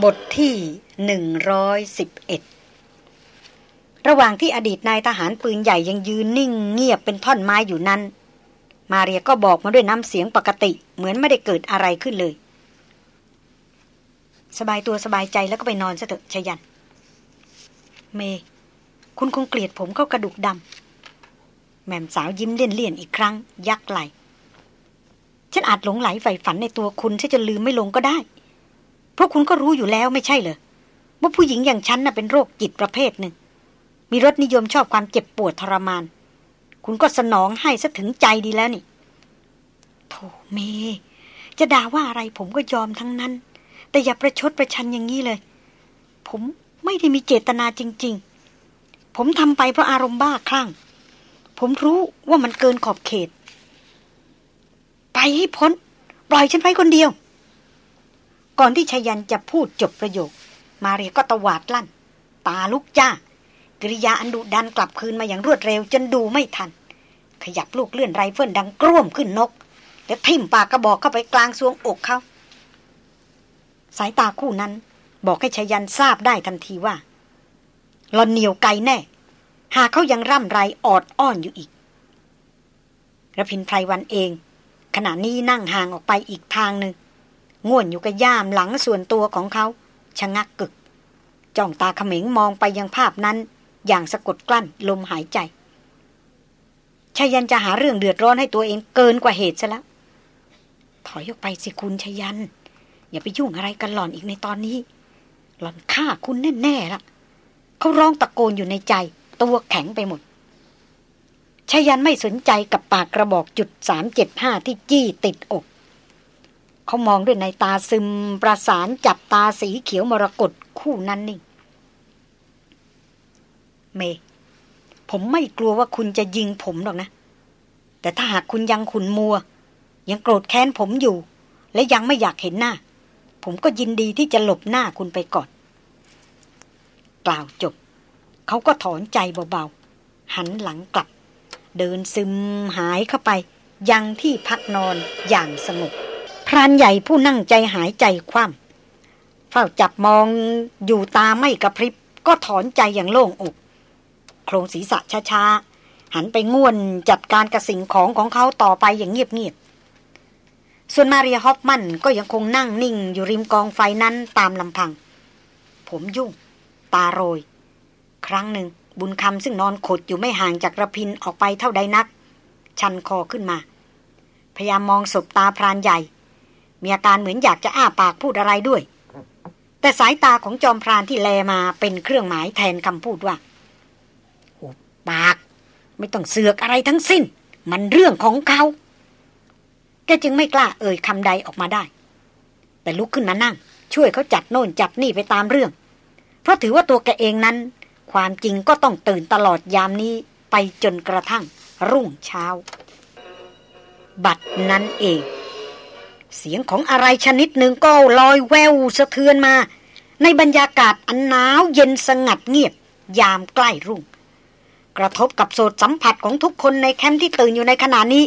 บทที่หนึ่งร้อยสิบเอ็ดระหว่างที่อดีตนายทหารปืนใหญ่ยังยืนนิ่งเงียบเป็นท่อนไม้อยู่นั้น มาเรียก็บอกมาด้วยน้ำเสียงปกติ เหมือนไม่ได้เกิดอะไรขึ้นเลย สบายตัวสบายใจแล้วก็ไปนอนซะเถอะชยัน เม คุณคงเกลียดผมเข้ากระดูกดำแม่มสาวยิ้มเลี่ยนๆอีกครั้ง ยักไหล ฉันอาจหลงไหลใฝ่ฝันในตัวคุณฉันจะลืมไม่ลงก็ได้ เพราะคุณก็รู้อยู่แล้วไม่ใช่เหรอว่าผู้หญิงอย่างฉันน่ะเป็นโรคจิตประเภทหนึ่ง มีรสนิยมชอบความเจ็บปวดทรมาน คุณก็สนองให้ซะถึงใจดีแล้วนี่โธ่เม จะด่าว่าอะไรผมก็ยอมทั้งนั้น แต่อย่าประชดประชันอย่างนี้เลย ผมไม่ได้มีเจตนาจริง ๆ ผมทำไปเพราะอารมณ์บ้าคลั่ง ผมรู้ว่ามันเกินขอบเขต ไปให้พ้น ปล่อยฉันไปคนเดียว ก่อนที่ชยันจะพูดจบประโยค มาเรียก็ตวาดลั่น ตาลุกจ้ากริยาอันดุดันกลับคืนมาอย่างรวดเร็วจนดูไม่ทัน ขยับลูกเลื่อนไรเฟิลดังกร่วมขึ้นนก แล้วทิ่มปากกระบอกเข้าไปกลางซวงอกเขา สายตาคู่นั้น บอกให้ชยันทราบได้ทันทีว่าหลอนเหนียวไกลแน่ หากเขายังร่ำไรออดอ้อนอยู่อีกระพินไพรวันเอง ขณะนี้นั่งห่างออกไปอีกทางหนึ่ง ง่วนอยู่กับย่ามหลังส่วนตัวของเขาชะงักกึก จ้องตาเขม็งมองไปยังภาพนั้น อย่างสะกดกลั้นลมหายใจชายันจะหาเรื่องเดือดร้อนให้ตัวเองเกินกว่าเหตุซะแล้วถอยออกไปสิคุณชยัน อย่าไปยุ่งอะไรกันหล่อนอีกในตอนนี้ หล่อนฆ่าคุณแน่ๆละเขาร้องตะโกนอยู่ในใจ ตัวแข็งไปหมดชายันไม่สนใจกับปากกระบอกจุดสามเจ็ดห้าที่จี้ติดอก เขามองด้วยในตาซึมประสานจับตาสีเขียวมรกตคู่นั้นนี่ เม ผมไม่กลัวว่าคุณจะยิงผมหรอกนะ แต่ถ้าหากคุณยังขุนมัว ยังโกรธแค้นผมอยู่ และยังไม่อยากเห็นหน้า ผมก็ยินดีที่จะหลบหน้าคุณไปก่อน กล่าวจบ เขาก็ถอนใจเบาๆ หันหลังกลับ เดินซึมหายเข้าไปยังที่พักนอนอย่างสงบ รานใหญ่ผู้นั่งใจหายใจคว่ำเฝ้าจับมองอยู่ตาไม่กระพริบ ก็ถอนใจอย่างโล่งอก โครงศีรษะช้าๆ หันไปง่วนจัดการกับสิ่งของของเขาต่อไปอย่างเงียบๆ ส่วนมาเรียฮอฟมันก็ยังคงนั่งนิ่งอยู่ริมกองไฟนั้นตามลำพัง ผมยุ่ง ตาโรย ครั้งหนึ่งบุญคำซึ่งนอนขดอยู่ไม่ห่างจากระพินออกไปเท่าใดนัก ชันคอขึ้นมา พยายามมองศบตาพรานใหญ่ มีอาการเหมือนอยากจะอ้าปากพูดอะไรด้วย แต่สายตาของจอมพรานที่แลมาเป็นเครื่องหมายแทนคำพูดว่าหุบปาก ไม่ต้องเสือกอะไรทั้งสิ้น มันเรื่องของเขาแกจึงไม่กล้าเอ่ยคำใดออกมาได้ แต่ลุกขึ้นมานั่ง ช่วยเขาจัดโน่นจัดนี่ไปตามเรื่อง เพราะถือว่าตัวแกเองนั้น ความจริงก็ต้องตื่นตลอดยามนี้ไปจนกระทั่งรุ่งเช้า บัดนั้นเอง เสียงของอะไรชนิดหนึ่งก็ลอยแววสะเทือนมา ในบรรยากาศอันหนาวเย็นสงัดเงียบ ยามใกล้รุ่ง กระทบกับโสดสัมผัสของทุกคนในแคมป์ที่ตื่นอยู่ในขณะนี้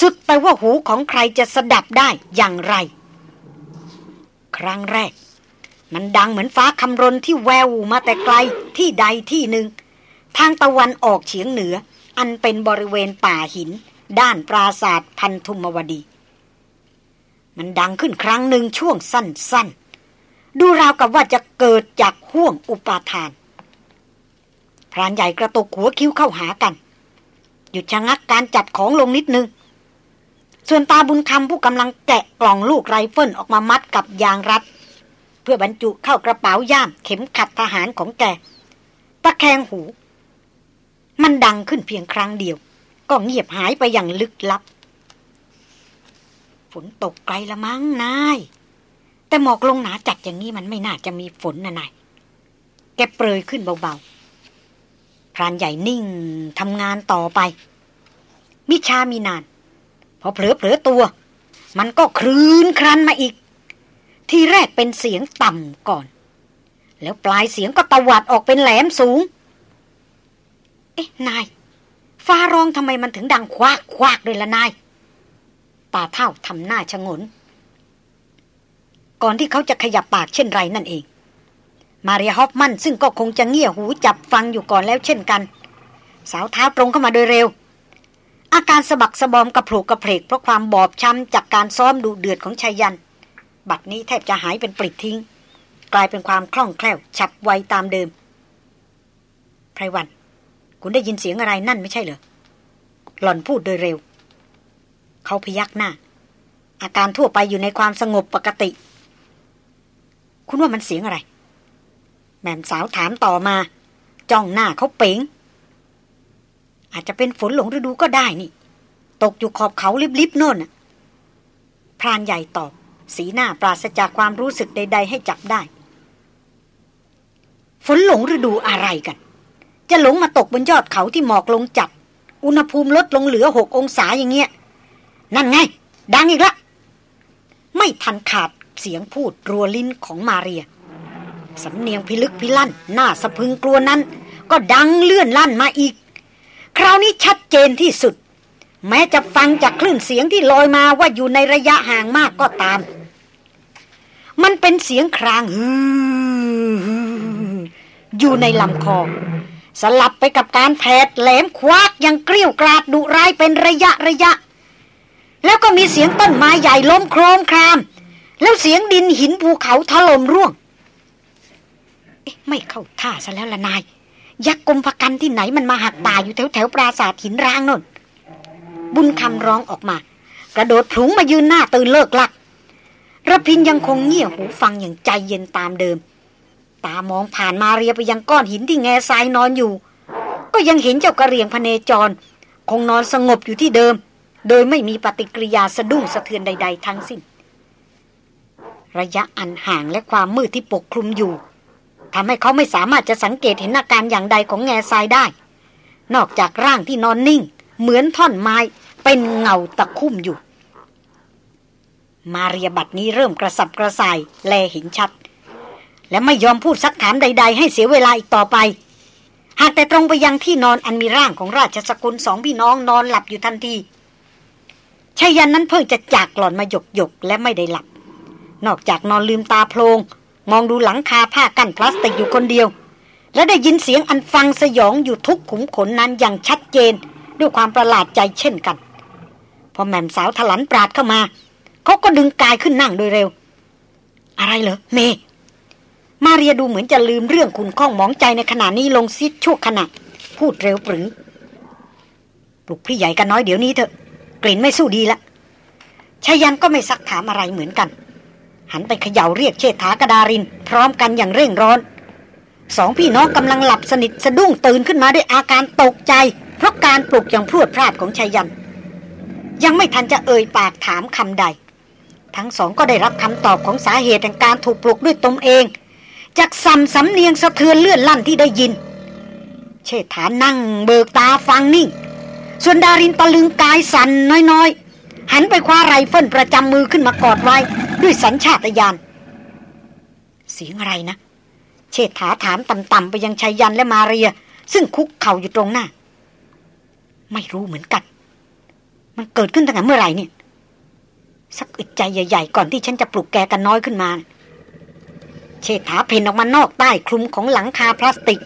สุดแต่ว่าหูของใครจะสดับได้อย่างไร ครั้งแรก มันดังเหมือนฟ้าคำรนที่แววมาแต่ไกลที่ใดที่หนึ่ง ทางตะวันออกเฉียงเหนือ อันเป็นบริเวณป่าหิน ด้านปราศาสตร์พันธุมวดี มันดังขึ้นครั้งหนึ่งช่วงสั้น ๆ ดูราวกับว่าจะเกิดจากห่วงอุปาทาน พรานใหญ่กระตุกหัวคิ้วเข้าหากัน หยุดชะงักการจัดของลงนิดนึง ส่วนตาบุญคำผู้กำลังแกะกล่องลูกไรเฟิลออกมามัดกับยางรัด เพื่อบรรจุเข้ากระเป๋าย่ามเข็มขัดทหารของแกตะแคงหู มันดังขึ้นเพียงครั้งเดียว ก็เงียบหายไปอย่างลึกลับ นตกไกลละมั้งนาย แต่หมอกลงหนาจัดอย่างนี้มันไม่น่าจะมีฝนนะนาย แกเปรยขึ้นเบาๆ พรานใหญ่นิ่งทำงานต่อไป มิชามีนาน พอเผลอเผลอตัว มันก็คลืนครันมาอีก ที่แรกเป็นเสียงต่ำก่อน แล้วปลายเสียงก็ตวัดออกเป็นแหลมสูง เอ๊ะนายฟ้าร้องทำไมมันถึงดังควักควักเลยละนาย ตาเท่าทำหน้าชะงน ก่อนที่เขาจะขยับปากเช่นไรนั่นเอง มาเรียฮอฟมันซึ่งก็คงจะเงี่ยหูจับฟังอยู่ก่อนแล้วเช่นกัน สาวเท้าตรงเข้ามาโดยเร็ว อาการสะบักสะบอมกระโผลกกระเพลกเพราะความบอบช้ำจากการซ้อมดุเดือดของชายัน บัดนี้แทบจะหายเป็นปลิดทิ้ง กลายเป็นความคล่องแคล่ว ฉับไวตามเดิมไพรวัน คุณได้ยินเสียงอะไรนั่นไม่ใช่เหรอหล่อนพูดโดยเร็ว เขาพยักหน้า อาการทั่วไปอยู่ในความสงบปกติ คุณว่ามันเสียงอะไร แม่มสาวถามต่อมา จ้องหน้าเขาเป๋ง อาจจะเป็นฝนหลงฤดูก็ได้นี่ ตกอยู่ขอบเขาลิบๆโน่นพรานใหญ่ตอบ สีหน้าปราศจากความรู้สึกใด ๆ ให้จับได้ ฝนหลงฤดูอะไรกัน จะหลงมาตกบนยอดเขาที่หมอกลงจัดอุณหภูมิลดลงเหลือหกองศาอย่างเงี้ย นั่นไง ดังอีกละ ไม่ทันขาดเสียงพูดรัวลิ้นของมาเรีย สำเนียงพิลึกพิลั่นหน้าสะพึงกลัวนั้น ก็ดังเลื่อนลั่นมาอีก คราวนี้ชัดเจนที่สุด แม้จะฟังจากคลื่นเสียงที่ลอยมาว่าอยู่ในระยะห่างมากก็ตาม มันเป็นเสียงครางฮืออยู่ในลำคอสลับไปกับการแผดแหลมควักยังเกลี้ยวกราดดุร้ายเป็นระยะระยะ แล้วก็มีเสียงต้นไม้ใหญ่ล้มโครมคราม แล้วเสียงดินหินภูเขาถล่มร่วงไม่เข้าท่าซะแล้วละนาย ยักษ์กรมพกันที่ไหนมันมาหักป่าอยู่แถวแถวปราสาทหินร้างนนบุญคำร้องออกมา กระโดดผลุงมายืนหน้าตื่นเลิกลักระพินยังคงเงี่ยหูฟังอย่างใจเย็นตามเดิม ตามองผ่านมาเรียไปยังก้อนหินที่แง่ทรายนอนอยู่ ก็ยังเห็นเจ้ากระเรียงพเนจร คงนอนสงบอยู่ที่เดิม โดยไม่มีปฏิกิริยาสะดุ้งสะเทือนใด ๆ ทั้งสิ้น ระยะอันห่างและความมืดที่ปกคลุมอยู่ทำให้เขาไม่สามารถจะสังเกตเห็นอาการอย่างใดของแง่ทรายได้ นอกจากร่างที่นอนนิ่ง เหมือนท่อนไม้เป็นเงาตะคุ่มอยู่ มาเรียบัดนี้เริ่มกระสับกระส่ายแลเห็นชัด และไม่ยอมพูดสักถามใด ๆ ให้เสียเวลาอีกต่อไป หากแต่ตรงไปยังที่นอนอันมีร่างของราชสกุลสองพี่น้องนอนหลับอยู่ทันที ชายันนั้นเพิ่งจะจากหล่อนมาหยกหยกและไม่ได้หลับ นอกจากนอนลืมตาโพลง มองดูหลังคาผ้ากั้นพลาสติกอยู่คนเดียว และได้ยินเสียงอันฟังสยองอยู่ทุกขุมขนนั้นอย่างชัดเจน ด้วยความประหลาดใจเช่นกัน พอแม่มสาวถลันปราดเข้ามา เขาก็ดึงกายขึ้นนั่งโดยเร็ว อะไรเหรอเม มาเรียดูเหมือนจะลืมเรื่องคุณข้องมองใจในขณะนี้ลงซิดชั่วขณะ พูดเร็วปรือปลุกพี่ใหญ่กันน้อยเดี๋ยวนี้เถอะ ลิ่นไม่สู้ดีละชายันก็ไม่ซักถามอะไรเหมือนกัน หันไปเขย่าเรียกเชษฐากระดาริน พร้อมกันอย่างเร่งร้อน สองพี่น้องกำลังหลับสนิทสะดุ้งตื่นขึ้นมาด้วยอาการตกใจ เพราะการปลุกอย่างพรวดพลาดของชายัน ยังไม่ทันจะเอ่ยปากถามคำใด ทั้งสองก็ได้รับคำตอบของสาเหตุแห่งการถูกปลุกด้วยตนเอง จากสัมสำเนียงสะเทือนเลื่อนลั่นที่ได้ยิน เชษฐานั่งเบิกตาฟังนิ่ง ส่วนดารินตะลึงกายสั่นน้อยๆ หันไปคว้าไรเฟิลประจำมือขึ้นมากอดไว้ ด้วยสัญชาตญาณเสียงอะไรนะ เชษฐาถามต่ำๆไปยังชัยยันและมาเรีย ซึ่งคุกเข่าอยู่ตรงหน้า ไม่รู้เหมือนกัน มันเกิดขึ้นตั้งแต่เมื่อไหร่เนี่ย สักอึดใจใหญ่ๆ ก่อนที่ฉันจะปลุกแกกันน้อยขึ้นมาเชษฐาเพ่นออกมานอกใต้คลุมของหลังคาพลาสติก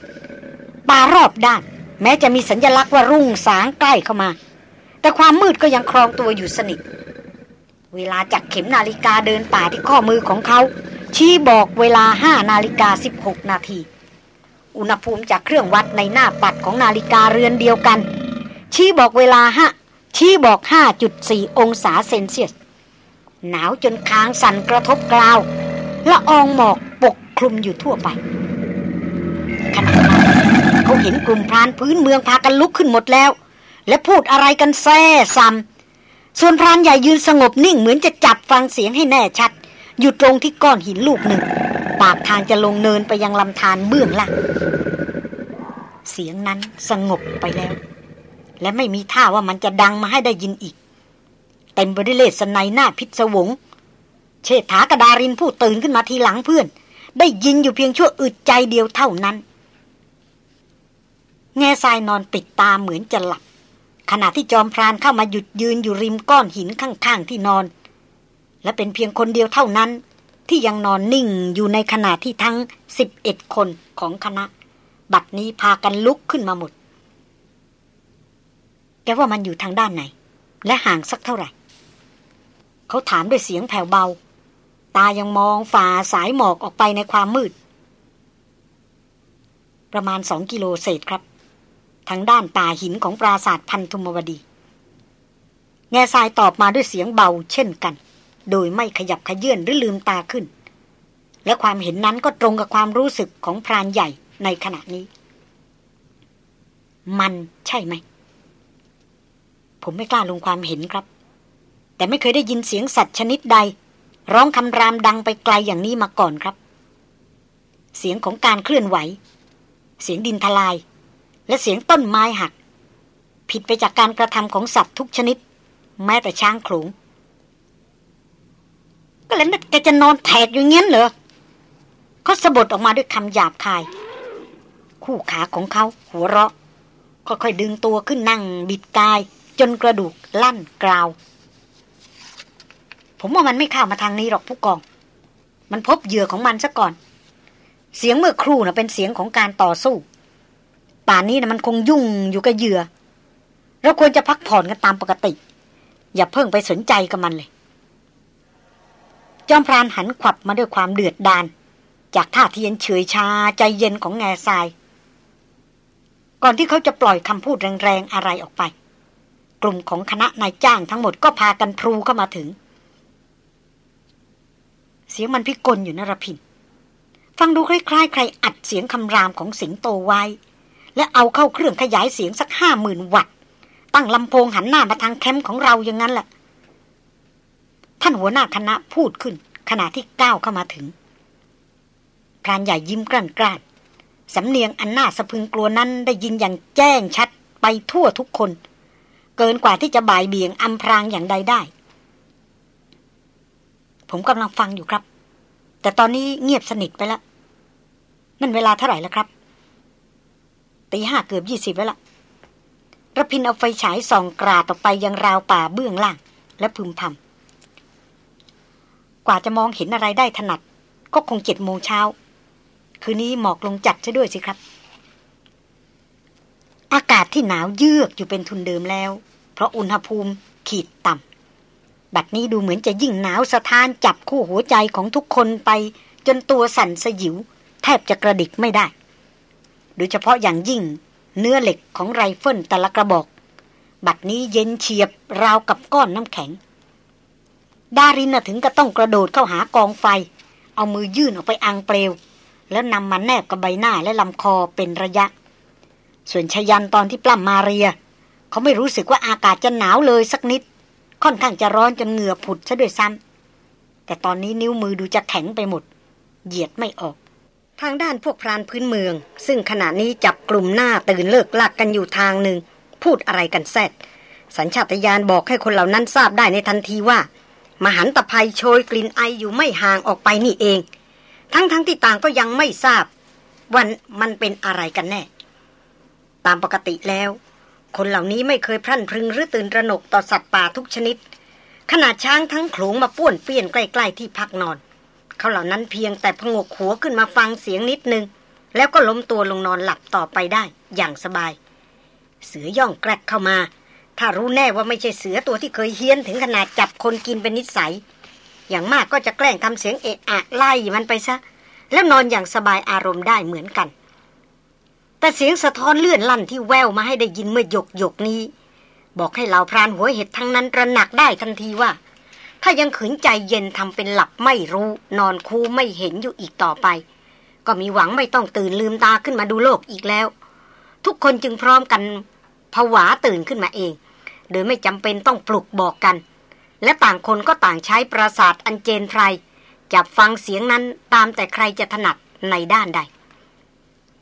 ปารอบด้าน แม้จะมีสัญลักษณ์ว่ารุ่งสางใกล้เข้ามา แต่ความมืดก็ยังครองตัวอยู่สนิท เวลาจักเข็มนาฬิกาเดินป่าที่ข้อมือของเขา ชี้บอกเวลาห้านาฬิกาสิบหกนาที อุณหภูมิจากเครื่องวัดในหน้าปัดของนาฬิกาเรือนเดียวกัน ชี้บอกเวลาห้าชี้บอกห้าจุดสี่องศาเซนเซียส หนาวจนค้างสั่นกระทบกราว และอองหมอกปกคลุมอยู่ทั่วไป เห็นกลุ่มพรานพื้นเมืองพากันลุกขึ้นหมดแล้ว และพูดอะไรกันแซ่ซ้ำส่วนพรานใหญ่ยืนสงบนิ่งเหมือนจะจับฟังเสียงให้แน่ชัด อยู่ตรงที่ก้อนหินลูกหนึ่ง ปากทางจะลงเนินไปยังลำธารเบื้องล่างเสียงนั้นสงบไปแล้ว และไม่มีท่าว่ามันจะดังมาให้ได้ยินอีก เต็มไปด้วยเลสไนหน้าพิศวง เชษฐากระดารินผู้ตื่นขึ้นมาทีหลังเพื่อน ได้ยินอยู่เพียงชั่วอึดใจเดียวเท่านั้น แง่ทรายนอนปิดตาเหมือนจะหลับ ขณะที่จอมพรานเข้ามาหยุดยืนอยู่ริมก้อนหินข้างๆที่นอน และเป็นเพียงคนเดียวเท่านั้น ที่ยังนอนนิ่งอยู่ในขณะที่ทั้งสิบเอ็ดคนของคณะ บัดนี้พากันลุกขึ้นมาหมด แกว่ามันอยู่ทางด้านไหน และห่างสักเท่าไหร่ เขาถามด้วยเสียงแผ่วเบา ตายังมองฝ่าสายหมอกออกไปในความมืด ประมาณสองกิโลเศษครับ ทางด้านตาหินของปราสาทพันธุมวดี แง่ทรายตอบมาด้วยเสียงเบาเช่นกัน โดยไม่ขยับขยื่นหรือลืมตาขึ้น และความเห็นนั้นก็ตรงกับความรู้สึกของพรานใหญ่ในขณะนี้ มันใช่ไหม ผมไม่กล้าลงความเห็นครับ แต่ไม่เคยได้ยินเสียงสัตว์ชนิดใด ร้องคำรามดังไปไกลอย่างนี้มาก่อนครับ เสียงของการเคลื่อนไหว เสียงดินทลาย และเสียงต้นไม้หัก ผิดไปจากการกระทำของสัตว์ทุกชนิด แม้แต่ช้างโขลงก็แล้วแกจะนอนแทกอยู่เงี้ยเหรอเขาสะบัดออกมาด้วยคำหยาบคาย คู่ขาของเขาหัวเราะ ค่อยๆดึงตัวขึ้นนั่งบิดกาย จนกระดูกลั่นกราว ผมว่ามันไม่เข้ามาทางนี้หรอกผู้กอง มันพบเหยื่อของมันซะก่อน เสียงเมื่อครู่นะ่ะเป็นเสียงของการต่อสู้ ป่านนี้นะมันคงยุ่งอยู่กับเหยื่อ เราควรจะพักผ่อนกันตามปกติ อย่าเพิ่งไปสนใจกับมันเลย จอมพรานหันขวับมาด้วยความเดือดดาลจากท่าทียนเฉยชาใจเย็นของแง่ทราย ก่อนที่เขาจะปล่อยคำพูดแรงๆอะไรออกไป กลุ่มของคณะนายจ้างทั้งหมดก็พากันพลูเข้ามาถึง เสียงมันพิกลอยู่นรพินฟังดูคล้ายๆ ใครอัดเสียงคำรามของสิงโตไว้ และเอาเข้าเครื่องขยายเสียงสักห้าหมื่นวัตต์ตั้งลำโพงหันหน้ามาทางแคมป์ของเราอย่างนั้นแหละ ท่านหัวหน้าคณะพูดขึ้น ขณะที่ก้าวเข้ามาถึงพรานใหญ่ยิ้มกร้านกร้านสำเนียงอันน่าสะพึงกลัวนั้นได้ยินอย่างแจ้งชัดไปทั่วทุกคน เกินกว่าที่จะบ่ายเบี่ยงอำพรางอย่างใดได้ ผมกำลังฟังอยู่ครับ แต่ตอนนี้เงียบสนิทไปแล้วนั่นเวลาเท่าไหร่แล้วครับ ตีห้าเกือบยี่สิบแล้วล่ะระพินเอาไฟฉายส่องกราดออกไปยังราวป่าเบื้องล่าง และพึมพำกว่าจะมองเห็นอะไรได้ถนัด ก็คงเจ็ดโมงเช้า คืนนี้หมอกลงจัดซะด้วยสิครับ อากาศที่หนาวเยือกอยู่เป็นทุนเดิมแล้ว เพราะอุณหภูมิขีดต่ำบัดนี้ดูเหมือนจะยิ่งหนาวสะท้านจับคู่หัวใจของทุกคนไป จนตัวสั่นสยิว แทบจะกระดิกไม่ได้ โดยเฉพาะอย่างยิ่งเนื้อเหล็กของไรเฟิลแต่ละกระบอก บัดนี้เย็นเฉียบราวกับก้อนน้ำแข็ง ดารินถึงกับต้องกระโดดเข้าหากองไฟ เอามือยื่นออกไปอังเปลว แล้วนำมันแนบกับใบหน้าและลำคอเป็นระยะ ส่วนชยันตอนที่ปล้ำมาเรีย เขาไม่รู้สึกว่าอากาศจะหนาวเลยสักนิด ค่อนข้างจะร้อนจนเหงื่อผุดซะด้วยซ้ำแต่ตอนนี้นิ้วมือดูจะแข็งไปหมด เหยียดไม่ออก ทางด้านพวกพรานพื้นเมือง ซึ่งขณะนี้จับกลุ่มหน้าตื่นเลิกลักกันอยู่ทางหนึ่ง พูดอะไรกันแซดสัญชาตญาณบอกให้คนเหล่านั้นทราบได้ในทันทีว่า มหันตภัยโชยกลิ่นไออยู่ไม่ห่างออกไปนี่เอง ทั้งๆทที่ต่างก็ยังไม่ทราบ วันมันเป็นอะไรกันแน่ ตามปกติแล้ว คนเหล่านี้ไม่เคยพรั่นพรึงหรือตื่นระหนกต่อสัตว์ป่าทุกชนิดขนาดช้างทั้งโขลงมาป้วนเปี้ยนใกล้ ๆ ที่พักนอน เขาเหล่านั้นเพียงแต่พงกหัวขึ้นมาฟังเสียงนิดนึง แล้วก็ล้มตัวลงนอนหลับต่อไปได้อย่างสบาย เสือย่องแกรกเข้ามา ถ้ารู้แน่ว่าไม่ใช่เสือตัวที่เคยเฮี้ยนถึงขนาดจับคนกินเป็นนิสัย อย่างมากก็จะแกล้งทำเสียงเอะอะไล่มันไปซะ แล้วนอนอย่างสบายอารมณ์ได้เหมือนกัน แต่เสียงสะท้อนเลื่อนลั่นที่แววมาให้ได้ยินเมื่อหยกหยกนี้ บอกให้เหล่าพรานหัวเห็ดทั้งนั้นระหนักได้ทันทีว่า ถ้ายังขืนใจเย็นทำเป็นหลับไม่รู้ นอนคูไม่เห็นอยู่อีกต่อไป ก็มีหวังไม่ต้องตื่นลืมตาขึ้นมาดูโลกอีกแล้ว ทุกคนจึงพร้อมกันผวาตื่นขึ้นมาเอง โดยไม่จำเป็นต้องปลุกบอกกัน และต่างคนก็ต่างใช้ประสาทอันเจนไพรจับฟังเสียงนั้นตามแต่ใครจะถนัดในด้านใด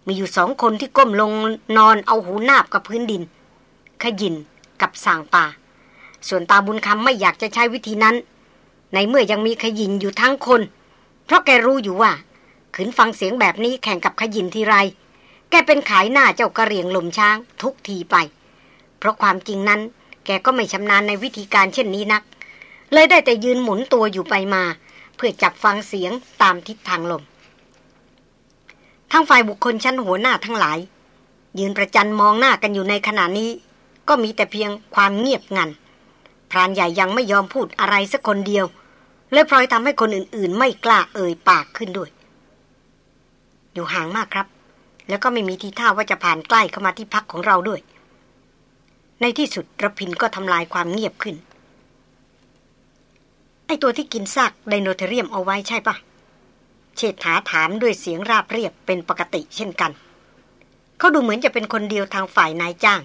มีอยู่สองคนที่ก้มลงนอนเอาหูนาบกับพื้นดิน ขยินกับสางป่า ส่วนตาบุญคำไม่อยากจะใช้วิธีนั้น ในเมื่อยังมีขยินอยู่ทั้งคน เพราะแกรู้อยู่ว่า ขืนฟังเสียงแบบนี้แข่งกับขยินทีไร แกเป็นขายหน้าเจ้ากระเรียงลมช้างทุกทีไป เพราะความจริงนั้น แกก็ไม่ชำนาญในวิธีการเช่นนี้นัก เลยได้แต่ยืนหมุนตัวอยู่ไปมา เพื่อจับฟังเสียงตามทิศทางลมทั้งฝ่ายบุคคลชั้นหัวหน้าทั้งหลาย ยืนประจันมองหน้ากันอยู่ในขณะนี้ ก็มีแต่เพียงความเงียบงัน พรานใหญ่ยังไม่ยอมพูดอะไรสักคนเดียว เลยพลอยทำให้คนอื่นๆ ไม่กล้าเอ่ยปากขึ้นด้วย อยู่ห่างมากครับ แล้วก็ไม่มีทีท่าว่าจะผ่านใกล้เข้ามาที่พักของเราด้วย ในที่สุดระพินก็ทำลายความเงียบขึ้น ไอตัวที่กินซากไดโนเทเรียมเอาไว้ใช่ปะเชษฐาถามด้วยเสียงราบเรียบเป็นปกติเช่นกัน เขาดูเหมือนจะเป็นคนเดียวทางฝ่ายนายจ้าง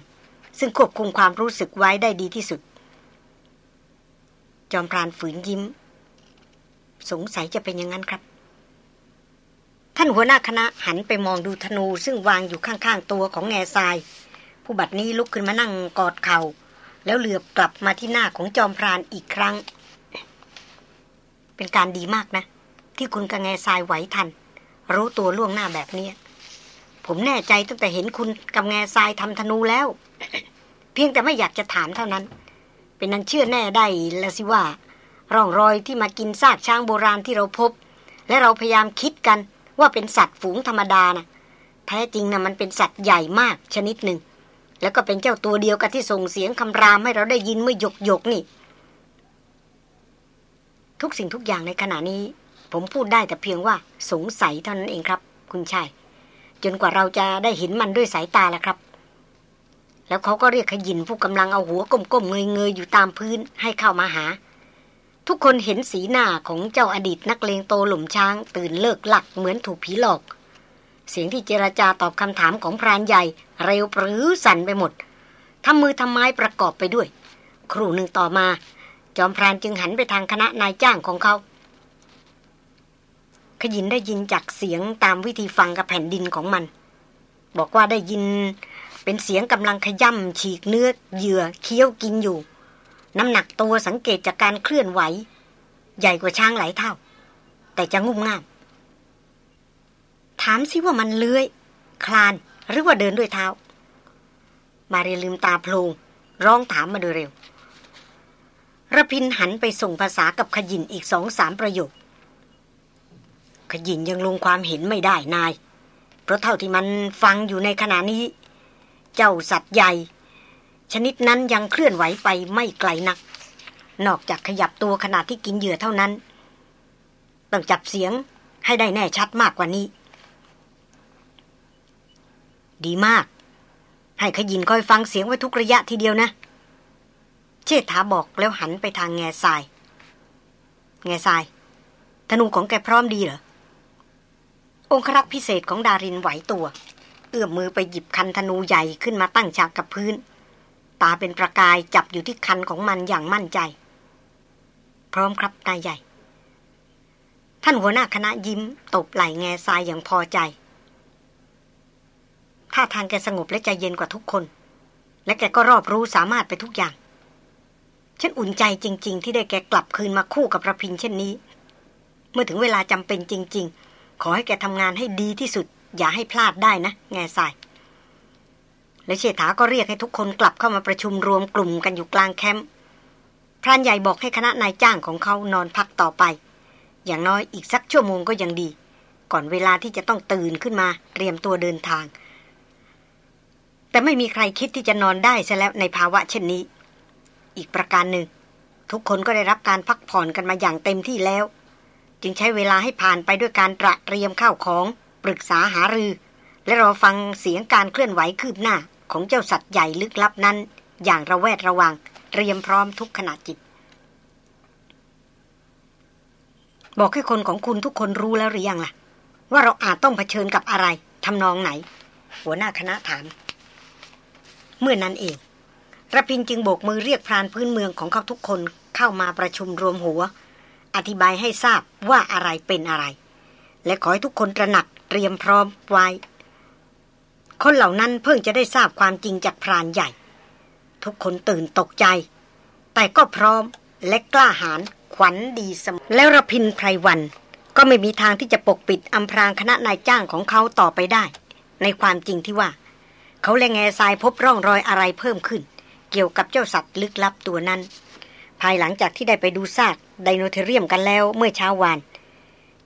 ซึ่งควบคุมความรู้สึกไว้ได้ดีที่สุด จอมพรานฝืนยิ้ม สงสัยจะเป็นอย่างนั้นครับ ท่านหัวหน้าคณะหันไปมองดูธนูซึ่งวางอยู่ข้างๆตัวของแง่ทราย ผู้บัดนี้ลุกขึ้นมานั่งกอดเขา่า แล้วเหลือบกลับมาที่หน้าของจอมพรานอีกครั้ง เป็นการดีมากนะ ที่คุณกับแง่ทรายไหวทัน รู้ตัวล่วงหน้าแบบนี้ผมแน่ใจตั้งแต่เห็นคุณกับแง่ทรายทำธนูแล้ว เพียงแต่ไม่อยากจะถามเท่านั้น เป็นนั้นเชื่อแน่ได้แล้วสิว่า ร่องรอยที่มากินซากช้างโบราณที่เราพบ และเราพยายามคิดกันว่าเป็นสัตว์ฝูงธรรมดานะแท้จริงนะมันเป็นสัตว์ใหญ่มากชนิดหนึ่ง แล้วก็เป็นเจ้าตัวเดียวกับที่ส่งเสียงคำรามให้เราได้ยินเมื่อหยกหยกนี่ ทุกสิ่งทุกอย่างในขณะนี้ ผมพูดได้แต่เพียงว่าสงสัยเท่านั้นเองครับ คุณชายจนกว่าเราจะได้เห็นมันด้วยสายตาแล้วครับ แล้วเขาก็เรียกขยินผู้กำลังเอาหัวก้มๆเงยๆอยู่ตามพื้นให้เข้ามาหา ทุกคนเห็นสีหน้าของเจ้าอดีตนักเลงโตหลุมช้าง ตื่นเลิกหลักเหมือนถูกผีหลอก เสียงที่เจราจาตอบคำถามของพรานใหญ่ เร็วปรือสั่นไปหมดทำมือทำไม้ประกอบไปด้วย ครู่หนึ่งต่อมา จอมพรานจึงหันไปทางคณะนายจ้างของเขาขยินได้ยินจากเสียงตามวิธีฟังกับแผ่นดินของมัน บอกว่าได้ยิน เป็นเสียงกำลังขย่ำฉีกเนื้อเหยื่อเคี้ยวกินอยู่ น้ำหนักตัวสังเกตจากการเคลื่อนไหว ใหญ่กว่าช้างหลายเท่า แต่จะงุ่มง่าม ถามสิว่ามันเลื้อย คลานหรือว่าเดินด้วยเท้า มาเรียลืมตาโพลงร้องถามมาโดยเร็วระพินหันไปส่งภาษากับขยินอีกสองสามประโยค ขยินยังลงความเห็นไม่ได้นาย เพราะเท่าที่มันฟังอยู่ในขณะนี้ เจ้าสัตว์ใหญ่ ชนิดนั้นยังเคลื่อนไหวไปไม่ไกลนัก นอกจากขยับตัวขณะที่กินเหยื่อเท่านั้น ต้องจับเสียงให้ได้แน่ชัดมากกว่านี้ ดีมาก ให้ขยินคอยฟังเสียงไว้ทุกระยะทีเดียวนะ เชษฐาบอกแล้วหันไปทางแง่ทราย แง่ทราย ธนูของแกพร้อมดีเหรอองครักษ์พิเศษของดารินไหวตัว เอื้อมมือไปหยิบคันธนูใหญ่ขึ้นมาตั้งฉากกับพื้น ตาเป็นประกายจับอยู่ที่คันของมันอย่างมั่นใจ พร้อมครับนายใหญ่ ท่านหัวหน้าคณะยิ้มตบไหล่แง่ทรายอย่างพอใจท่าทางแกสงบและใจเย็นกว่าทุกคน และแกก็รอบรู้สามารถไปทุกอย่าง ฉันอุ่นใจจริง ๆ ที่ได้แกกลับคืนมาคู่กับระพินเช่นนี้ เมื่อถึงเวลาจำเป็นจริง ๆ ขอให้แกทำงานให้ดีที่สุด อย่าให้พลาดได้นะ แง่ทราย และเชษฐาก็เรียกให้ทุกคนกลับเข้ามาประชุมรวมกลุ่มกันอยู่กลางแคมป์พรานใหญ่บอกให้คณะนายจ้างของเขานอนพักต่อไป อย่างน้อยอีกสักชั่วโมงก็ยังดี ก่อนเวลาที่จะต้องตื่นขึ้นมาเตรียมตัวเดินทาง แต่ไม่มีใครคิดที่จะนอนได้ซะแล้วในภาวะเช่นนี้ อีกประการหนึ่ง ทุกคนก็ได้รับการพักผ่อนกันมาอย่างเต็มที่แล้ว จึงใช้เวลาให้ผ่านไปด้วยการตระเตรียมข้าวของ ปรึกษาหารือ และรอฟังเสียงการเคลื่อนไหวคืบหน้าของเจ้าสัตว์ใหญ่ลึกลับนั้น อย่างระแวดระวังเตรียมพร้อมทุกขณะจิต บอกให้คนของคุณทุกคนรู้แล้วหรือยังล่ะ ว่าเราอาจต้องเผชิญกับอะไรทำนองไหน หัวหน้าคณะถาม เมื่อนั้นเองระพินจึงโบกมือเรียกพรานพื้นเมืองของเขาทุกคนเข้ามาประชุมรวมหัว อธิบายให้ทราบว่าอะไรเป็นอะไร และขอให้ทุกคนตระหนักเตรียมพร้อมไว้ คนเหล่านั้นเพิ่งจะได้ทราบความจริงจากพรานใหญ่ ทุกคนตื่นตกใจ แต่ก็พร้อมและกล้าหาญขวัญดีเสมอแล้วระพินไพรวัน ก็ไม่มีทางที่จะปกปิดอำพรางคณะนายจ้างของเขาต่อไปได้ ในความจริงที่ว่า เขาและแง่ทรายพบร่องรอยอะไรเพิ่มขึ้น เกี่ยวกับเจ้าสัตว์ลึกลับตัวนั้นภภายหลังจากที่ได้ไปดูซากไดโนเทเรียมกันแล้วเมื่อเช้าวาน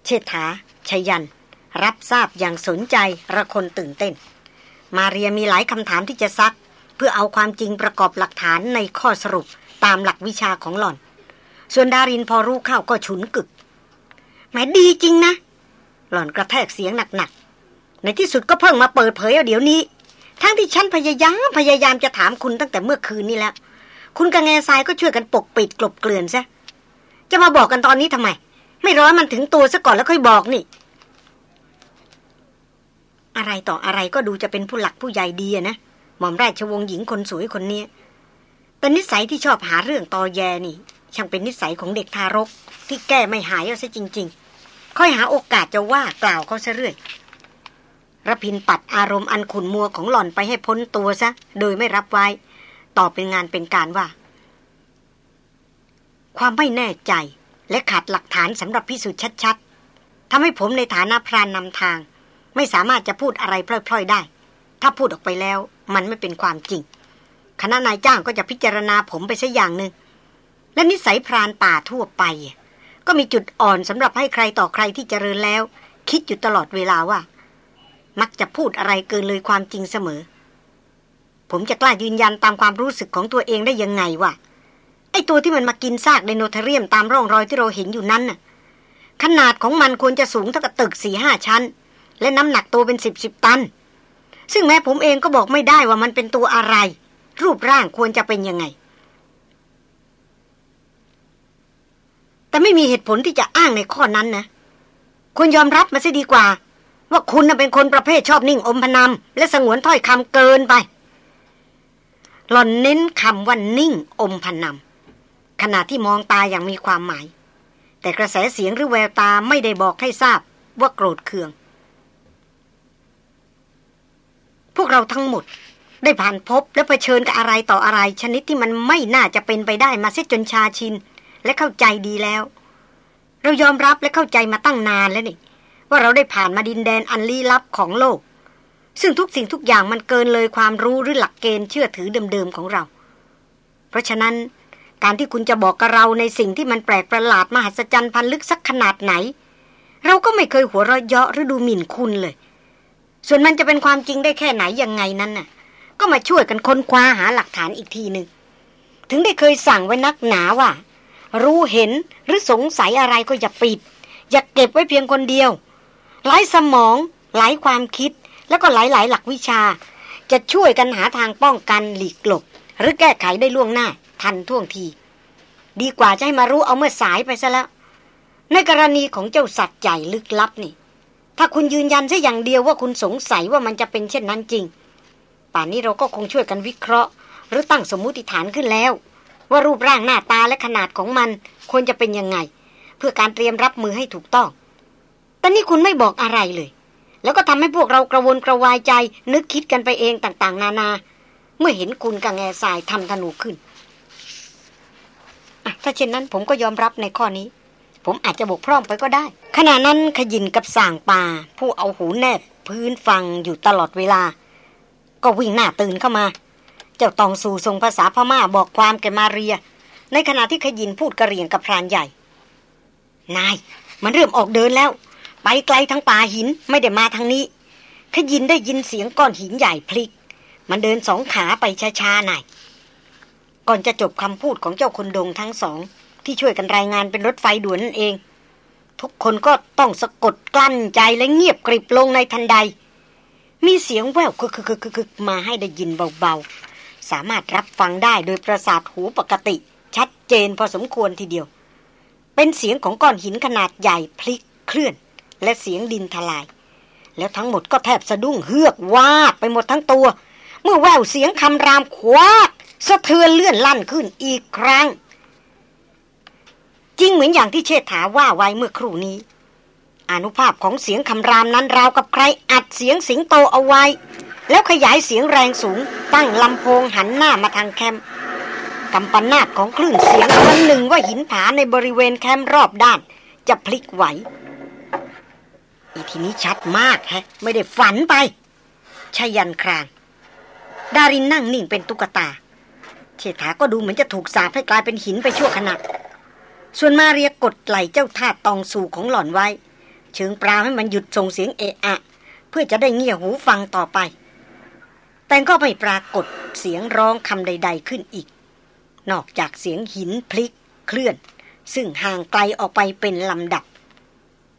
เชษฐา ชยัน รับทราบอย่างสนใจระคนตื่นเต้น มาเรียมีหลายคำถามที่จะซัก เพื่อเอาความจริงประกอบหลักฐานในข้อสรุปตามหลักวิชาของหล่อน ส่วนดารินพอรู้เข้าก็ฉุนกึกแหมดีจริงนะ หล่อนกระแทกเสียงหนักๆ ในที่สุดก็เพิ่งมาเปิดเผยเอาเดี๋ยวนี้ ทั้งที่ฉันพยายามพยายามจะถามคุณตั้งแต่เมื่อคืนนี้แล้ว คุณกับแง่ทรายก็ช่วยกันปกปิดกลบเกลื่อนซะ จะมาบอกกันตอนนี้ทำไม ไม่ร้อนมันถึงตัวซะก่อนแล้วค่อยบอกนี่ อะไรต่ออะไรก็ดูจะเป็นผู้หลักผู้ใหญ่ดีนะหม่อมราชวงศ์หญิงคนสวยคนนี้แต่นิสัยที่ชอบหาเรื่องตอแยนี่ ช่างเป็นนิสัยของเด็กทารก ที่แก้ไม่หายเอาซะจริง ๆ ค่อยหาโอกาสจะว่ากล่าวเขาซะเรื่อยระพินปัดอารมณ์อันขุนมัวของหล่อนไปให้พ้นตัวซะ โดยไม่รับไว้ตอบเป็นงานเป็นการว่า ความไม่แน่ใจและขาดหลักฐานสำหรับพิสูจน์ชัดๆทำให้ผมในฐานะพรานนำทาง ไม่สามารถจะพูดอะไรพล่อยๆได้ ถ้าพูดออกไปแล้ว มันไม่เป็นความจริง คณะนายจ้างก็จะพิจารณาผมไปสัอย่างหนึ่งและนิสัยพรานป่าทั่วไป ก็มีจุดอ่อนสำหรับให้ใครต่อใครที่เจริญแล้ว คิดอยู่ตลอดเวลาว่า มักจะพูดอะไรเกินเลยความจริงเสมอ ผมจะกล้ายืนยันตามความรู้สึกของตัวเองได้ยังไงวะไอตัวที่มันมากินซากไดโนเทเรียมตามร่องรอยที่เราเห็นอยู่นั้นน่ะขนาดของมันควรจะสูงเท่ากับตึกสี่ห้าชั้น และน้ำหนักตัวเป็นสิบสิบตัน ซึ่งแม้ผมเองก็บอกไม่ได้ว่ามันเป็นตัวอะไร รูปร่างควรจะเป็นยังไง แต่ไม่มีเหตุผลที่จะอ้างในข้อนั้นนะควรยอมรับมาซะดีกว่า ว่าคุณเป็นคนประเภทชอบนิ่งอมพนำและสงวนถ้อยคำเกินไป หล่อนเน้นคำว่านิ่งอมพนำขณะที่มองตาอย่างมีความหมาย แต่กระแสเสียงหรือแววตาไม่ได้บอกให้ทราบว่าโกรธเคือง พวกเราทั้งหมด ได้ผ่านพบและะเผชิญกับอะไรต่ออะไร ชนิดที่มันไม่น่าจะเป็นไปได้มาเสียจนชาชิน และเข้าใจดีแล้ว เรายอมรับและเข้าใจมาตั้งนานแล้วนี่ว่าเราได้ผ่านมาดินแดนอันลี้ลับของโลก ซึ่งทุกสิ่งทุกอย่างมันเกินเลยความรู้หรือหลักเกณฑ์เชื่อถือเดิมๆของเรา เพราะฉะนั้นการที่คุณจะบอกกับเราในสิ่งที่มันแปลกประหลาดมหัศจรรย์พันลึกสักขนาดไหน เราก็ไม่เคยหัวเราะเยาะหรือดูหมิ่นคุณเลย ส่วนมันจะเป็นความจริงได้แค่ไหนยังไงนั้นน่ะ ก็มาช่วยกันค้นคว้าหาหลักฐานอีกทีหนึ่งถึงได้เคยสั่งไว้นักหนาว่า รู้เห็นหรือสงสัยอะไรก็อย่าปิด อย่าเก็บไว้เพียงคนเดียว หลายสมอง หลายความคิดแล้วก็หลายหลายหลักวิชา จะช่วยกันหาทางป้องกันหลีกหลบ หรือแก้ไขได้ล่วงหน้า ทันท่วงที ดีกว่าจะให้มารู้เอาเมื่อสายไปซะแล้วในกรณีของเจ้าสัตว์ใหญ่ลึกลับนี่ ถ้าคุณยืนยันแค่อย่างเดียวว่าคุณสงสัยว่ามันจะเป็นเช่นนั้นจริง ป่านนี้เราก็คงช่วยกันวิเคราะห์ หรือตั้งสมมุติฐานขึ้นแล้ว ว่ารูปร่างหน้าตาและขนาดของมันควรจะเป็นยังไง เพื่อการเตรียมรับมือให้ถูกต้อง แต่นี่คุณไม่บอกอะไรเลย แล้วก็ทำให้พวกเรากระวนกระวายใจ นึกคิดกันไปเองต่าง ๆ นานา เมื่อเห็นคุณกับแง่ทรายทำธนูขึ้นถ้าเช่นนั้นผมก็ยอมรับในข้อนี้ ผมอาจจะบกพร่องไปก็ได้ ขณะนั้นขยินกับส่างป่า ผู้เอาหูแนบ พื้นฟังอยู่ตลอดเวลา ก็วิ่งหน้าตื่นเข้ามา เจ้าตองสู่ทรงภาษาพม่าบอกความแกมาเรีย ในขณะที่ขยินพูดกระเรียงกับพรานใหญ่ นาย มันเริ่มออกเดินแล้ว ไปไกลทั้งป่าหินไม่ได้มาทางนี้ ขยินได้ยินเสียงก้อนหินใหญ่พลิก มันเดินสองขาไปช้าๆหน่อยก่อนจะจบคำพูดของเจ้าคนดงทั้งสอง ที่ช่วยกันรายงานเป็นรถไฟด่วนนั่นเอง ทุกคนก็ต้องสะกดกลั้นใจและเงียบกริบลงในทันใด มีเสียงแววคึกคึกคึกมาให้ได้ยินเบาๆ สามารถรับฟังได้โดยประสาทหูปกติ ชัดเจนพอสมควรทีเดียว เป็นเสียงของก้อนหินขนาดใหญ่พลิกเคลื่อน และเสียงดินทลาย แล้วทั้งหมดก็แทบสะดุ้งเฮือกวาดไปหมดทั้งตัว เมื่อแววเสียงคำรามคว้าสะเทือนเลื่อนลั่นขึ้นอีกครั้ง จริงเหมือนอย่างที่เชษฐาว่าไว้เมื่อครู่นี้ อนุภาพของเสียงคำรามนั้นราวกับใครอัดเสียงสิงโตเอาไว้ แล้วขยายเสียงแรงสูง ตั้งลำโพงหันหน้ามาทางแคมป์กำปนาตของคลื่นเสียงวันหนึ่งว่าหินผาในบริเวณแคมป์รอบด้าน จะพลิกไหวอีทีนี้ชัดมากแฮะ ไม่ได้ฝันไปชยันคราง ดารินนั่งนิ่งเป็นตุ๊กตา เชษฐาก็ดูเหมือนจะถูกสาบให้กลายเป็นหินไปชั่วขณะ ส่วนมาเรียกดไหลเจ้าท่าตองสู่ของหล่อนไว้ เชิงปราให้มันหยุดส่งเสียงเอะอะ เพื่อจะได้เงี่ยหูฟังต่อไป แต่ก็ไม่ปรากฏเสียงร้องคำใด ๆขึ้นอีก นอกจากเสียงหินพลิกเคลื่อน ซึ่งห่างไกลออกไปเป็นลำดับ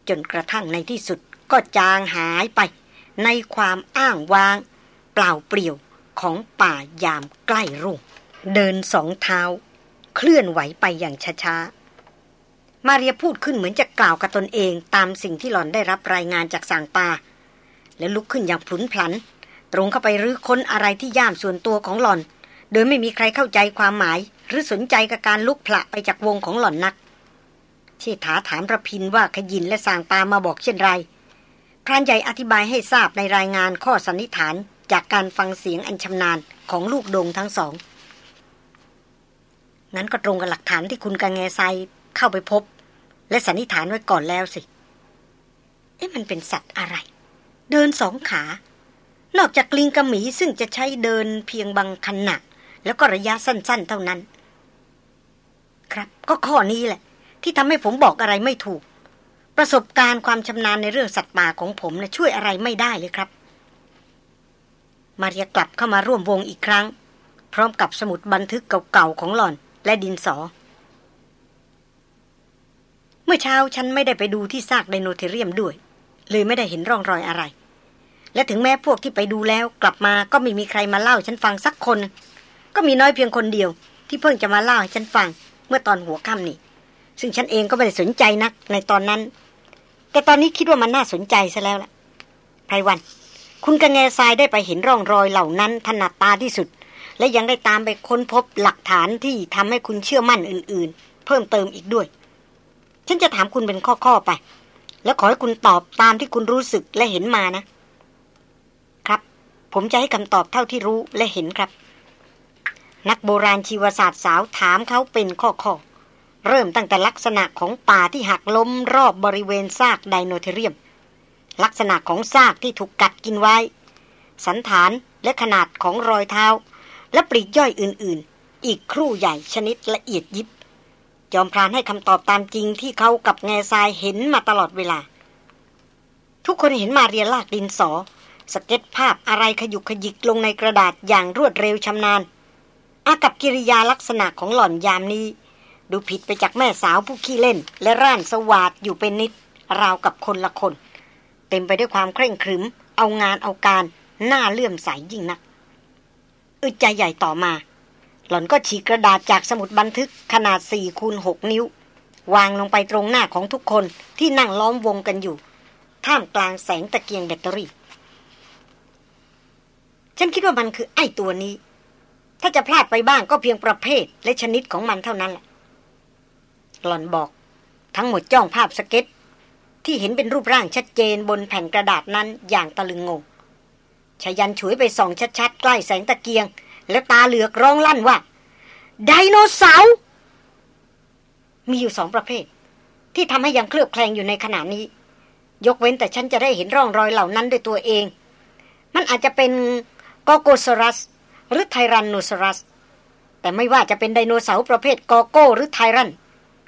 จนกระทั่งในที่สุดก็จางหายไป ในความอ้างว้าง เปล่าเปลี่ยวของป่ายามใกล้รุ่ง เดินสองเท้า เคลื่อนไหวไปอย่างช้าๆ มาเรียพูดขึ้นเหมือนจะกล่าวกับตนเองตามสิ่งที่หล่อนได้รับรายงานจากสางปา แล้วลุกขึ้นอย่างพลุนพลัน ตรงเข้าไปรื้อค้นอะไรที่ย่ามส่วนตัวของหล่อน โดยไม่มีใครเข้าใจความหมาย หรือสนใจกับการลุกพละไปจากวงของหล่อนนักที่ถาถามระพินว่าขยินและสางปามาบอกเช่นไรพรานใหญ่อธิบายให้ทราบในรายงานข้อสันนิษฐานจากการฟังเสียงอันชำนาญของลูกดงทั้งสองงั้นก็ตรงกับหลักฐานที่คุณกางแงไซ เข้าไปพบ และสันนิษฐานไว้ก่อนแล้วสิ เอ๊ะมันเป็นสัตว์อะไร เดินสองขา นอกจากลิงกระหมีซึ่งจะใช้เดินเพียงบางขณะแล้วก็ระยะสั้น ๆ เท่านั้น ครับ ก็ข้อนี้แหละ ที่ทำให้ผมบอกอะไรไม่ถูก ประสบการณ์ความชำนาญในเรื่องสัตว์ป่าของผมนะช่วยอะไรไม่ได้เลยครับ มาเรียกลับเข้ามาร่วมวงอีกครั้ง พร้อมกับสมุดบันทึกเก่าๆของหล่อนและดินสอ มื่อเช้าฉันไม่ได้ไปดูที่ซากไดโนเทเรียมด้วย เลยไม่ได้เห็นร่องรอยอะไร และถึงแม้พวกที่ไปดูแล้วกลับมาก็ไม่มีใครมาเล่าฉันฟังสักคน ก็มีน้อยเพียงคนเดียว ที่เพิ่งจะมาเล่าให้ฉันฟัง เมื่อตอนหัวค่ำนี่ ซึ่งฉันเองก็ไม่ได้สนใจนักในตอนนั้น แต่ตอนนี้คิดว่ามันน่าสนใจซะแล้วล่ะไพรวัน คุณกระแงทรายได้ไปเห็นร่องรอยเหล่านั้นถนัดตาที่สุด และยังได้ตามไปค้นพบหลักฐานที่ทำให้คุณเชื่อมั่นอื่น ๆ เพิ่มเติมอีกด้วย ฉันจะถามคุณเป็นข้อๆไป แล้วขอให้คุณตอบตามที่คุณรู้สึกและเห็นมานะ ครับ ผมจะให้คำตอบเท่าที่รู้และเห็นครับ นักโบราณชีวศาสตร์สาวถามเขาเป็นข้อๆเริ่มตั้งแต่ลักษณะของป่าที่หักล้มรอบบริเวณซากไดโนเทเรียม ลักษณะของซากที่ถูกกัดกินไว้ สันฐานและขนาดของรอยเท้า และปลีกย่อยอื่น ๆ อีกครู่ใหญ่ชนิดละเอียดยิบ จอมพรานให้คำตอบตามจริงที่เขากับแง่ทรายเห็นมาตลอดเวลา ทุกคนเห็นมาเรียลากดินสอ สเก็ตภาพอะไรขยุกขยิกลงในกระดาษอย่างรวดเร็วชำนาญ อากับกิริยาลักษณะของหล่อนยามนี้ ดูผิดไปจากแม่สาวผู้ขี้เล่น และร่านสวาดอยู่เป็นนิด ราวกับคนละคน เต็มไปด้วยความเคร่งครึม เอางานเอาการหน้าเลื่อมใสยยิ่งนักอึดใจใหญ่ต่อมา หล่อนก็ฉีกกระดาษจากสมุดบันทึกขนาดสี่คูณหนิ้ว วางลงไปตรงหน้าของทุกคนที่นั่งล้อมวงกันอยู่ ท่ามกลางแสงตะเกียงแบตเตอรี่ ฉันคิดว่ามันคือไอ้ตัวนี้ ถ้าจะพลาดไปบ้างก็เพียงประเภทและชนิดของมันเท่านั้นแหละหล่อนบอก ทั้งหมดจ้องภาพสเก็ต ที่เห็นเป็นรูปร่างชัดเจนบนแผ่นกระดาษนั้นอย่างตะลึงงงชายันฉวยไปส่องชัดๆ ใกล้แสงตะเกียง แล้วตาเหลือกร้องลั่นว่า ไดโนเสาร์มีอยู่สองประเภท ที่ทำให้ยังเคลือบแคลงอยู่ในขณะนี้ ยกเว้นแต่ฉันจะได้เห็นร่องรอยเหล่านั้นด้วยตัวเอง มันอาจจะเป็นกอโกซรัส หรือไทรันโนซรัส แต่ไม่ว่าจะเป็นไดโนเสาร์ประเภทกอโก้หรือไทรัน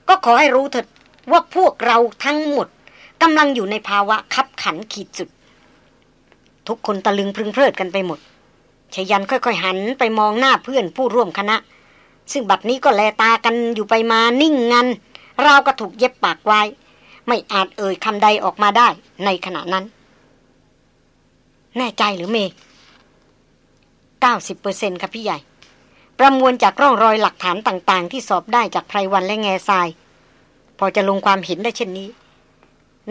ก็ขอให้รู้เถิดว่าพวกเราทั้งหมดกำลังอยู่ในภาวะคับขันขีดสุด ทุกคนตะลึงพึงเพลิดกันไปหมด ชยันค่อยๆหันไปมองหน้าเพื่อนผู้ร่วมคณะ ซึ่งบัดนี้ก็แลตากันอยู่ไปมานิ่งงันราวกระถูกเย็บปากไว้ ไม่อาจเอ่ยคำใดออกมาได้ในขณะนั้น แน่ใจหรือเมย์เก้าสิบเปอร์เซ็นต์ครับพี่ใหญ่ ประมวลจากร่องรอยหลักฐานต่างๆ ที่สอบได้จากไพรวันและแง่ทราย พอจะลงความเห็นได้เช่นนี้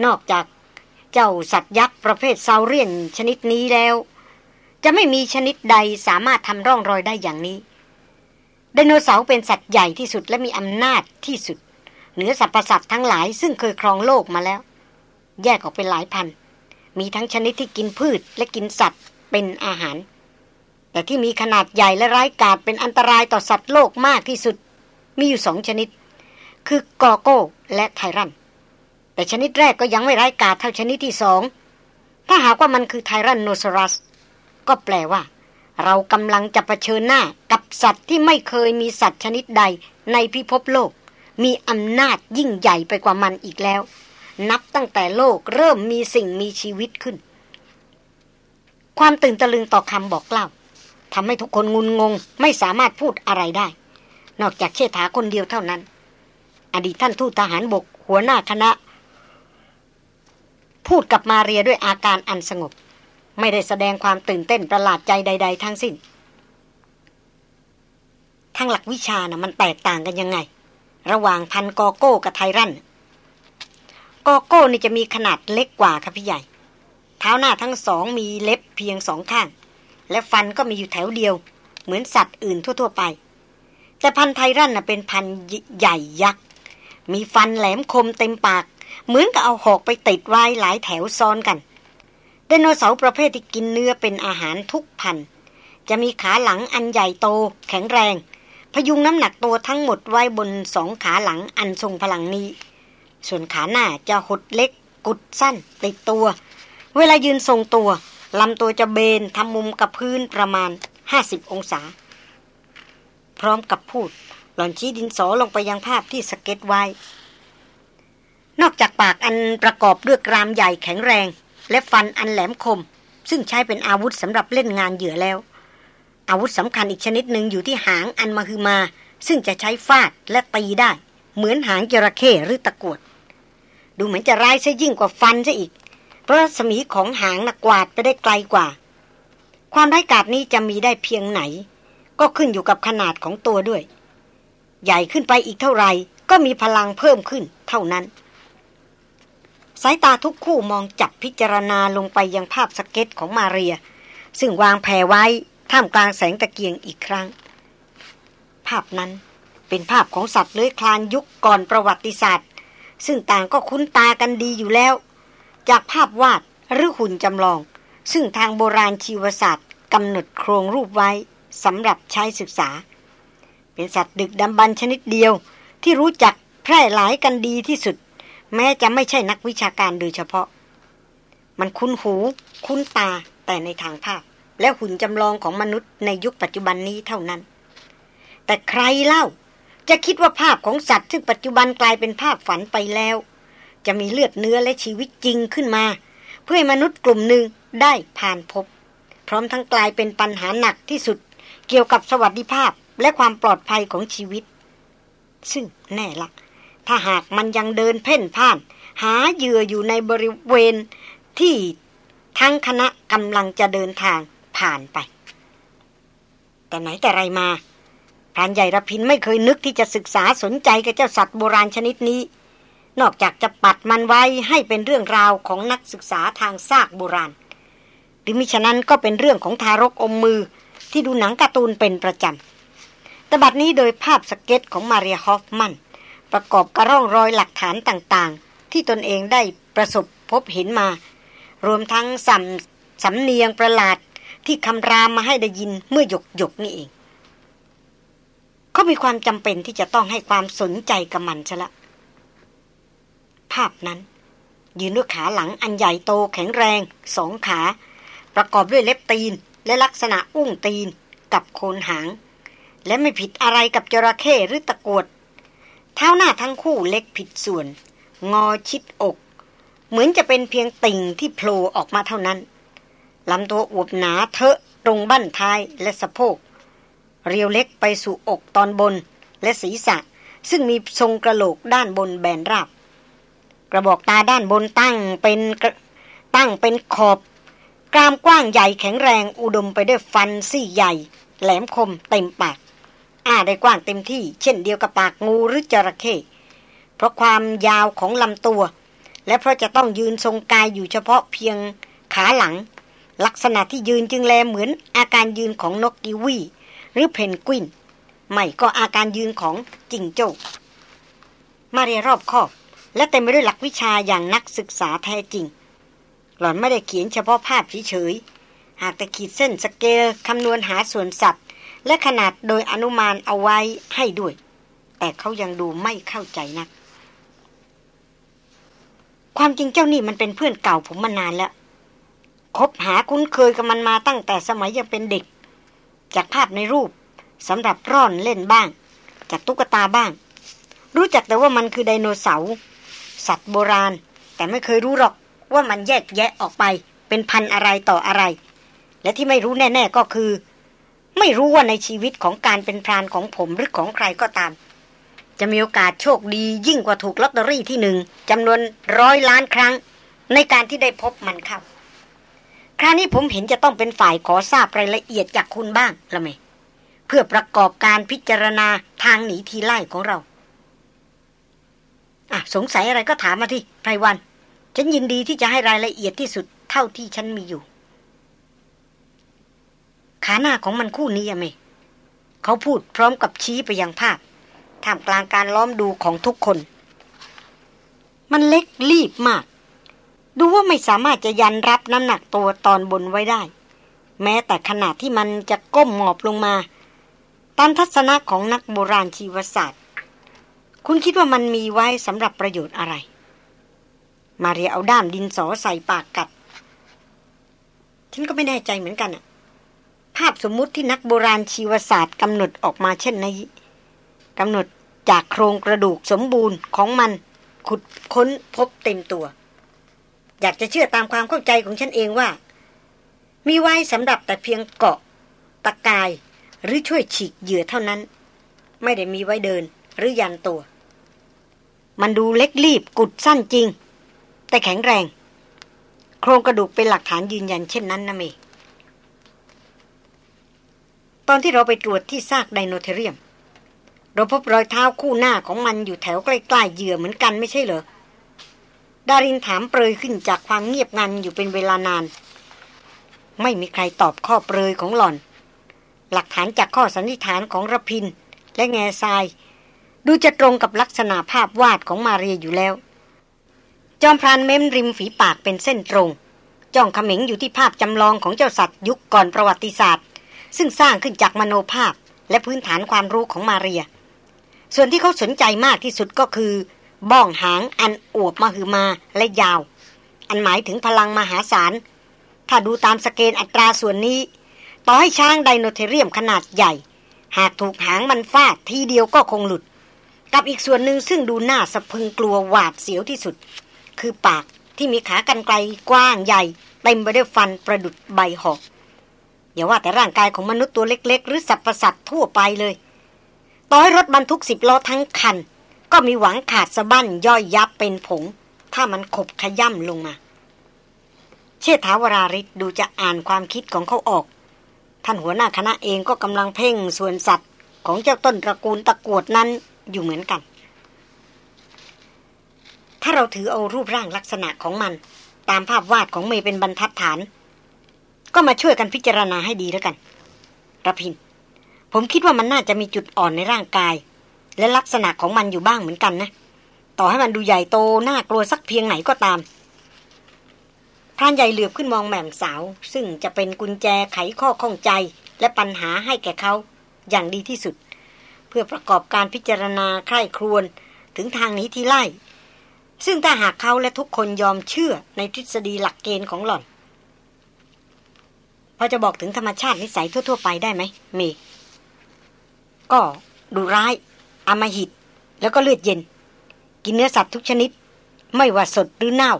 นอกจากเจ้าสัตว์ยักษ์ประเภทซาเรียนชนิดนี้แล้ว จะไม่มีชนิดใดสามารถทำร่องรอยได้อย่างนี้ ไดโนเสาร์เป็นสัตว์ใหญ่ที่สุดและมีอำนาจที่สุด เหนือสรรพสัตว์ทั้งหลายซึ่งเคยครองโลกมาแล้ว แยกออกเป็นหลายพัน มีทั้งชนิดที่กินพืชและกินสัตว์เป็นอาหาร แต่ที่มีขนาดใหญ่และร้ายกาจเป็นอันตรายต่อสัตว์โลกมากที่สุด มีอยู่สองชนิด คือกอโก้และไทรัน แต่ชนิดแรกก็ยังไม่ร้ายกาจเท่าชนิดที่สองถ้าหากว่ามันคือไทรันโนซอรัส ก็แปลว่า เรากำลังจะะเผชิญหน้ากับสัตว์ที่ไม่เคยมีสัตว์ชนิดใดในพิภพโลก มีอำนาจยิ่งใหญ่ไปกว่ามันอีกแล้ว นับตั้งแต่โลกเริ่มมีสิ่งมีชีวิตขึ้น ความตื่นตะลึงต่อคำบอกเล่าทำให้ทุกคนงุนงง ไม่สามารถพูดอะไรได้ นอกจากเชษฐาคนเดียวเท่านั้น อดีตท่านทูตทหารบกหัวหน้าคณะ พูดกับมาเรียด้วยอาการอันสงบ ไม่ได้แสดงความตื่นเต้นประหลาดใจใด ๆ ทั้งสิ้น ทางหลักวิชานะ่ะมันแตกต่างกันยังไง ระหว่างพันกอโก้กับไทรันกอโก้นี่จะมีขนาดเล็กกว่าครับพี่ใหญ่ เท้าหน้าทั้งสองมีเล็บเพียงสองข้าง และฟันก็มีอยู่แถวเดียว เหมือนสัตว์อื่นทั่ว ๆ ไป แต่พันไทรันน่ะเป็นพันใหญ่ยักษ์มีฟันแหลมคมเต็มปาก เหมือนกับเอาหอกไปติดไว้หลายแถวซ้อนกัน ดโนเสาร์ประเภทที่กินเนื้อเป็นอาหารทุกพันจะมีขาหลังอันใหญ่โตแข็งแรง พยุงน้ำหนักตัวทั้งหมดไว้บนสองขาหลังอันทรงพลังนี้ ส่วนขาหน้าจะหดเล็ก กุดสั้น ติดตัว เวลายืนทรงตัวลำตัวจะเบนทำมุมกับพื้นประมาณห้าสิบองศา พร้อมกับพูด หล่อนชี้ดินสอลงไปยังภาพที่สเก็ตไว้ นอกจากปากอันประกอบด้วยกรามใหญ่แข็งแรง และฟันอันแหลมคม ซึ่งใช้เป็นอาวุธสำหรับเล่นงานเหยื่อแล้ว อาวุธสำคัญอีกชนิดหนึ่งอยู่ที่หางอันมาคือมา ซึ่งจะใช้ฟาดและตีได้ เหมือนหางจระเข้หรือตะกวด ดูเหมือนจะร้ายซะยิ่งกว่าฟันซะอีก เพรัศมีของหางนักกวาดไปได้ไกลกว่า ความร้ายกาจนี้จะมีได้เพียงไหน ก็ขึ้นอยู่กับขนาดของตัวด้วย ใหญ่ขึ้นไปอีกเท่าไรก็มีพลังเพิ่มขึ้นเท่านั้น สายตาทุกคู่มองจับพิจารณาลงไปยังภาพสเก็ตของมาเรีย ซึ่งวางแผ่ไว้ท่ามกลางแสงตะเกียงอีกครั้ง ภาพนั้นเป็นภาพของสัตว์เลื้อยคลานยุคก่อนประวัติศาสตร์ ซึ่งต่างก็คุ้นตากันดีอยู่แล้ว จากภาพวาดหรือหุ่นจำลอง ซึ่งทางโบราณชีวศาสตร์กำหนดโครงรูปไว้สำหรับใช้ศึกษา เป็นสัตว์ดึกดำบรรชนิดเดียวที่รู้จักแพร่หลายกันดีที่สุด แม้จะไม่ใช่นักวิชาการโดยเฉพาะ มันคุ้นหู คุ้นตาแต่ในทางภาพ และหุ่นจำลองของมนุษย์ในยุคปัจจุบันนี้เท่านั้น แต่ใครเล่า จะคิดว่าภาพของสัตว์ซึ่งปัจจุบันกลายเป็นภาพฝันไปแล้ว จะมีเลือดเนื้อและชีวิตจริงขึ้นมา เพื่อให้มนุษย์กลุ่มหนึ่งได้ผ่านพบ พร้อมทั้งกลายเป็นปัญหาหนักที่สุด เกี่ยวกับสวัสดิภาพและความปลอดภัยของชีวิต ซึ่งแน่ละ ถ้าหากมันยังเดินเพ่นพ่าน หาเหยื่ออยู่ในบริเวณที่ทั้งคณะกำลังจะเดินทางผ่านไป แต่ไหนแต่ไรมาพรานใหญ่ระพินไม่เคยนึกที่จะศึกษาสนใจกับเจ้าสัตว์โบราณชนิดนี้ นอกจากจะปัดมันไว้ให้เป็นเรื่องราวของนักศึกษาทางซากโบราณ หรือมิฉะนั้นก็เป็นเรื่องของทารกอมมือที่ดูหนังการ์ตูนเป็นประจำแต่บัดนี้โดยภาพสเก็ตของมาเรียฮอฟมัน ประกอบกระร่องรอยหลักฐานต่างๆ ที่ตนเองได้ประสบพบเห็นมา รวมทั้งสำสำเนียงประหลาดที่คำรามมาให้ได้ยินเมื่อหยกหยกนี่เอง เขามีความจำเป็นที่จะต้องให้ความสนใจกับมันซะละ ภาพนั้น ยืนด้วยขาหลังอันใหญ่โตแข็งแรงสองขา ประกอบด้วยเล็บตีน และลักษณะอุ้งตีนกับโคนหาง และไม่ผิดอะไรกับจระเข้หรือตะกวด เท้าหน้าทั้งคู่เล็กผิดส่วน งอชิดอก เหมือนจะเป็นเพียงติ่งที่โผล่ออกมาเท่านั้นลำตัวอวบหนาเทอะตรงบั้นท้ายและสะโพก เรียวเล็กไปสู่อกตอนบนและศีรษะ ซึ่งมีทรงกระโหลกด้านบนแบนราบ กระบอกตาด้านบนตั้งเป็นตั้งเป็นขอบ กรามกว้างใหญ่แข็งแรงอุดมไปด้วยฟันซี่ใหญ่ แหลมคมเต็มปาก อ้าได้กว้างเต็มที่ เช่นเดียวกับปากงูหรือจระเข้เพราะความยาวของลำตัว และเพราะจะต้องยืนทรงกายอยู่เฉพาะเพียงขาหลัง ลักษณะที่ยืนจึงแลเหมือนอาการยืนของนกกิวีหรือเพนกวินไม่ก็อาการยืนของจิงโจ้มาเรียรอบคอบ และเต็มไปด้วยหลักวิชาอย่างนักศึกษาแท้จริง หล่อนไม่ได้เขียนเฉพาะภาพเฉยๆหากแต่ขีดเส้นสเกลคำนวณหาส่วนสัตว์ และขนาดโดยอนุมานเอาไว้ให้ด้วย แต่เขายังดูไม่เข้าใจนัก ความจริงเจ้านี่มันเป็นเพื่อนเก่าผมมานานแล้วคบหาคุ้นเคยกับมันมาตั้งแต่สมัยยังเป็นเด็ก จากภาพในรูปสำหรับร่อนเล่นบ้าง จากตุ๊กตาบ้าง รู้จักแต่ว่ามันคือไดโนเสาร์สัตว์โบราณ แต่ไม่เคยรู้หรอกว่ามันแยกแยะออกไป เป็นพันอะไรต่ออะไร และที่ไม่รู้แน่ ๆก็คือ ไม่รู้ว่าในชีวิตของการเป็นพรานของผมหรือของใครก็ตาม จะมีโอกาสโชคดียิ่งกว่าถูกลอตเตอรี่ที่หนึ่งจำนวนร้อยล้านครั้ง ในการที่ได้พบมันครับคราวนี้ผมเห็นจะต้องเป็นฝ่ายขอทราบรายละเอียดจากคุณบ้างละไหมเพื่อประกอบการพิจารณาทางหนีทีไล่ของเราอะสงสัยอะไรก็ถามมาที่ไพรวัน ฉันยินดีที่จะให้รายละเอียดที่สุดเท่าที่ฉันมีอยู่ ขาหน้าของมันคู่นี้อะเมเขาพูดพร้อมกับชี้ไปยังภาพท่ามกลางการล้อมดูของทุกคน มันเล็กรีบมาก ดูว่าไม่สามารถจะยันรับน้ำหนักตัวตอนบนไว้ได้ แม้แต่ขณะที่มันจะก้มหมอบลงมา ตามทัศนะของนักโบราณชีวศาสตร์ คุณคิดว่ามันมีไว้สำหรับประโยชน์อะไร มาเรียเอาด้ามดินสอใส่ปากกัด ฉันก็ไม่แน่ใจเหมือนกันอะาพสมมุติที่นักโบราณชีวศาสตร์กำหนดออกมาเช่นนี้กำหนดจากโครงกระดูกสมบูรณ์ของมันขุดค้นพบเต็มตัว อยากจะเชื่อตามความเข้าใจของฉันเองว่า มีไว้สำหรับแต่เพียงเกาะ ตะกายหรือช่วยฉีกเหยื่อเท่านั้น ไม่ได้มีไว้เดินหรือยันตัว มันดูเล็กรีบกุดสั้นจริง แต่แข็งแรง โครงกระดูกเป็นหลักฐานยืนยันเช่นนั้นนะเมต อนที่เราไปตรวจที่ซากไดโนเทเรียม เราพบรอยเท้าคู่หน้าของมันอยู่แถวใกล้ๆเหยื่อเหมือนกันไม่ใช่เหรอ ดารินถามเปรยขึ้นจากความเงียบงันอยู่เป็นเวลานาน ไม่มีใครตอบข้อเปรยของหล่อน หลักฐานจากข้อสันนิษฐานของระพินและแง่ทราย ดูจะตรงกับลักษณะภาพวาดของมาเรียอยู่แล้ว จอมพรานเม้มริมฝีปากเป็นเส้นตรง จ้องเขม็งอยู่ที่ภาพจำลองของเจ้าสัตว์ยุคก่อนประวัติศาสตร์ ซึ่งสร้างขึ้นจากมโนภาพและพื้นฐานความรู้ของมาเรีย ส่วนที่เขาสนใจมากที่สุดก็คือ บ้องหางอันอวบมาหือมาและยาว อันหมายถึงพลังมหาศาล ถ้าดูตามสเกลอัตราส่วนนี้ ต่อให้ช้างไดโนเทเรียมขนาดใหญ่ หากถูกหางมันฟาดทีเดียวก็คงหลุด กับอีกส่วนหนึ่งซึ่งดูน่าสะพึงกลัวหวาดเสียวที่สุด คือปากที่มีขากันไกลกว้างใหญ่เต็มไปด้วยฟันประดุดใบหอก อย่าว่าแต่ร่างกายของมนุษย์ตัวเล็ก ๆ หรือสัตว์ประสัตทั่วไปเลย ต่อให้รถบรรทุกสิบล้อทั้งคัน ก็มีหวังขาดสะบั้นย่อยยับเป็นผง ถ้ามันขบขย่ำลงมา เชษฐาวราริศดูจะอ่านความคิดของเขาออก ท่านหัวหน้าคณะเองก็กำลังเพ่งส่วนสัตว์ของเจ้าต้นตระกูลตะกวดนั้นอยู่เหมือนกัน ถ้าเราถือเอารูปร่างลักษณะของมัน ตามภาพวาดของเมย์เป็นบรรทัดฐาน ก็มาช่วยกันพิจารณาให้ดีแล้วกันระพิน ผมคิดว่ามันน่าจะมีจุดอ่อนในร่างกาย และลักษณะของมันอยู่บ้างเหมือนกันนะ ต่อให้มันดูใหญ่โตน่ากลัวสักเพียงไหนก็ตามพรานใหญ่เหลือบขึ้นมองแหม่มสาว ซึ่งจะเป็นกุญแจไขข้อข้องใจ และปัญหาให้แก่เขาอย่างดีที่สุด เพื่อประกอบการพิจารณาใคร่ครวญถึงทางนี้ที่ไล่ ซึ่งถ้าหากเขาและทุกคนยอมเชื่อในทฤษฎีหลักเกณฑ์ของหล่อน พอจะบอกถึงธรรมชาตินิสัยทั่ว ๆ ไปได้ไหมเมก็ดูร้าย อมหิต แล้วก็เลือดเย็น กินเนื้อสัตว์ทุกชนิด ไม่ว่าสดหรือเน่า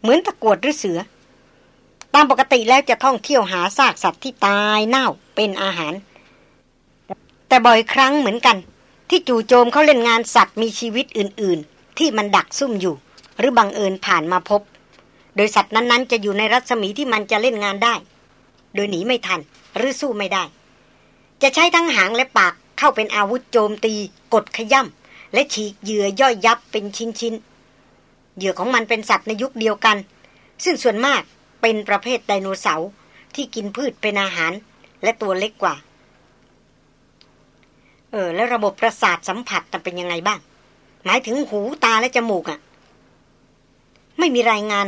เหมือนตะกวดหรือเสือ ตามปกติแล้วจะท่องเที่ยวหาซากสัตว์ที่ตายเน่าเป็นอาหาร แต่บ่อยครั้งเหมือนกัน ที่จู่โจมเขาเล่นงานสัตว์มีชีวิตอื่น ๆ ที่มันดักซุ่มอยู่ หรือบังเอิญผ่านมาพบ โดยสัตว์นั้นๆ จะอยู่ในรัศมีที่มันจะเล่นงานได้ โดยหนีไม่ทัน หรือสู้ไม่ได้ จะใช้ทั้งหางและปากเข้าเป็นอาวุธโจมตี กดขย่ำและฉีกเหยื่อย่อยยับเป็นชิ้นๆเหยื่อของมันเป็นสัตว์ในยุคเดียวกัน ซึ่งส่วนมากเป็นประเภทไดโนเสาร์ที่กินพืชเป็นอาหาร และตัวเล็กกว่า เออ แล้วระบบประสาทสัมผัสเป็นยังไงบ้าง หมายถึงหูตาและจมูกอะ่ะ ไม่มีรายงาน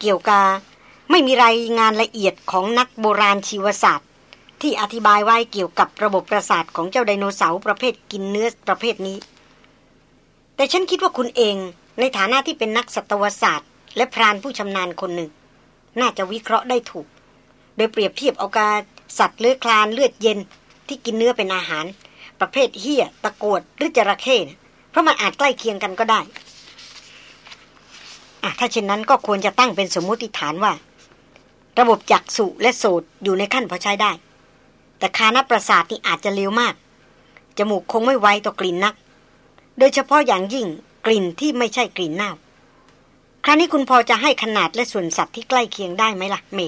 เกี่ยวกับ ไม่มีรายงานละเอียดของนักโบราณชีวศาสตร์ ที่อธิบายไว้เกี่ยวกับระบบประสาทของเจ้าไดโนเสาร์ประเภทกินเนื้อประเภทนี้ แต่ฉันคิดว่าคุณเองในฐานะที่เป็นนักสัตวศาสตร์ และพรานผู้ชำนาญคนหนึ่ง น่าจะวิเคราะห์ได้ถูก โดยเปรียบเทียบเอากาสัตว์เลื้อยคลานเลือดเย็น ที่กินเนื้อเป็นอาหาร ประเภทเฮี้ยตะกวดหรือจระเข้เพราะมันอาจใกล้เคียงกันก็ได้อะถ้าเช่นนั้นก็ควรจะตั้งเป็นสมมติฐานว่า ระบบจักษุและโสดอยู่ในขั้นพอใช้ได้ แต่คานประสาทนี่อาจจะเร็วมาก จมูกคงไม่ไวต่อกลิ่นนัก โดยเฉพาะอย่างยิ่งกลิ่นที่ไม่ใช่กลิ่นเน่า คราวนี้คุณพอจะให้ขนาดและส่วนสัตว์ที่ใกล้เคียงได้ไหมล่ะ เม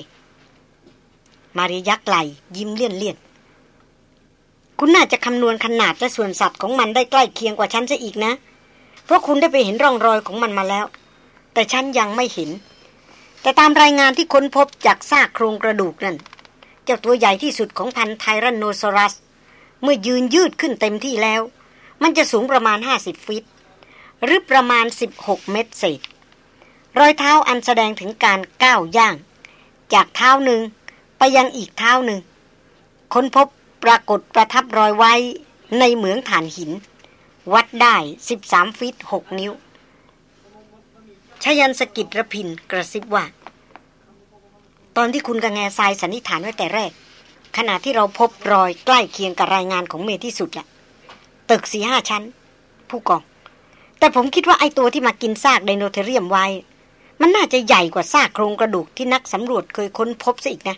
มารียักไหลยิ้มเลี่ยนเลี่ยนคุณน่าจะคำนวณขนาดและส่วนสัตว์ของมันได้ใกล้เคียงกว่าฉันซะอีกนะ เพราะคุณได้ไปเห็นร่องรอยของมันมาแล้ว แต่ฉันยังไม่เห็น แต่ตามรายงานที่ค้นพบจากซากโครงกระดูกนั่นเจ้าตัวใหญ่ที่สุดของพันไทรันโนซอรัส เมื่อยืนยืดขึ้นเต็มที่แล้ว มันจะสูงประมาณ 50 ฟิต หรือประมาณ 16 เมตรเศษ รอยเท้าอันแสดงถึงการก้าวย่าง จากเท้าหนึ่งไปยังอีกเท้าหนึ่ง ค้นพบปรากฏประทับรอยไว้ในเหมืองฐานหิน วัดได้ 13 ฟิต 6 นิ้ว ชยันสกิดระพินกระซิบว่า ตอนที่คุณกับแง่ทรายสันนิษฐานไว้แต่แรก ขณะที่เราพบรอยใกล้เคียงกับรายงานของเมที่สุดแหละตึกสี่ห้าชั้น ผู้กอง แต่ผมคิดว่าไอตัวที่มากินซากไดโนเทเรียมไว้ มันน่าจะใหญ่กว่าซากโครงกระดูกที่นักสำรวจเคยค้นพบซะอีกนะ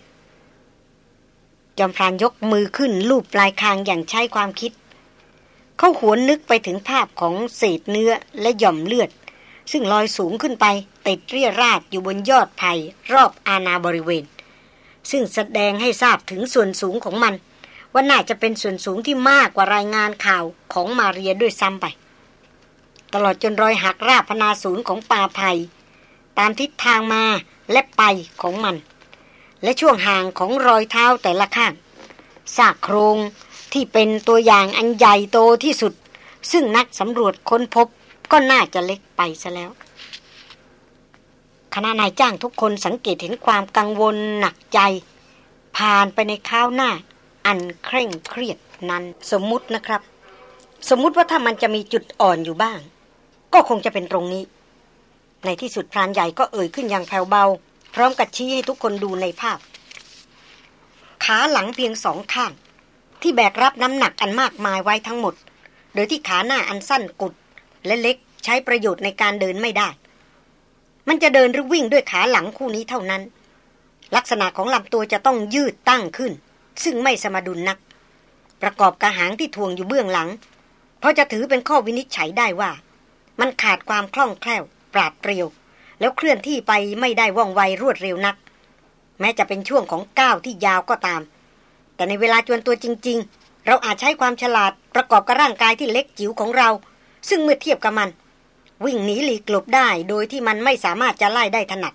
จอมพรานยกมือขึ้นลูบปลายคางอย่างใช้ความคิด เขาหวนนึกไปถึงภาพของเศษเนื้อและหย่อมเลือด ซึ่งลอยสูงขึ้นไปติดเรียราดอยู่บนยอดไผ่รอบอาณาบริเวณ ซึ่งแสดงให้ทราบถึงส่วนสูงของมัน ว่าน่าจะเป็นส่วนสูงที่มากกว่ารายงานข่าวของมาเรียด้วยซ้ำไป ตลอดจนรอยหักราบพนาศูนย์ของป่าไผ่ตามทิศทางมาและไปของมัน และช่วงห่างของรอยเท้าแต่ละข้างซากโครงที่เป็นตัวอย่างอันใหญ่โตที่สุด ซึ่งนักสำรวจค้นพบ ก็น่าจะเล็กไปซะแล้ว คณะนายจ้างทุกคนสังเกตเห็นความกังวลหนักใจ ผ่านไปในข้าวหน้า อันเคร่งเครียดนั้นสมมุตินะครับ สมมุติว่าถ้ามันจะมีจุดอ่อนอยู่บ้าง ก็คงจะเป็นตรงนี้ ในที่สุดพรานใหญ่ก็เอ่ยขึ้นอย่างแผ่วเบา พร้อมกับชี้ให้ทุกคนดูในภาพ ขาหลังเพียงสองข้าง ที่แบกรับน้ำหนักอันมากมายไว้ทั้งหมด โดยที่ขาหน้าอันสั้นกุดและเล็ก ใช้ประโยชน์ในการเดินไม่ได้ มันจะเดินหรือวิ่งด้วยขาหลังคู่นี้เท่านั้น ลักษณะของลำตัวจะต้องยืดตั้งขึ้น ซึ่งไม่สมดุลนัก ประกอบกระหางที่ทวงอยู่เบื้องหลัง เพราะจะถือเป็นข้อวินิจฉัยได้ว่า มันขาดความคล่องแคล่ว ปราดเปรียว แล้วเคลื่อนที่ไปไม่ได้ว่องไวรวดเร็วนัก แม้จะเป็นช่วงของก้าวที่ยาวก็ตาม แต่ในเวลาจวนตัวจริง ๆ เราอาจใช้ความฉลาดประกอบกับร่างกายที่เล็กจิ๋วของเรา ซึ่งเมื่อเทียบกับมัน วิ่งหนีหลีกหลบได้โดยที่มันไม่สามารถจะไล่ได้ถนัด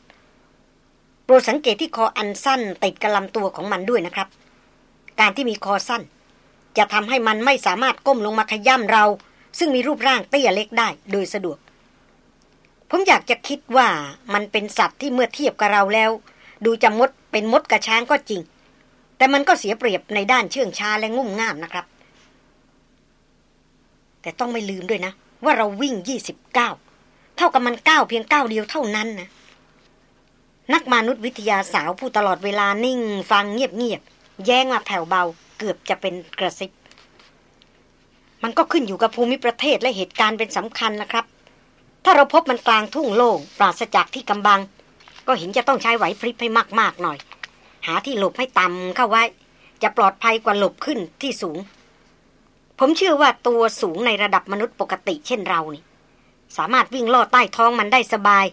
โปรดสังเกตที่คออันสั้นติดกระลำตัวของมันด้วยนะครับ การที่มีคอสั้น จะทำให้มันไม่สามารถก้มลงมาขย่ำเรา ซึ่งมีรูปร่างเตี้ยเล็กได้โดยสะดวก ผมอยากจะคิดว่ามันเป็นสัตว์ที่เมื่อเทียบกับเราแล้ว ดูจะมดเป็นมดกระช้างก็จริง แต่มันก็เสียเปรียบในด้านเชื่องช้าและงุ่มง่ามนะครับ แต่ต้องไม่ลืมด้วยนะ ว่าเราวิ่งยี่สิบเก้าเท่ากับมันเก้าเพียงเก้าเดียวเท่านั้นนะ นักมนุษยวิทยาสาวผู้ตลอดเวลานิ่ง ฟังเงียบๆ แย้งมาแผ่วเบาเกือบจะเป็นกระซิบ มันก็ขึ้นอยู่กับภูมิประเทศและเหตุการณ์เป็นสำคัญนะครับ ถ้าเราพบมันกลางทุ่งโล่งปราศจากที่กำบัง ก็เห็นจะต้องใช้ไหวพริบให้มากๆหน่อย หาที่หลบให้ต่ำเข้าไว้ จะปลอดภัยกว่าหลบขึ้นที่สูง ผมเชื่อว่าตัวสูงในระดับมนุษย์ปกติเช่นเรานี่ สามารถวิ่งลอดใต้ท้องมันได้สบาย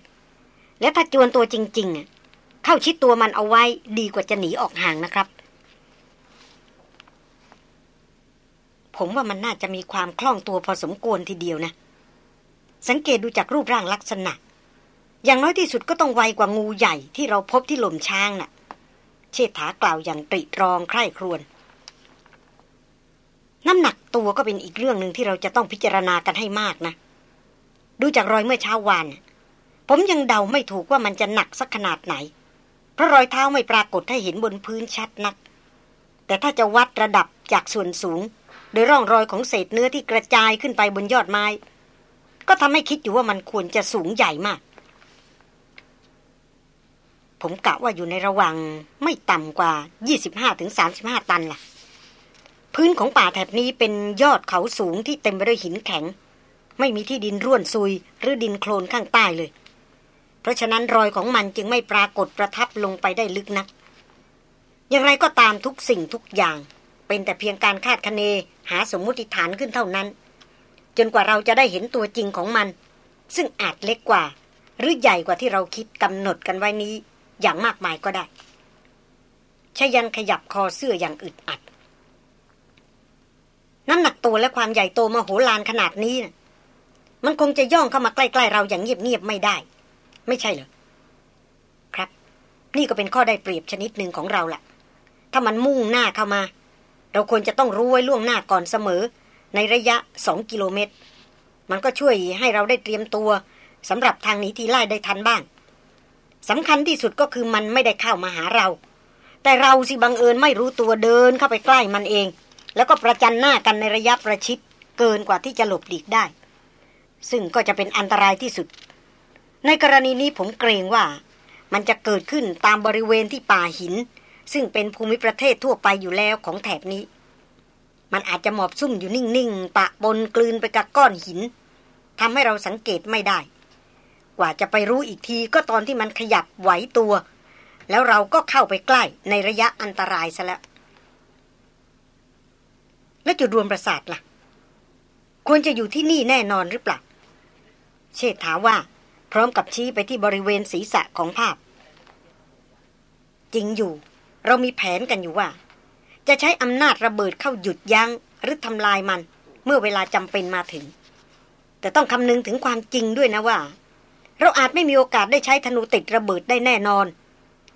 และถ้าจวนตัวจริงๆเข้าชิดตัวมันเอาไว้ดีกว่าจะหนีออกห่างนะครับ ผมว่ามันน่าจะมีความคล่องตัวพอสมควรทีเดียวนะ สังเกตดูจากรูปร่างลักษณะ อย่างน้อยที่สุดก็ต้องไวกว่างูใหญ่ที่เราพบที่หล่มช้างนะ่ะ เชษฐากล่าวอย่างตรีตรองใคร่ครวญ น้ำหนักตัวก็เป็นอีกเรื่องหนึ่งที่เราจะต้องพิจารณากันให้มากนะ ดูจากรอยเมื่อเช้าวาน ผมยังเดาไม่ถูกว่ามันจะหนักสักขนาดไหน เพราะรอยเท้าไม่ปรากฏให้เห็นบนพื้นชัดนัก แต่ถ้าจะวัดระดับจากส่วนสูง โดยร่องรอยของเศษเนื้อที่กระจายขึ้นไปบนยอดไม้ ก็ทำให้คิดอยู่ว่ามันควรจะสูงใหญ่มาก ผมกะว่าอยู่ในระหว่างไม่ต่ำกว่า 25-35 ตันล่ะ พื้นของป่าแถบนี้เป็นยอดเขาสูงที่เต็มไปด้วยหินแข็ง ไม่มีที่ดินร่วนซุย หรือดินโคลนข้างใต้เลย เพราะฉะนั้นรอยของมันจึงไม่ปรากฏประทับลงไปได้ลึกนัก อย่างไรก็ตามทุกสิ่งทุกอย่าง เป็นแต่เพียงการคาดคะเนหาสมมุติฐานขึ้นเท่านั้น จนกว่าเราจะได้เห็นตัวจริงของมัน ซึ่งอาจเล็กกว่า หรือใหญ่กว่าที่เราคิดกำหนดกันไว้นี้ อย่างมากมายก็ได้ชยันขยับคอเสื้ออย่างอึดอัด น้ำหนักตัวและความใหญ่โตมโหฬารขนาดนี้นะมันคงจะย่องเข้ามาใกล้ๆเราอย่างเงียบๆไม่ได้ ไม่ใช่เหรอครับ นี่ก็เป็นข้อได้เปรียบชนิดหนึ่งของเราแหละถ้ามันมุ่งหน้าเข้ามา เราควรจะต้องรู้ไว้ล่วงหน้าก่อนเสมอ ในระยะสองกิโลเมตร มันก็ช่วยให้เราได้เตรียมตัวสำหรับทางหนีทีไล่ได้ทันบ้างสำคัญที่สุดก็คือมันไม่ได้เข้ามาหาเรา แต่เราสิบังเอิญไม่รู้ตัวเดินเข้าไปใกล้มันเอง แล้วก็ประจันหน้ากันในระยะประชิดเกินกว่าที่จะหลบหลีกได้ ซึ่งก็จะเป็นอันตรายที่สุด ในกรณีนี้ผมเกรงว่า มันจะเกิดขึ้นตามบริเวณที่ป่าหิน ซึ่งเป็นภูมิประเทศทั่วไปอยู่แล้วของแถบนี้ มันอาจจะหมอบซุ่มอยู่นิ่งๆปะบนกลืนไปกับก้อนหินทำให้เราสังเกตไม่ได้ กว่าจะไปรู้อีกทีก็ตอนที่มันขยับไหวตัว แล้วเราก็เข้าไปใกล้ในระยะอันตรายซะแล้ว แล้วจุดรวมประสาทล่ะ ควรจะอยู่ที่นี่แน่นอนหรือเปล่า เชษฐาว่า พร้อมกับชี้ไปที่บริเวณศีรษะของภาพ จริงอยู่ เรามีแผนกันอยู่ว่า จะใช้อำนาจระเบิดเข้าหยุดยัง้งหรือทำลายมัน เมื่อเวลาจำเป็นมาถึง แต่ต้องคำนึงถึงความจริงด้วยนะว่า เราอาจไม่มีโอกาสได้ใช้ธนูติดระเบิดได้แน่นอน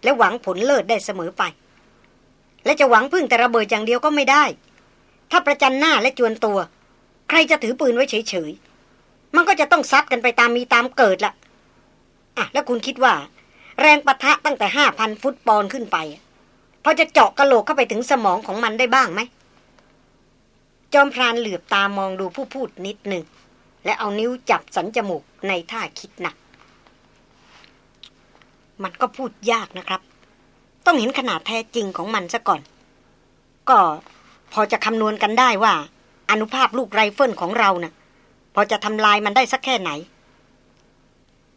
และหวังผลเลิศได้เสมอไป และจะหวังพึ่งแต่ระเบิดอย่างเดียวก็ไม่ได้ ถ้าประจันหน้าและจวนตัว ใครจะถือปืนไว้เฉยๆ มันก็จะต้องซัดกันไปตามมีตามเกิดละอะ แล้วคุณคิดว่า แรงปะทะตั้งแต่ห้าพันฟุตปอนขึ้นไปพอจะเจาะกระโหลกเข้าไปถึงสมองของมันได้บ้างไหม จอมพรานเหลือบตามองดูผู้พูดนิดหนึ่ง และเอานิ้วจับสันจมูกในท่าคิดหนัก มันก็พูดยากนะครับ ต้องเห็นขนาดแท้จริงของมันซะก่อน ก็ พอจะคำนวณกันได้ว่า อนุภาพลูกไรเฟิลของเรานะ่ะ พอจะทำลายมันได้สักแค่ไหน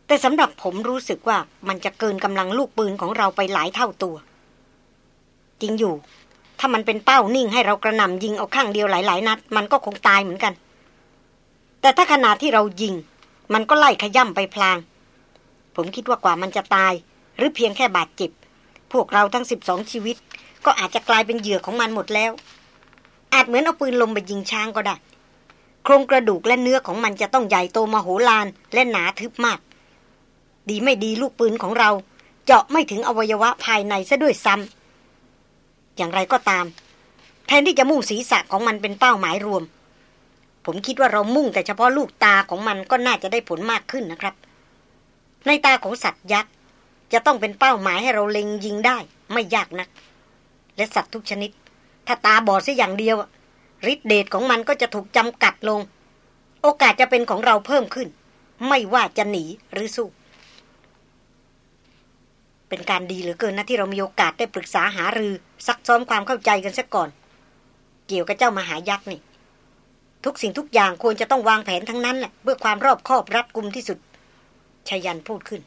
แต่สำหรับผมรู้สึกว่ามันจะเกินกำลังลูกปืนของเราไปหลายเท่าตัว จริงอยู่ ถ้ามันเป็นเป้านิ่งให้เรากระหน่ำยิงเอาข้างเดียวหลายๆ นัด มันก็คงตายเหมือนกัน แต่ถ้าขนาดที่เรายิง มันก็ไล่ขย่ำไปพลาง ผมคิดว่ากว่ามันจะตาย หรือเพียงแค่บาดเจ็บพวกเราทั้งสิบสองชีวิต ก็อาจจะกลายเป็นเหยื่อของมันหมดแล้ว อาจเหมือนเอาปืนลมไปยิงช้างก็ได้ โครงกระดูกและเนื้อของมันจะต้องใหญ่โตมโหฬารและหนาทึบมาก ดีไม่ดีลูกปืนของเรา เจาะไม่ถึงอวัยวะภายในซะด้วยซ้ำอย่างไรก็ตาม แทนที่จะมุ่งศีรษะของมันเป็นเป้าหมายรวม ผมคิดว่าเรามุ่งแต่เฉพาะลูกตาของมันก็น่าจะได้ผลมากขึ้นนะครับ ในตาของสัตว์ยักษ์จะต้องเป็นเป้าหมายให้เราเล็งยิงได้ ไม่ยากนัก และสัตว์ทุกชนิด ถ้าตาบอดเสียอย่างเดียวฤทธิเดชของมันก็จะถูกจำกัดลง โอกาสจะเป็นของเราเพิ่มขึ้น ไม่ว่าจะหนีหรือสู้ เป็นการดีเหลือเกินนะที่เรามีโอกาสได้ปรึกษาหารือซักซ้อมความเข้าใจกันซะก่อน เกี่ยวกับเจ้ามหายักษ์นี่ ทุกสิ่งทุกอย่างควรจะต้องวางแผนทั้งนั้นแหละเพื่อความรอบคอบรัดกุมที่สุดชายันพูดขึ้น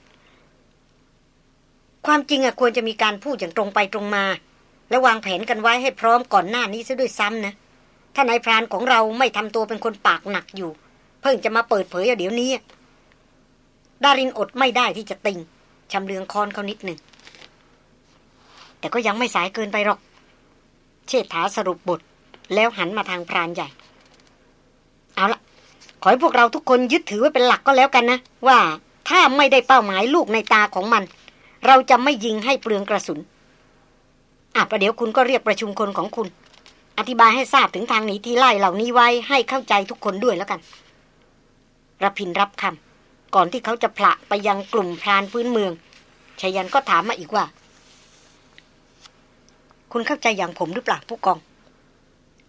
ความจริงอะควรจะมีการพูดอย่างตรงไปตรงมา และวางแผนกันไว้ให้พร้อมก่อนหน้านี้ซะด้วยซ้ำนะ ถ้านายพรานของเราไม่ทำตัวเป็นคนปากหนักอยู่ เพิ่งจะมาเปิดเผยเดี๋ยวนี้ ดารินอดไม่ได้ที่จะติงชำเลืองคอนเขานิดหนึ่ง แต่ก็ยังไม่สายเกินไปหรอก เชษฐาสรุปบท แล้วหันมาทางพรานใหญ่ เอาละขอให้พวกเราทุกคนยึดถือไว้เป็นหลักก็แล้วกันนะ ว่าถ้าไม่ได้เป้าหมายลูกในตาของมัน เราจะไม่ยิงให้เปลืองกระสุน อะประเดี๋ยวคุณก็เรียกประชุมคนของคุณ อธิบายให้ทราบถึงทางหนีที่ไล่เหล่านี้ไว้ให้เข้าใจทุกคนด้วยแล้วกันรพินรับคำก่อนที่เขาจะผละไปยังกลุ่มพรานพื้นเมืองชายันก็ถามมาอีกว่า คุณเข้าใจอย่างผมหรือเปล่าผู้กอง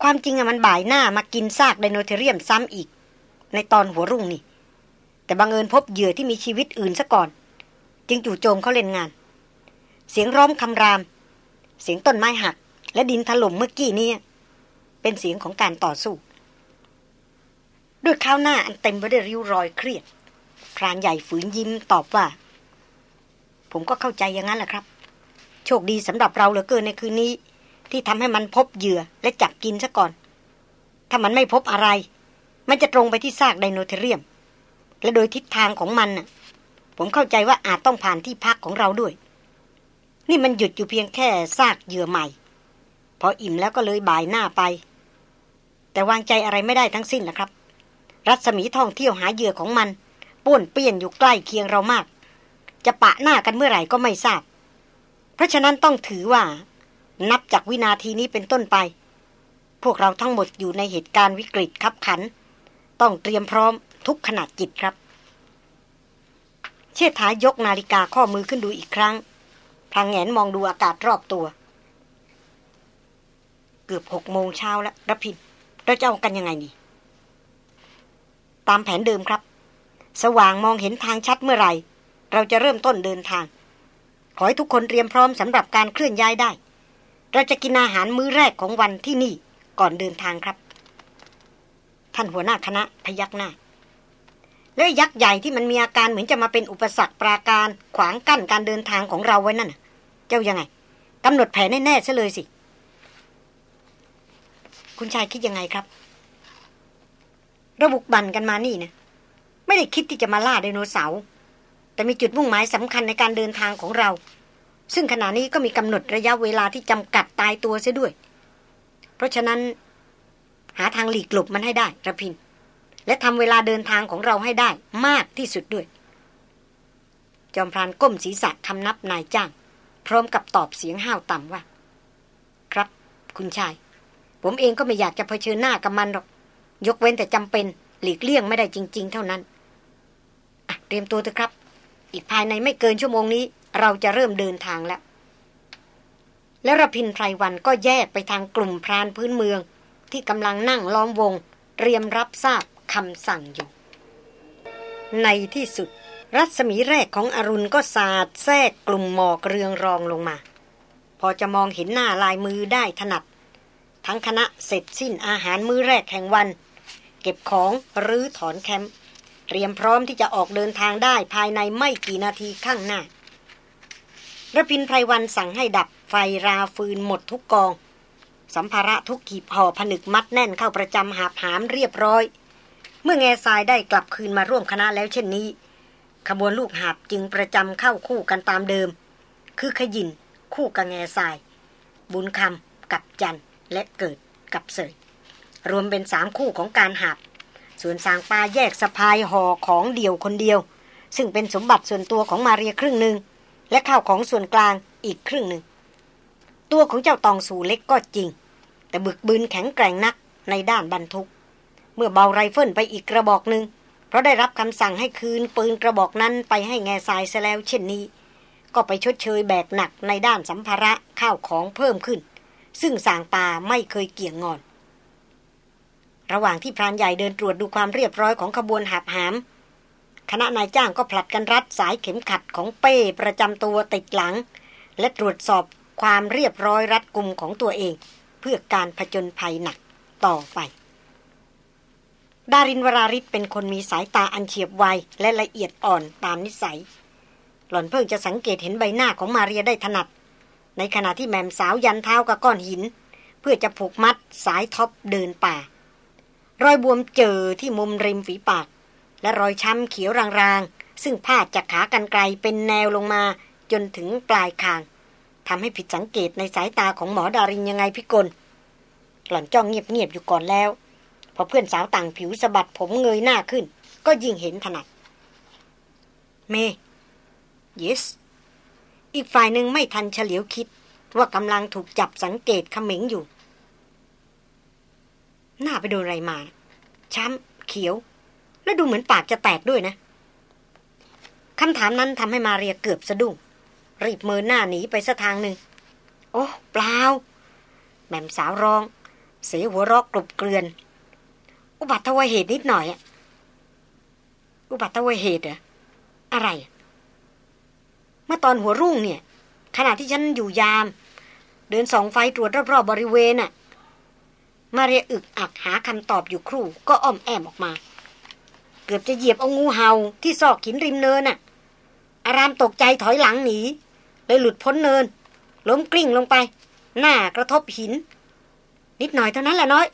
ความจริงอะมันบ่ายหน้ามากินซากไดโนเทเรียมซ้ำอีก ในตอนหัวรุ่งนี่ แต่บังเอิญพบเหยื่อที่มีชีวิตอื่นซะก่อน จึงจู่โจมเขาเล่นงาน เสียงร้องคำราม เสียงต้นไม้หัก และดินถล่มเมื่อกี้นี้เป็นเสียงของการต่อสู้ ด้วยข้าวหน้าอันเต็มไปด้วยริ้วรอยเครียดพรานใหญ่ฝืนยิ้มตอบว่า ผมก็เข้าใจอย่างนั้นแหละครับ โชคดีสำหรับเราเหลือเกินในคืนนี้ ที่ทำให้มันพบเหยื่อและจับกินซะก่อน ถ้ามันไม่พบอะไร มันจะตรงไปที่ซากไดโนเทเรียม และโดยทิศทางของมันน่ะผมเข้าใจว่าอาจต้องผ่านที่พักของเราด้วย นี่มันหยุดอยู่เพียงแค่ซากเหยื่อใหม่ พออิ่มแล้วก็เลยบ่ายหน้าไป แต่วางใจอะไรไม่ได้ทั้งสิ้นแหละครับ รัศมีท่องเที่ยวหาเหยื่อของมันป้วนเปี้ยนอยู่ใกล้เคียงเรามาก จะปะหน้ากันเมื่อไหร่ก็ไม่ทราบ เพราะฉะนั้นต้องถือว่า นับจากวินาทีนี้เป็นต้นไป พวกเราทั้งหมดอยู่ในเหตุการณ์วิกฤตขับขัน ต้องเตรียมพร้อมทุกขนาดจิตครับ เชษฐายกนาฬิกาข้อมือขึ้นดูอีกครั้งางแงนมองดูอากาศรอบตัว เกือบหกโมงเช้าแล้วรพินเราจะเอากันยังไงนี่ตามแผนเดิมครับ สว่างมองเห็นทางชัดเมื่อไหร่ เราจะเริ่มต้นเดินทาง ขอให้ทุกคนเตรียมพร้อมสำหรับการเคลื่อนย้ายได้ เราจะกินอาหารมื้อแรกของวันที่นี่ก่อนเดินทางครับ ท่านหัวหน้าคณะพยักหน้าแล้วยักษ์ใหญ่ที่มันมีอาการเหมือนจะมาเป็นอุปสรรคปราการขวางกั้นการเดินทางของเราไว้นั่น เจ้ายังไงกำหนดแผนแน่ๆซะเลยสิ คุณชายคิดยังไงครับ ระบุกบันกันมานี่นะ ไม่ได้คิดที่จะมาล่าไดโนเสาร์แต่มีจุดมุ่งหมายสำคัญในการเดินทางของเรา ซึ่งขณะนี้ก็มีกำหนดระยะเวลาที่จำกัดตายตัวเสียด้วย เพราะฉะนั้น หาทางหลีกหลบมันให้ได้ระพิน และทำเวลาเดินทางของเราให้ได้มากที่สุดด้วย จอมพรานก้มศีรษะคำนับนายจ้าง พร้อมกับตอบเสียงห้าวต่ำว่า ครับ คุณชาย ผมเองก็ไม่อยากจะเผชิญหน้ากับมันหรอก ยกเว้นแต่จำเป็น หลีกเลี่ยงไม่ได้จริง ๆ เท่านั้นเตรียมตัวเถอะครับ อีกภายในไม่เกินชั่วโมงนี้ เราจะเริ่มเดินทางแล้ว แล้วรพินไพรวันก็แยกไปทางกลุ่มพรานพื้นเมือง ที่กำลังนั่งล้อมวง เตรียมรับทราบคำสั่งอยู่ ในที่สุด รัศมีแรกของอรุณก็สาดแทรกกลุ่มหมอกเรืองรองลงมา พอจะมองเห็นหน้าลายมือได้ถนัด ทั้งคณะเสร็จสิ้นอาหารมื้อแรกแห่งวัน เก็บของหรือถอนแคมป์เตรียมพร้อมที่จะออกเดินทางได้ภายในไม่กี่นาทีข้างหน้าระพินไพรวันสั่งให้ดับไฟราฟืนหมดทุกกอง สัมภาระทุกขีบห่อผนึกมัดแน่นเข้าประจำหาบหามเรียบร้อย เมื่อแง่ทรายได้กลับคืนมาร่วมคณะแล้วเช่นนี้ ขบวนลูกหาบจึงประจำเข้าคู่กันตามเดิม คือขยินคู่กับแง่ทราย บุญคำกับจันและเกิดกับเสย รวมเป็นสามคู่ของการหาบ ส่วนสางปลาแยกสะพายห่อของเดี่ยวคนเดียว ซึ่งเป็นสมบัติส่วนตัวของมาเรียครึ่งหนึ่งและข้าวของส่วนกลางอีกครึ่งหนึ่ง ตัวของเจ้าตองสูเล็กก็จริง แต่บึกบืนแข็งแกร่งนักในด้านบรรทุก เมื่อเบาไรเฟิลไปอีกกระบอกหนึ่ง เพราะได้รับคำสั่งให้คืนปืนกระบอกนั้นไปให้แง่ทรายซะแล้วเช่นนี้ ก็ไปชดเชยแบกหนักในด้านสัมภาระข้าวของเพิ่มขึ้น ซึ่งสางปาไม่เคยเกี่ยงงอน ระหว่างที่พรานใหญ่เดินตรวจดูความเรียบร้อยของขบวนหับหามคณะนายจ้างก็ผลัดกันรัดสายเข็มขัดของเป้ประจำตัวติดหลัง และตรวจสอบความเรียบร้อยรัดกุมของตัวเอง เพื่อการผจญภัยหนักต่อไป ดารินวราริศเป็นคนมีสายตาอันเฉียบไวและละเอียดอ่อนตามนิสัย หล่อนเพิ่งจะสังเกตเห็นใบหน้าของมาเรียได้ถนัด ในขณะที่แมมสาวยันเท้ากับก้อนหิน เพื่อจะผูกมัดสายท็อปเดินป่า รอยบวมเจอที่มุมริมฝีปาก และรอยช้ำเขียวรางๆ ซึ่งพาดจากขากันไกลเป็นแนวลงมาจนถึงปลายคางทำให้ผิดสังเกตในสายตาของหมอดารินยังไงพิกล หล่อนจ้องเงียบๆอยู่ก่อนแล้ว พอเพื่อนสาวต่างผิวสะบัดผมเงยหน้าขึ้น ก็ยิ่งเห็นถนัด เม yes อีกฝ่ายหนึ่งไม่ทันเฉลียวคิด ว่ากำลังถูกจับสังเกตขมิงอยู่ หน้าไปโดนอะไรมา ช้ำ เขียว แล้วดูเหมือนปากจะแตกด้วยนะคำถามนั้นทำให้มาเรียเกือบสะดุ้งรีบเมินหน้าหนีไปสักทางหนึ่ง โอ้ เปล่าแม่มสาวร้อง เสียหัวรอกกลบเกลือน อุบัติเหตุนิดหน่อยอะอุบัติเหตุเหรออะไร เมื่อตอนหัวรุ่งเนี่ยขขณะที่ฉันอยู่ยาม เดินส่องไฟตรวจรอบๆบริเวณน่ะ มาเรียอึกอักหาคำตอบอยู่ครู่ ก็อ้อมแอมออกมา เกือบจะเหยียบเอางูเห่าที่ซอกหินริมเนินน่ะ อารามตกใจถอยหลังหนีเลยหลุดพ้นเนิน ล้มกลิ้งลงไป หน้ากระทบหิน นิดหน่อยเท่านั้นแหละน้อย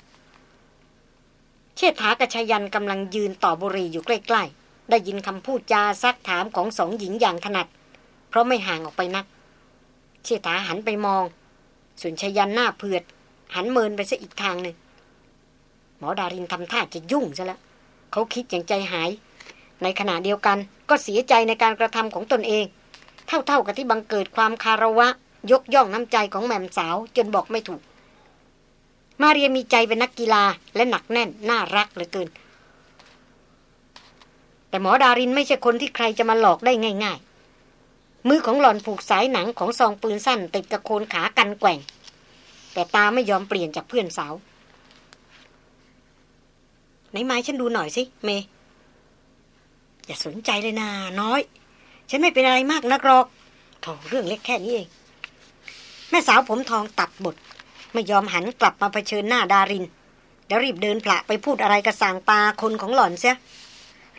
เชษฐากระชยันกำลังยืนต่อบุรีอยู่ใกล้ ๆ ได้ยินคำพูดจาซักถามของสองหญิงอย่างถนัด เพราะไม่ห่างออกไปนัก เชษฐาหันไปมอง ส่วนชยันหน้าเผือด หันเมินไปซะอีกทางหนึ่งหมอดารินทำท่าจะยุ่งซะแล้วเขาคิดอย่างใจหาย ในขณะเดียวกันก็เสียใจในการกระทำของตนเอง เท่าๆกับที่บังเกิดความคาระวะ ยกย่องน้ำใจของแม่มสาวจนบอกไม่ถูก มาเรียมีใจเป็นนักกีฬาและหนักแน่นน่ารักเหลือเกิน แต่หมอดารินไม่ใช่คนที่ใครจะมาหลอกได้ง่าย ๆ มือของหล่อนผูกสายหนังของซองปืนสั้นติดกับโคนขากันแกว่ง แต่ตาไม่ยอมเปลี่ยนจากเพื่อนสาวไหนไม้ฉันดูหน่อยสิ เมย์อย่าสนใจเลยนาน้อย ฉันไม่เป็นอะไรมากนักหรอกโถเรื่องเล็กแค่นี้เอง แม่สาวผมทองตัดบท ไม่ยอมหันกลับมาเผชิญหน้าดาริน แล้วรีบเดินผละไปพูดอะไรกระสางตาคนของหล่อนเสีย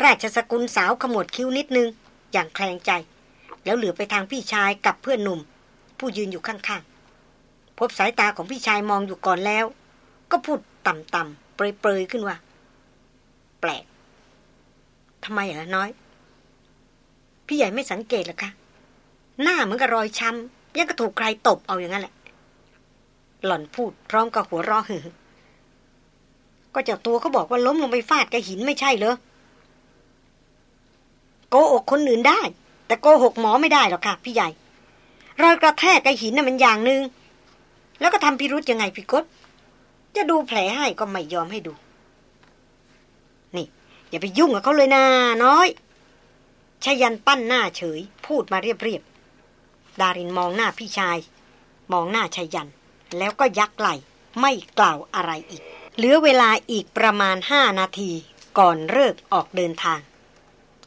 ราชสกุลสาวขมวดคิ้วนิดนึง อย่างแคลงใจ แล้วเหลือไปทางพี่ชายกับเพื่อนหนุ่ม ผู้ยืนอยู่ข้างๆ พบสายตาของพี่ชายมองอยู่ก่อนแล้ว ก็พูดต่ำๆเปรยๆขึ้นว่า แปลกทำไมเหรอน้อย พี่ใหญ่ไม่สังเกตหรอคะหน้าเหมือนกับรอยช้ำยังก็ถูกใครตบเอาอย่างนั้นแหละ หล่อนพูดพร้อมกับหัวเราะหือก็เจ้าตัวเขาบอกว่าล้มลงไปฟาดกับหินไม่ใช่เหรอโกหกคนอื่นได้ แต่โกหกหมอไม่ได้หรอกค่ะ พี่ใหญ่รอยกระแทกกับหินน่ะมันอย่างหนึ่งแล้วก็ทำพิรุษยังไงพี่กศจะดูแผลให้ก็ไม่ยอมให้ดู นี่ อย่าไปยุ่งกับเขาเลยนาน้อยชยันปั้นหน้าเฉย พูดมาเรียบๆดารินมองหน้าพี่ชาย มองหน้าชยัน แล้วก็ยักไหลไม่กล่าวอะไรอีก เหลือเวลาอีกประมาณห้านาทีก่อนเลิกออกเดินทาง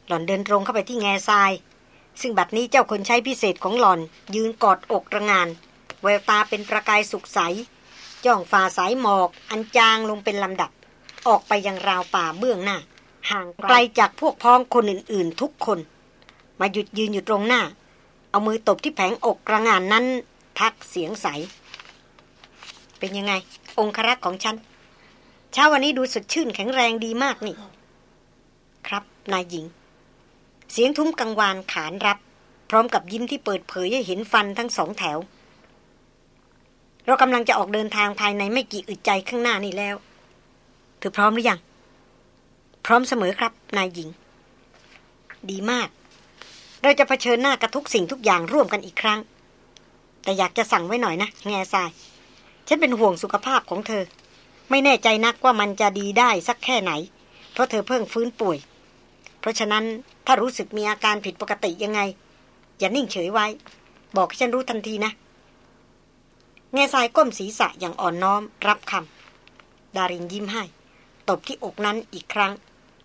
หล่อนเดินตรงเข้าไปที่แง่ทราย ซึ่งบัดนี้เจ้าคนใช้พิเศษของหล่อนยืนกอดอกระงาน แววตาเป็นประกายสุขใส จ้องฝ่าสายหมอก อันจางลงเป็นลำดับ ออกไปยังราวป่าเบื้องหน้า ห่างไกลจากพวกพ้องคนอื่น ๆ ทุกคน มาหยุดยืนอยู่ตรงหน้า เอามือตบที่แผงอกระงานนั้น ทักเสียงใส เป็นยังไง องครักษ์ของฉัน เช้าวันนี้ดูสดชื่นแข็งแรงดีมากนี่ ครับ นายหญิง เสียงทุ้มกังวานขานรับ พร้อมกับยิ้มที่เปิดเผยให้เห็นฟันทั้งสองแถว เรากำลังจะออกเดินทางภายในไม่กี่อึดใจข้างหน้านี่แล้วเธอพร้อมหรือยัง พร้อมเสมอครับ นายหญิง ดีมาก เราจะเผชิญหน้ากับทุกสิ่งทุกอย่างร่วมกันอีกครั้ง แต่อยากจะสั่งไว้หน่อยนะ แง่ทราย ฉันเป็นห่วงสุขภาพของเธอ ไม่แน่ใจนักว่ามันจะดีได้สักแค่ไหน เพราะเธอเพิ่งฟื้นป่วย เพราะฉะนั้นถ้ารู้สึกมีอาการผิดปกติยังไง อย่านิ่งเฉยไว้ บอกให้ฉันรู้ทันทีนะแง่ทรายก้มศีรษะอย่างอ่อนน้อม รับคำดารินยิ้มให้ตบที่อกนั้นอีกครั้ง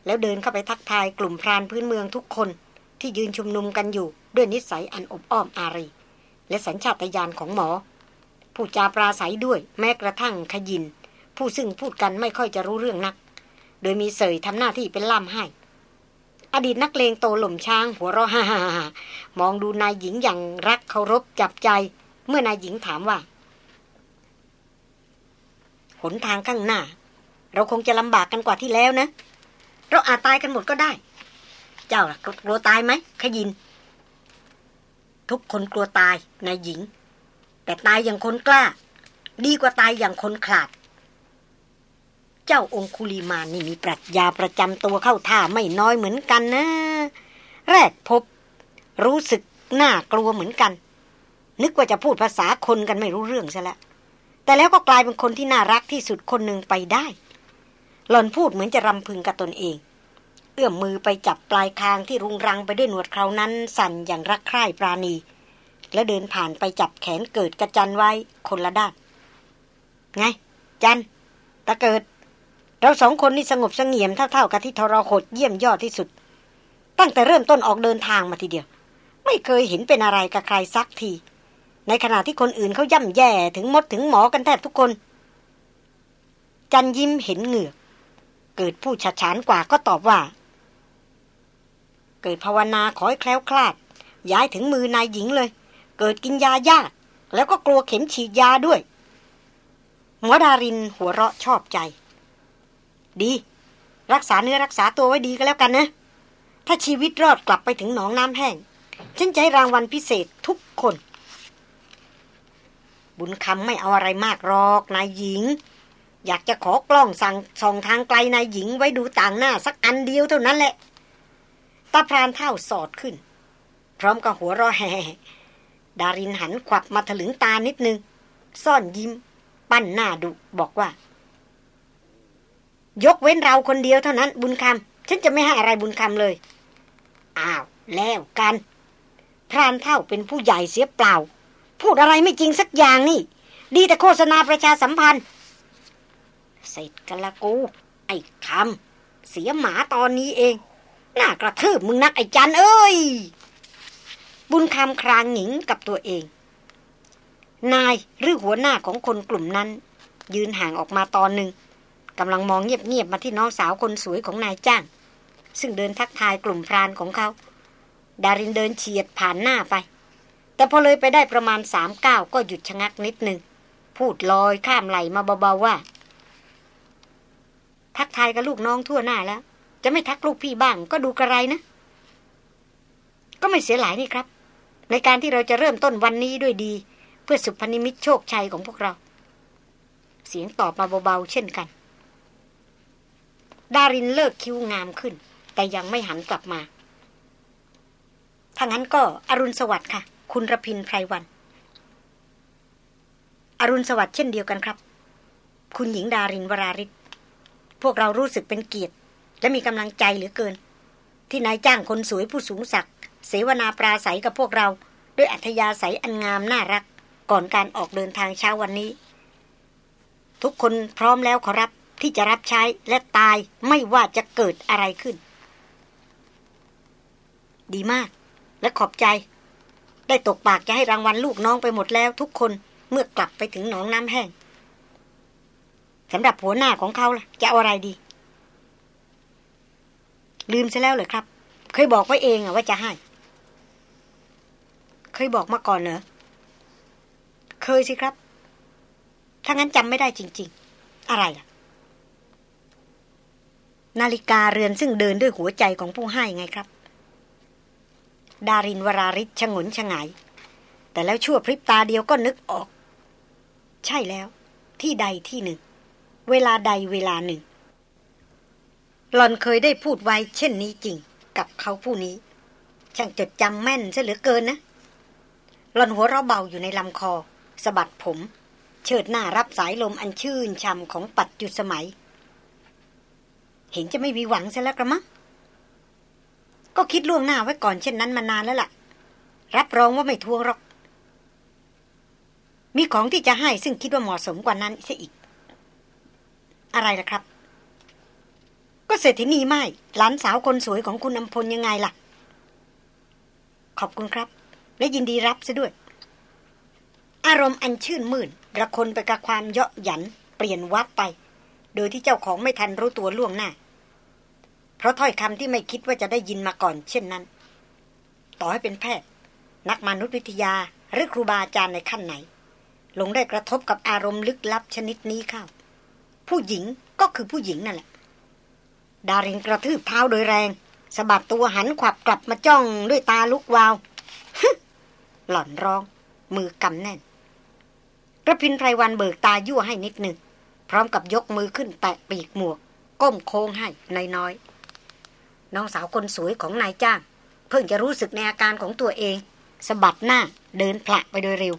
แล้วเดินเข้าไปทักทายกลุ่มพรานพื้นเมืองทุกคน ที่ยืนชุมนุมกันอยู่ด้วยนิสัยอันอบอ้อมอารี และสัญชาตญาณของหมอ ผู้จาปราศัยด้วยแม้กระทั่งขยิน ผู้ซึ่งพูดกันไม่ค่อยจะรู้เรื่องนัก โดยมีเสยทำหน้าที่เป็นล่ามให้ อดีตนักเลงโตหล่มช้างหัวเราะฮ่าฮ่าฮ่ามองดูนายหญิงอย่างรักเคารพจับใจ เมื่อนายหญิงถามว่า หนทางข้างหน้า เราคงจะลำบากกันกว่าที่แล้วนะ เราอาจตายกันหมดก็ได้ เจ้าล่ะกลัวตายไหมขยิน ทุกคนกลัวตายนายหญิง แต่ตายอย่างคนกล้า ดีกว่าตายอย่างคนขลาด เจ้าองคุลีมานี่มีปรัชญาประจำตัวเข้าท่าไม่น้อยเหมือนกันนะ แรกพบ รู้สึกน่ากลัวเหมือนกัน นึกว่าจะพูดภาษาคนกันไม่รู้เรื่องซะแล้วแต่แล้วก็กลายเป็นคนที่น่ารักที่สุดคนหนึ่งไปได้ หล่อนพูดเหมือนจะรำพึงกับตนเอง เอื้อมมือไปจับปลายคางที่รุงรังไปด้วยหนวดเครานั้นสั่นอย่างรักใคร่ปราณี แล้วเดินผ่านไปจับแขนเกิดกระจันไว้คนละด้าน ไง จันตะเกิด เราสองคนนี่สงบสงเงียมเท่าๆกับที่ทรหดเยี่ยมยอดที่สุด ตั้งแต่เริ่มต้นออกเดินทางมาทีเดียว ไม่เคยเห็นเป็นอะไรกับใครสักที ในขณะที่คนอื่นเขาย่ำแย่ถึงมดถึงหมอกันแทบทุกคน จันยิ้มเห็นเหงือกเกิดผู้ฉาฉานกว่าก็ตอบว่า เกิดภาวนาขอให้แคล้วคลาด ย้ายถึงมือนายหญิงเลย เกิดกินยายากแล้วก็กลัวเข็มฉีดยาด้วย หมอดารินหัวเราะชอบใจ ดี รักษาเนื้อรักษาตัวไว้ดีก็แล้วกันนะ ถ้าชีวิตรอดกลับไปถึงหนองน้ำแห้ง ฉันจะให้รางวัลพิเศษทุกคน บุญคำไม่เอาอะไรมากหรอกนายหญิง อยากจะขอกล้องสั่งส่องทางไกลนายหญิงไว้ดูต่างหน้าสักอันเดียวเท่านั้นแหละตาพรานเท่าสอดขึ้น พร้อมกับหัวเราะแห่ ดารินหันขวับมาถลึงตานิดนึง ซ่อนยิ้ม ปั้นหน้าดุบอกว่า ยกเว้นเราคนเดียวเท่านั้น บุญคำฉันจะไม่ให้อะไรบุญคำเลย อ้าว แล้วกัน พรานเท่าเป็นผู้ใหญ่เสียเปล่า พูดอะไรไม่จริงสักอย่างนี่ ดีแต่โฆษณาประชาสัมพันธ์เสร็จกันละกู ไอ้คำเสียหมาตอนนี้เอง น่ากระทืบมึงนักไอ้จันเอ้ย บุญคำครางหนิงกับตัวเอง นายหรือหัวหน้าของคนกลุ่มนั้น ยืนห่างออกมาตอนหนึ่งกำลังมองเงียบๆมาที่น้องสาวคนสวยของนายจ้าง ซึ่งเดินทักทายกลุ่มพรานของเขา ดารินเดินเฉียดผ่านหน้าไป แต่พอเลยไปได้ประมาณสามก้าวก็หยุดชะงักนิดหนึ่งพูดลอยข้ามไหล่มาเบาๆว่า ทักทายกับลูกน้องทั่วหน้าแล้ว จะไม่ทักลูกพี่บ้างก็ดูกระไรนะ ก็ไม่เสียหลายนี่ครับ ในการที่เราจะเริ่มต้นวันนี้ด้วยดี เพื่อศุภนิมิตโชคชัยของพวกเรา เสียงตอบมาเบาๆเช่นกัน ดารินเลิกคิ้วงามขึ้น แต่ยังไม่หันกลับมาถ้างั้นก็อรุณสวัสดิ์ค่ะ คุณระพินไพรวัน อรุณสวัสดิ์เช่นเดียวกันครับ คุณหญิงดารินวราริศพวกเรารู้สึกเป็นเกียรติ และมีกำลังใจเหลือเกิน ที่นายจ้างคนสวยผู้สูงศักดิ์ เสวนาปราศัยกับพวกเรา ด้วยอัธยาศัยอันงามน่ารัก ก่อนการออกเดินทางเช้าวันนี้ ทุกคนพร้อมแล้วขอรับที่จะรับใช้และตายไม่ว่าจะเกิดอะไรขึ้น ดีมาก และขอบใจ ได้ตกปากจะให้รางวัลลูกน้องไปหมดแล้วทุกคนเมื่อกลับไปถึงหนองน้ำแห้งสำหรับหัวหน้าของเขาล่ะ จะเอาอะไรดี ลืมซะแล้วเลยครับ เคยบอกไว้เองอะว่าจะให้ เคยบอกมาก่อนเหรอ เคยสิครับ ถ้างั้นจำไม่ได้จริง ๆ อะไรล่ะ นาฬิกาเรือนซึ่งเดินด้วยหัวใจของผู้ให้ไงครับ ดารินวราริศชงนชงาย แต่แล้วชั่วพริบตาเดียวก็นึกออก ใช่แล้ว ที่ใดที่หนึ่ง เวลาใดเวลาหนึ่งหลอนเคยได้พูดไว้เช่นนี้จริง กับเขาผู้นี้ ช่างจดจำแม่นซะเหลือเกินนะ หลอนหัวเราะเบาอยู่ในลำคอสะบัดผม เชิดหน้ารับสายลมอันชื่นช่ำของปัจจุสมัย เห็นจะไม่มีหวังซะแล้วกระมังก็คิดล่วงหน้าไว้ก่อนเช่นนั้นมานานแล้วล่ะ รับรองว่าไม่ทวงหรอก มีของที่จะให้ซึ่งคิดว่าเหมาะสมกว่านั้นซะอีก อะไรล่ะครับ ก็เศรษฐินีไม่หลานสาวคนสวยของคุณอำพลยังไงล่ะ ขอบคุณครับ และยินดีรับซะด้วย อารมณ์อันชื่นมื่นระคนไปกับความเยาะหยันเปลี่ยนวับไป โดยที่เจ้าของไม่ทันรู้ตัวล่วงหน้า เพราะถ้อยคำที่ไม่คิดว่าจะได้ยินมาก่อน เช่นนั้น ต่อให้เป็นแพทย์ นักมนุษยวิทยาหรือครูบาอาจารย์ในขั้นไหน ลงได้กระทบกับอารมณ์ลึกลับชนิดนี้เข้า ผู้หญิงก็คือผู้หญิงนั่นแหละ ดารินกระทืบเท้าโดยแรงสะบัดตัวหันขวับกลับมาจ้องด้วยตาลุกวาว หล่อนร้อง มือกำแน่นกระพินไพรวันเบิกตายั่วให้นิดหนึ่ง พร้อมกับยกมือขึ้นแตะปีกหมวก ก้มโค้งให้น้อยๆน้องสาวคนสวยของนายจ้าง เพิ่งจะรู้สึกในอาการของตัวเองสะบัดหน้าเดินผละไปโดยเร็ว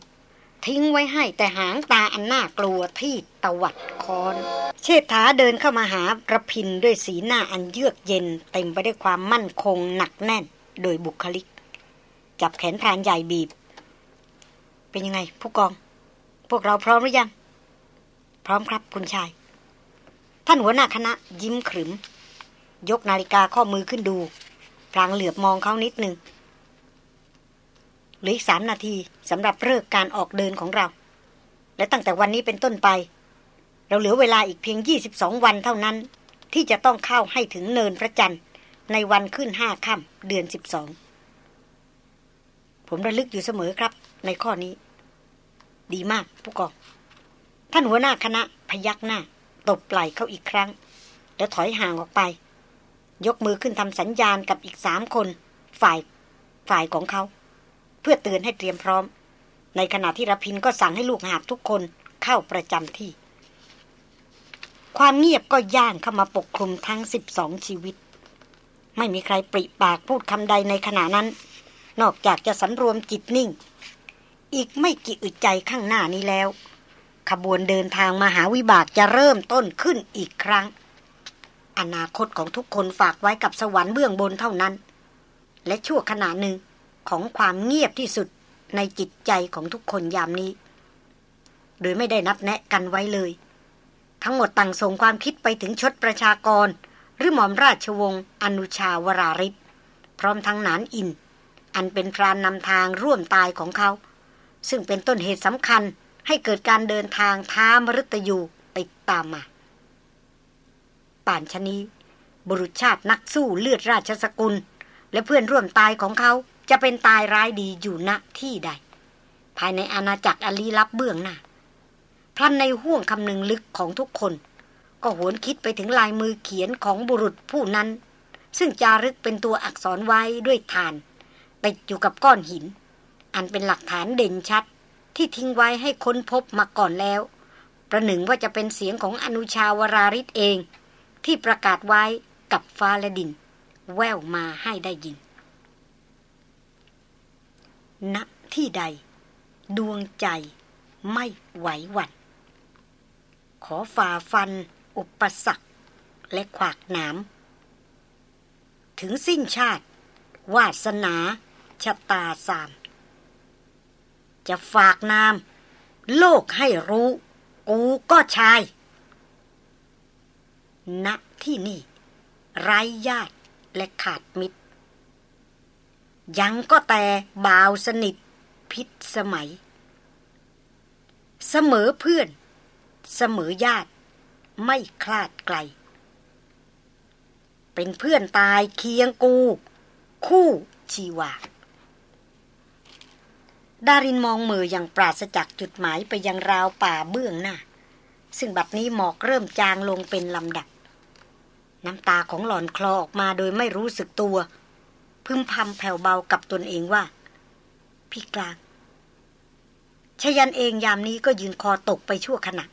ทิ้งไว้ให้แต่หางตาอันน่ากลัวที่ตวัดคอน เชษฐาเดินเข้ามาหากระพินด้วยสีหน้าอันเยือกเย็น เต็มไปด้วยความมั่นคงหนักแน่น โดยบุคลิก จับแขนพรานใหญ่บีบ เป็นยังไง ผู้กอง พวกเราพร้อมหรือยัง พร้อมครับคุณชาย ท่านหัวหน้าคณะยิ้มขรึม ยกนาฬิกาข้อมือขึ้นดูพลางเหลือบมองเขานิดหนึ่งหรืออีกสามนาทีสำหรับเลิกการออกเดินของเรา และตั้งแต่วันนี้เป็นต้นไป เราเหลือเวลาอีกเพียง 22 วันเท่านั้น ที่จะต้องเข้าให้ถึงเนินพระจันทร์ในวันขึ้นห้าค่ำเดือน 12 ผมระลึกอยู่เสมอครับ ในข้อนี้ ดีมากผู้กองท่านหัวหน้าคณะพยักหน้า ตบไหล่เขาอีกครั้ง แล้วถอยห่างออกไป ยกมือขึ้นทำสัญญาณกับอีกสามคน ฝ่ายฝ่ายของเขา เพื่อเตือนให้เตรียมพร้อม ในขณะที่รพินก็สั่งให้ลูกหาบทุกคนเข้าประจำที่ ความเงียบก็ย่างเข้ามาปกคลุมทั้งสิบสองชีวิต ไม่มีใครปริปากพูดคำใดในขณะนั้น นอกจากจะสันรวมจิตนิ่ง อีกไม่กี่อึดใจข้างหน้านี้แล้ว ขบวนเดินทางมาหาวิบากจะเริ่มต้นขึ้นอีกครั้ง อนาคตของทุกคนฝากไว้กับสวรรค์เบื้องบนเท่านั้น และชั่วขณะหนึ่งของความเงียบที่สุดในจิตใจของทุกคนยามนี้ โดยไม่ได้นัดแนะกันไว้เลย ทั้งหมดต่างส่งความคิดไปถึงชดประชากร หรือหม่อมราชวงศ์อนุชาวราริศพร้อมทั้งนานอิน อันเป็นพรานนำทางร่วมตายของเขา ซึ่งเป็นต้นเหตุสำคัญให้เกิดการเดินทางท้ามฤตยูติดตามมา ป่านชนีบุรุษชาตินักสู้เลือดราชสกุล และเพื่อนร่วมตายของเขาจะเป็นตายร้ายดีอยู่ณที่ใด ภายในอาณาจักรอลีลับเบื้องหน้าพลันในห่วงคำนึงลึกของทุกคน ก็หวนคิดไปถึงลายมือเขียนของบุรุษผู้นั้น ซึ่งจารึกเป็นตัวอักษรไว้ด้วยฐาน ติดอยู่กับก้อนหิน อันเป็นหลักฐานเด่นชัด ที่ทิ้งไว้ให้ค้นพบมาก่อนแล้ว ประหนึ่งว่าจะเป็นเสียงของอนุชาวราริศเอง ที่ประกาศไว้กับฟ้าและดิน แววมาให้ได้ยินณที่ใด ดวงใจไม่ไหวหวั่นขอฝ่าฟัน อุปสรรคและขวากหนามถึงสิ้นชาติ วาสนา ชะตาสาม จะฝากนาม โลกให้รู้ กูก็ชายณที่นี่ ไร้ญาติและขาดมิตร ยังก็แต่บ่าวสนิทพิษสมัย เสมอเพื่อน เสมอญาติ ไม่คลาดไกล เป็นเพื่อนตายเคียงกู คู่ชีวา ดารินมองมืออย่างปราศจากจุดหมายไปยังราวป่าเบื้องหน้า ซึ่งบัดนี้หมอกเริ่มจางลงเป็นลำดับ น้ำตาของหล่อนคลอออกมาโดยไม่รู้สึกตัว พึมพำแผ่วเบากับตนเองว่า พี่กลางชยันเองยามนี้ก็ยืนคอตกไปชั่วขณะ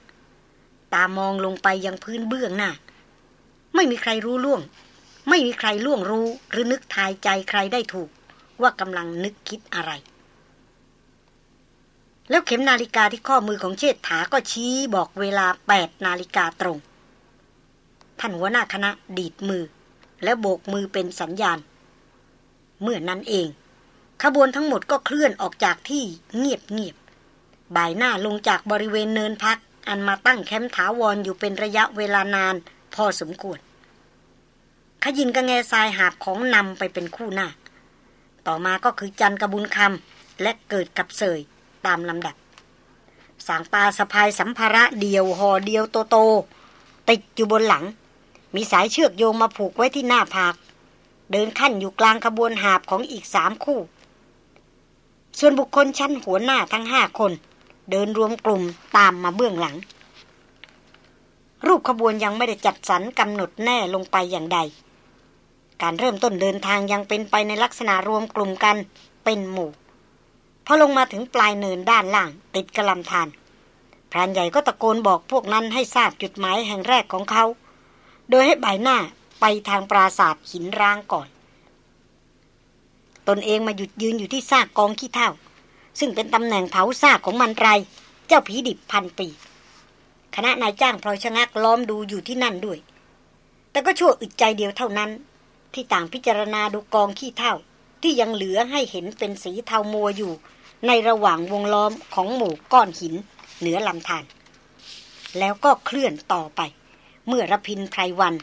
ตามองลงไปยังพื้นเบื้องหน้า ไม่มีใครรู้ล่วง ไม่มีใครล่วงรู้หรือนึกทายใจใครได้ถูกว่ากำลังนึกคิดอะไร แล้วเข็มนาฬิกาที่ข้อมือของเชษฐาก็ชี้บอกเวลาแปดนาฬิกาตรง ท่านหัวหน้าคณะดีดมือ แล้วโบกมือเป็นสัญญาณ เมื่อนั้นเอง ขบวนทั้งหมดก็เคลื่อนออกจากที่เงียบเงียบบ่ายหน้าลงจากบริเวณเนินพัก อันมาตั้งแคมป์ถาวรออยู่เป็นระยะเวลานาน พอสมควร ขยินกระแงทรายหาบของนำไปเป็นคู่หน้า ต่อมาก็คือจันกระบุญคำและเกิดกับเสย ตามลำดับ สางปลาสะพายสัมภาระเดียวห่อเดียวโตโต ติดอยู่บนหลัง มีสายเชือกโยงมาผูกไว้ที่หน้าผาก เดินขั้นอยู่กลางขบวนหาบของอีกสามคู่ ส่วนบุคคลชั้นหัวหน้าทั้งห้าคน เดินรวมกลุ่มตามมาเบื้องหลัง รูปขบวนยังไม่ได้จัดสรรกำหนดแน่ลงไปอย่างใดการเริ่มต้นเดินทางยังเป็นไปในลักษณะรวมกลุ่มกันเป็นหมู่ พอลงมาถึงปลายเนินด้านล่างติดกระลำธารพรานใหญ่ก็ตะโกนบอกพวกนั้นให้ทราบจุดหมายแห่งแรกของเขา โดยให้ใบหน้าไปทางปราศาสตร์หินร้างก่อน ตนเองมาหยุดยืนอยู่ที่ซากกองขี้เท่าซึ่งเป็นตำแหน่งเผาซากของมันไร เจ้าผีดิบพันปี คณะนายจ้างพลอยชะงักล้อมดูอยู่ที่นั่นด้วย แต่ก็ชั่วอึดใจเดียวเท่านั้น ที่ต่างพิจารณาดูกองขี้เท่า ที่ยังเหลือให้เห็นเป็นสีเทามัวอยู่ ในระหว่างวงล้อมของหมู่ก้อนหิน เหนือลำธารแล้วก็เคลื่อนต่อไป เมื่อรพินไพรวัน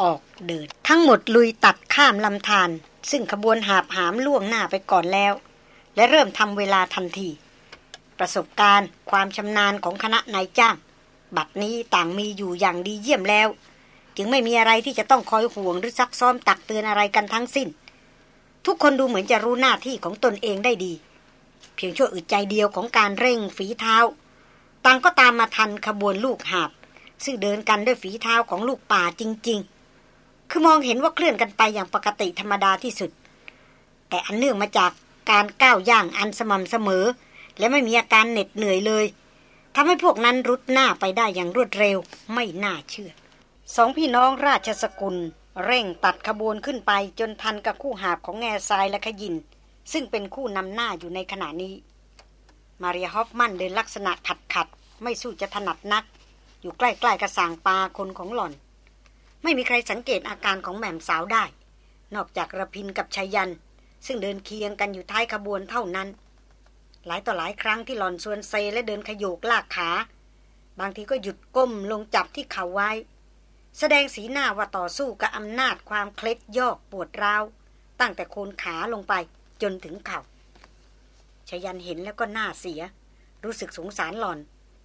ออกเดิน ทั้งหมดลุยตัดข้ามลำธารซึ่งขบวนหาบหามล่วงหน้าไปก่อนแล้ว และเริ่มทำเวลาทันที ประสบการณ์ความชำนาญของคณะนายจ้าง บัดนี้ต่างมีอยู่อย่างดีเยี่ยมแล้ว จึงไม่มีอะไรที่จะต้องคอยห่วงหรือซักซ้อมตักเตือนอะไรกันทั้งสิ้น ทุกคนดูเหมือนจะรู้หน้าที่ของตนเองได้ดี เพียงชั่วอึดใจเดียวของการเร่งฝีเท้า ต่างก็ตามมาทันขบวนลูกหาบซึ่งเดินกันด้วยฝีเท้าของลูกป่าจริง ๆ คือมองเห็นว่าเคลื่อนกันไปอย่างปกติธรรมดาที่สุด แต่อันเนื่องมาจากการก้าวย่างอันสม่ำเสมอ และไม่มีอาการเหน็ดเหนื่อยเลยทำให้พวกนั้นรุดหน้าไปได้อย่างรวดเร็วไม่น่าเชื่อ สองพี่น้องราชสกุล เร่งตัดขบวนขึ้นไปจนทันกับคู่หาบของแง่ทรายและขยิน ซึ่งเป็นคู่นำหน้าอยู่ในขณะนี้ มาริอาฮอฟมันเดินลักษณะขัดขัดไม่สู้จะถนัดนัก อยู่ใกล้ๆกระสางปลาคนของหล่อน ไม่มีใครสังเกตอาการของแหม่มสาวได้ นอกจากระพินกับชายัน ซึ่งเดินเคียงกันอยู่ท้ายขบวนเท่านั้น หลายต่อหลายครั้งที่หล่อนส่วนเซและเดินขยโยกลากขา บางทีก็หยุดก้มลงจับที่เข่าไว้ แสดงสีหน้าว่าต่อสู้กับอำนาจความเคล็ดยอกปวดร้าว ตั้งแต่โคนขาลงไปจนถึงเข่าชยันเห็นแล้วก็หน้าเสีย รู้สึกสงสารหลอน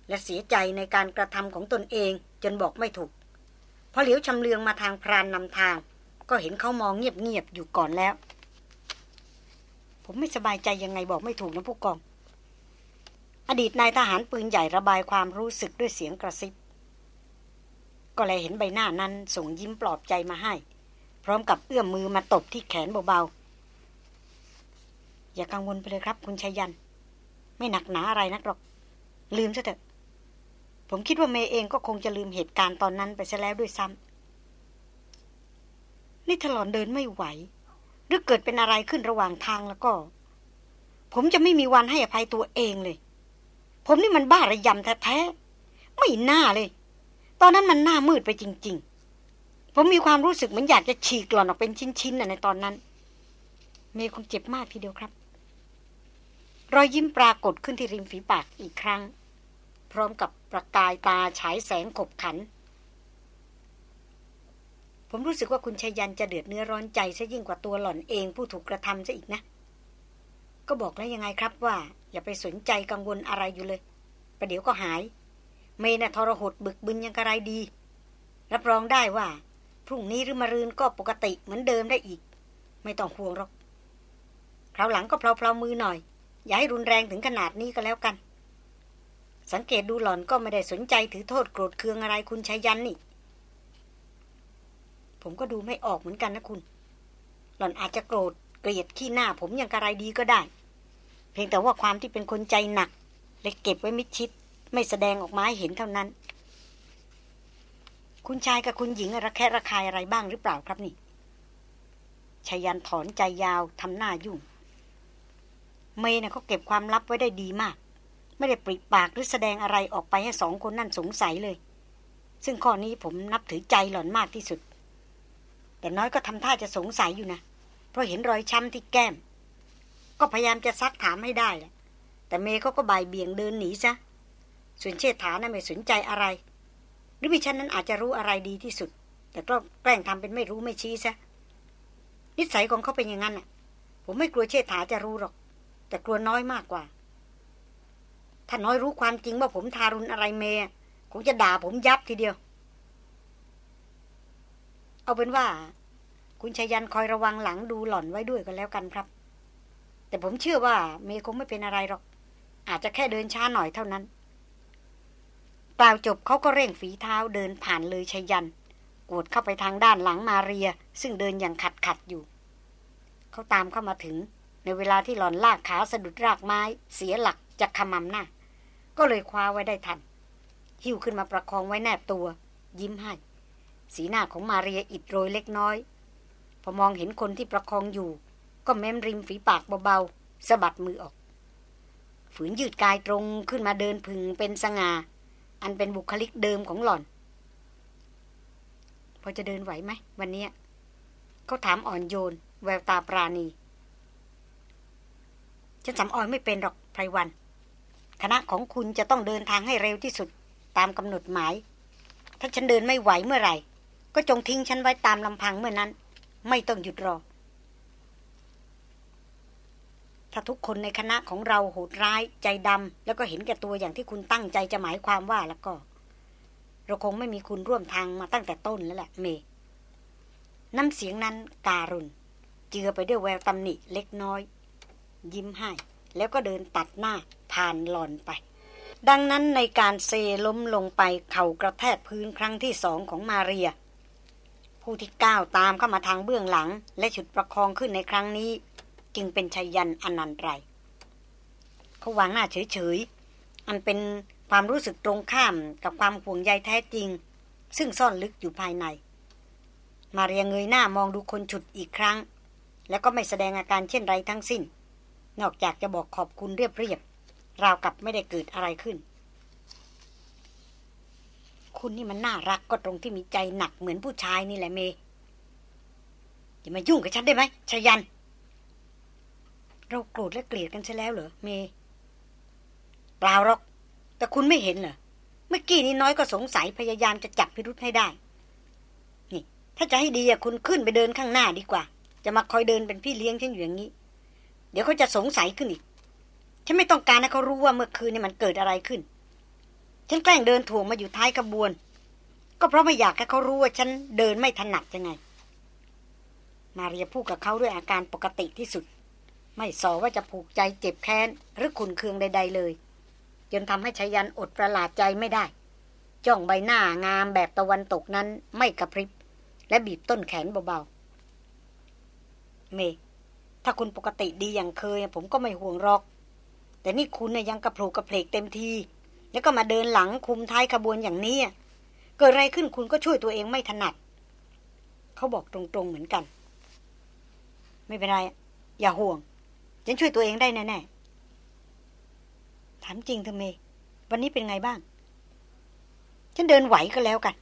และเสียใจในการกระทำของตนเองจนบอกไม่ถูก พอเหลียวชำเลืองมาทางพรานนำทาง ก็เห็นเขามองเงียบๆอยู่ก่อนแล้ว ผมไม่สบายใจยังไงบอกไม่ถูกนะผู้กอง อดีตนายทหารปืนใหญ่ระบายความรู้สึกด้วยเสียงกระซิบ ก็เลยเห็นใบหน้านั้นส่งยิ้มปลอบใจมาให้ พร้อมกับเอื้อมมือมาตบที่แขนเบาๆ อย่ากังวลไปเลยครับ คุณชัยยัน ไม่หนักหนาอะไรนักหรอก ลืมซะเถอะ ผมคิดว่าเมย์เองก็คงจะลืมเหตุการณ์ตอนนั้นไปซะแล้วด้วยซ้ำนี่ถลอนเดินไม่ไหว หรือเกิดเป็นอะไรขึ้นระหว่างทางแล้วก็ ผมจะไม่มีวันให้อภัยตัวเองเลย ผมนี่มันบ้าระยำแท้ๆไม่น่าเลย ตอนนั้นมันหน้ามืดไปจริง ๆ ผมมีความรู้สึกเหมือนอยากจะฉีกหล่อนออกเป็นชิ้นๆในตอนนั้น เมย์คงเจ็บมากทีเดียวครับ รอยยิ้มปรากฏขึ้นที่ริมฝีปากอีกครั้ง พร้อมกับประกายตาฉายแสงขบขัน ผมรู้สึกว่าคุณชายันจะเดือดเนื้อร้อนใจซะยิ่งกว่าตัวหล่อนเองผู้ถูกกระทำซะอีกนะ ก็บอกแล้วยังไงครับว่า อย่าไปสนใจกังวลอะไรอยู่เลยประเดี๋ยวก็หาย เมนะทรหดบึกบึนยังกระไรดี รับรองได้ว่า พรุ่งนี้หรือมะรืนก็ปกติเหมือนเดิมได้อีก ไม่ต้องห่วงหรอกคราวหลังก็เพลาๆมือหน่อย อย่าให้รุนแรงถึงขนาดนี้ก็แล้วกัน สังเกตดูหล่อนก็ไม่ได้สนใจถือโทษโกรธเคืองอะไรคุณชายันนี่ ผมก็ดูไม่ออกเหมือนกันนะคุณ หล่อนอาจจะโกรธเกลียดขี้หน้าผมอย่างกระไรดีก็ได้ เพียงแต่ว่าความที่เป็นคนใจหนักเลยเก็บไว้มิดชิด ไม่แสดงออกมาให้เห็นเท่านั้น คุณชายกับคุณหญิงระแคะระคายอะไรบ้างหรือเปล่าครับนี่ชายันถอนใจยาวทำหน้ายุ่ง เมย์เนี่ยเขาเก็บความลับไว้ได้ดีมาก ไม่ได้ปริปากหรือแสดงอะไรออกไปให้สองคนนั่นสงสัยเลย ซึ่งข้อนี้ผมนับถือใจหล่อนมากที่สุด แต่น้อยก็ทำท่าจะสงสัยอยู่นะ เพราะเห็นรอยช้ำที่แก้ม ก็พยายามจะซักถามให้ได้แหละแต่เมย์เขาก็บ่ายเบี่ยงเดินหนีซะ ส่วนเชษฐานะ่ะไม่สนใจอะไร หรือวิชันนั้นอาจจะรู้อะไรดีที่สุด แต่ก็แกล้งทำเป็นไม่รู้ไม่ชี้ซะนิสัยของเขาเป็นอย่างนั้นน่ะ ผมไม่กลัวเชษฐาจะรู้หรอก แต่กลัวน้อยมากกว่า ถ้าน้อยรู้ความจริงว่าผมทารุณอะไรเมย์คงจะด่าผมยับทีเดียว เอาเป็นว่า คุณชยันคอยระวังหลังดูหล่อนไว้ด้วยกันแล้วกันครับ แต่ผมเชื่อว่าเมย์คงไม่เป็นอะไรหรอก อาจจะแค่เดินช้าหน่อยเท่านั้น กล่าวจบเขาก็เร่งฝีเท้าเดินผ่านเลยชยันกวดเข้าไปทางด้านหลังมาเรีย ซึ่งเดินอย่างขัดขัดอยู่ เขาตามเข้ามาถึง ในเวลาที่หล่อนลากขาสะดุดรากไม้ เสียหลักจากขมำหน้า ก็เลยคว้าไว้ได้ทัน หิ้วขึ้นมาประคองไว้แนบตัว ยิ้มให้ สีหน้าของมาเรียอิดโรยเล็กน้อย พอมองเห็นคนที่ประคองอยู่ ก็แม้มริมฝีปากเบาๆสะบัดมือออก ฝืนยืดกายตรงขึ้นมาเดินพึงเป็นสง่า อันเป็นบุคลิกเดิมของหล่อน พอจะเดินไหวไหมวันนี้เขาถามอ่อนโยน แววตาปราณีฉันสำออยไม่เป็นหรอกไพรวัน คณะของคุณจะต้องเดินทางให้เร็วที่สุดตามกำหนดหมาย ถ้าฉันเดินไม่ไหวเมื่อไหร่ ก็จงทิ้งฉันไว้ตามลำพังเมื่อนั้น ไม่ต้องหยุดรอ ถ้าทุกคนในคณะของเราโหดร้ายใจดำแล้วก็เห็นแก่ตัวอย่างที่คุณตั้งใจจะหมายความว่าแล้วก็ เราคงไม่มีคุณร่วมทางมาตั้งแต่ต้นแล้วแหละเมน้ำเสียงนั้นการุณเจือไปด้วยแววตำหนิเล็กน้อย ยิ้มให้ แล้วก็เดินตัดหน้าผ่านหลอนไป ดังนั้นในการเซล้มลงไปเข่ากระแทกพื้นครั้งที่สองของมาเรีย ผู้ที่ก้าวตามเข้ามาทางเบื้องหลัง และฉุดประคองขึ้นในครั้งนี้ จึงเป็นชายันอนันตไรเขาวางหน้าเฉยๆ อันเป็นความรู้สึกตรงข้ามกับความห่วงใยแท้จริง ซึ่งซ่อนลึกอยู่ภายใน มาเรียเงยหน้ามองดูคนฉุดอีกครั้ง แล้วก็ไม่แสดงอาการเช่นไรทั้งสิ้น นอกจากจะบอกขอบคุณเรียบๆราวกับไม่ได้เกิดอะไรขึ้น คุณนี่มันน่ารักก็ตรงที่มีใจหนักเหมือนผู้ชายนี่แหละเมย์อย่ามายุ่งกับฉันได้ไหมชยัน เราโกรธและเกลียดกันใช่แล้วเหรอเมย์เปล่าหรอก แต่คุณไม่เห็นเหรอเมื่อกี้นี้น้อยก็สงสัยพยายามจะจับพิรุษให้ได้ นี่ ถ้าจะให้ดีอะคุณขึ้นไปเดินข้างหน้าดีกว่า จะมาคอยเดินเป็นพี่เลี้ยงฉันอยู่อย่างนี้ เดี๋ยวเขาจะสงสัยขึ้นอีก ฉันไม่ต้องการให้เขารู้ว่าเมื่อคืนนี่มันเกิดอะไรขึ้น ฉันแกล้งเดินถ่วงมาอยู่ท้ายขบวน ก็เพราะไม่อยากให้เขารู้ว่าฉันเดินไม่ถนัดยังไง มาเรียพูดกับเขาด้วยอาการปกติที่สุด ไม่สอว่าจะผูกใจเจ็บแค้น หรือขุนเคืองใด ๆ เลย จนทำให้ชายันอดประหลาดใจไม่ได้ จ้องใบหน้างามแบบตะวันตกนั้นไม่กระพริบ และบีบต้นแขนเบาๆ เม ถ้าคุณปกติดีอย่างเคย ผมก็ไม่ห่วงหรอก แต่นี่คุณน่ยยังกระโผลกกระเพลกเต็มที แล้วก็มาเดินหลังคุมท้ายขบวนอย่างนี้เกิดอะไรขึ้นคุณก็ช่วยตัวเองไม่ถนัด เขาบอกตรงๆเหมือนกัน ไม่เป็นไรอย่าห่วง ฉันช่วยตัวเองได้แน่ๆถามจริงเธอเม วันนี้เป็นไงบ้าง ฉันเดินไหวก็แล้วกัน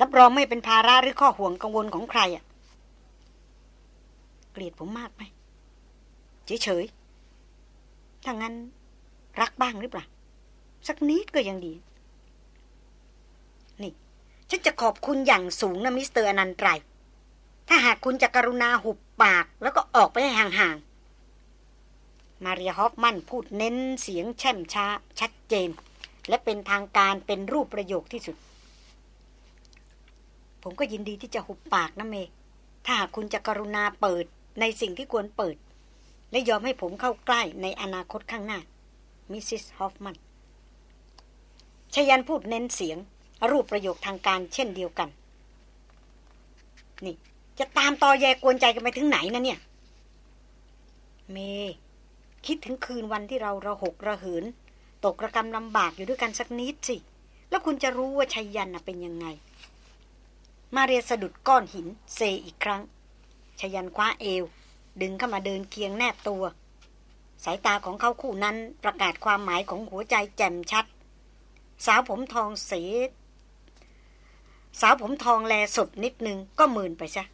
รับรองไม่เป็นภาระหรือข้อห่วงกังวลของใครอะ่ะ เกลียดผมมากไหมเฉยๆถ้างั้น รักบ้างหรือเปล่า สักนิดก็ยังดี นี่ ฉันจะขอบคุณอย่างสูงนะมิสเตอร์อันตรายถ้าหากคุณจะกรุณาหุบปาก แล้วก็ออกไปให้ห่างๆ มารียฮอฟมันพูดเน้นเสียงแช่มช้า ชัดเจน และเป็นทางการเป็นรูปประโยคที่สุด ผมก็ยินดีที่จะหุบปากนะเม ถ้าหากคุณจะกรุณาเปิดในสิ่งที่ควรเปิด และยอมให้ผมเข้าใกล้ในอนาคตข้างหน้า มิสซิสฮอฟมันชยันพูดเน้นเสียง รูปประโยคทางการเช่นเดียวกัน นี่ จะตามตอแยกวนใจกันไปถึงไหนนะเนี่ย เม คิดถึงคืนวันที่เราระหกระเหิน ตกระกรรมลำบากอยู่ด้วยกันสักนิดสิ แล้วคุณจะรู้ว่าชัยยันเป็นยังไง มาเรียสะดุดก้อนหินเซอีกครั้งชยันคว้าเอว ดึงเข้ามาเดินเคียงแนบตัว สายตาของเขาคู่นั้นประกาศความหมายของหัวใจแจ่มชัด สาวผมทองเสสาวผมทองแลสดนิดนึงก็มื่นไปซะ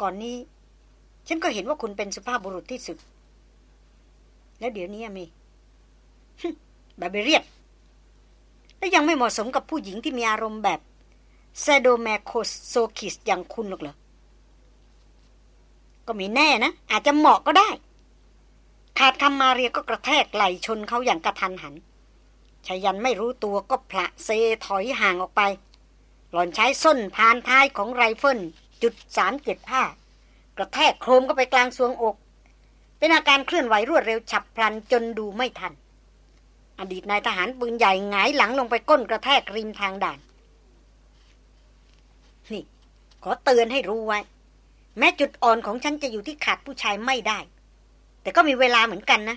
ก่อนนี้ ฉันก็เห็นว่าคุณเป็นสุภาพบุรุษที่สุด แล้วเดี๋ยวนี้มีแบบเรียดและยังไม่เหมาะสมกับผู้หญิงที่มีอารมณ์แบบซโดแมโคโซคิสอย่างคุณหรอกเหรอ ก็มีแน่นะ อาจจะเหมาะก็ได้ ขาดคำมาเรียก็กระแทกไหลชนเขาอย่างกระทันหันไชยยันต์ไม่รู้ตัวก็ผละเซถอยห่างออกไป หล่อนใช้ส้นพานท้ายของไรเฟิลจุดสามเจ็ดห้า กระแทกโครมเข้าไปกลางทรวงอก เป็นอาการเคลื่อนไหวรวดเร็วฉับพลันจนดูไม่ทัน อดีตนายทหารปืนใหญ่หงายหลังลงไปก้นกระแทกริมทางด่าน นี่ ขอเตือนให้รู้ไว้ แม้จุดอ่อนของฉันจะอยู่ที่ขาดผู้ชายไม่ได้ แต่ก็มีเวลาเหมือนกันนะ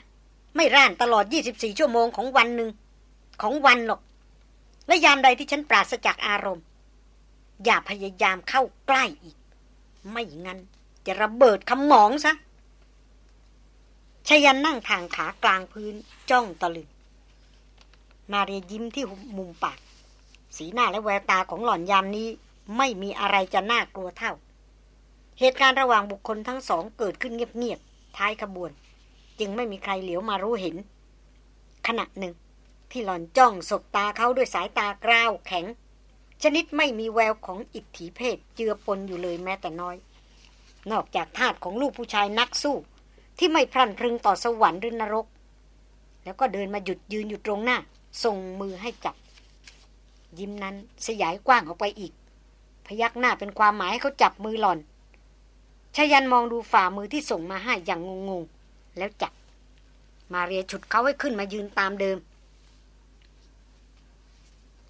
ไม่ร่านตลอด 24 ชั่วโมงของวันหนึ่งของวันหรอก และยามใดที่ฉันปราศจากอารมณ์ อย่าพยายามเข้าใกล้อีก ไม่งั้น จะระเบิดคำหมองซะชยันนั่งทางขากลางพื้นจ้องตะลึงมาเรียยิ้มที่มุมปาก สีหน้าและแววตาของหล่อนยามนี้ ไม่มีอะไรจะน่ากลัวเท่า เหตุการณ์ระหว่างบุคคลทั้งสองเกิดขึ้นเงียบๆท้ายขบวน จึงไม่มีใครเหลียวมารู้เห็น ขณะหนึ่ง ที่หล่อนจ้องสบตาเขาด้วยสายตากร้าวแข็ง ชนิดไม่มีแววของอิทธิเพศเจือปนอยู่เลยแม้แต่น้อย นอกจากธาตุของลูกผู้ชายนักสู้ ที่ไม่พลันพรึงต่อสวรรค์หรือนรก แล้วก็เดินมาหยุดยืนอยู่ตรงหน้า ส่งมือให้จับ ยิ้มนั้นสยายกว้างออกไปอีก พยักหน้าเป็นความหมายให้เขาจับมือหล่อนชายันมองดูฝ่ามือที่ส่งมาให้อย่างงงๆ แล้วจับ มาเรียฉุดเขาให้ขึ้นมายืนตามเดิม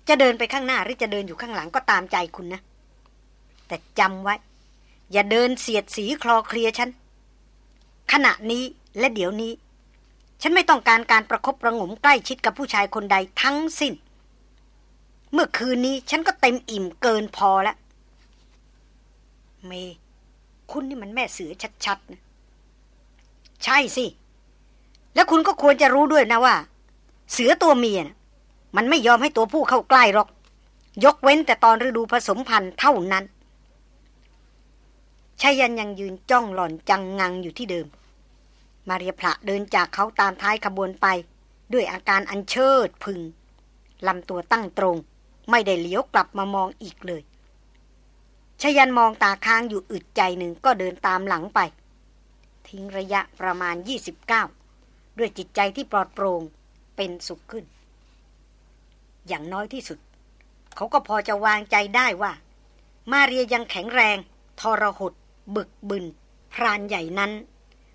จะเดินไปข้างหน้าหรือจะเดินอยู่ข้างหลังก็ตามใจคุณนะ แต่จำไว้ อย่าเดินเสียดสีคลอเคลียฉัน ขณะนี้และเดี๋ยวนี้ ฉันไม่ต้องการการประครบประงมใกล้ชิดกับผู้ชายคนใดทั้งสิ้น เมื่อคืนนี้ฉันก็เต็มอิ่มเกินพอแล้ว เม คุณนี่มันแม่เสือชัดๆนะใช่สิ แล้วคุณก็ควรจะรู้ด้วยนะว่า เสือตัวเมียนะมันไม่ยอมให้ตัวผู้เข้าใกล้หรอก ยกเว้นแต่ตอนฤดูผสมพันธุ์เท่านั้น ชายันยังยืนจ้องหล่อนจังงังอยู่ที่เดิม มาเรียพระเดินจากเขาตามท้ายขบวนไป ด้วยอาการอันเชิดพึงลำตัวตั้งตรง ไม่ได้เลี้ยวกลับมามองอีกเลยชยันมองตาค้างอยู่อึดใจหนึ่งก็เดินตามหลังไป ทิ้งระยะประมาณ 29 ด้วยจิตใจที่ปลอดโปร่งเป็นสุขขึ้น อย่างน้อยที่สุด เขาก็พอจะวางใจได้ว่า มาเรียยังแข็งแรง ทรหด บึกบึนพรานใหญ่นั้น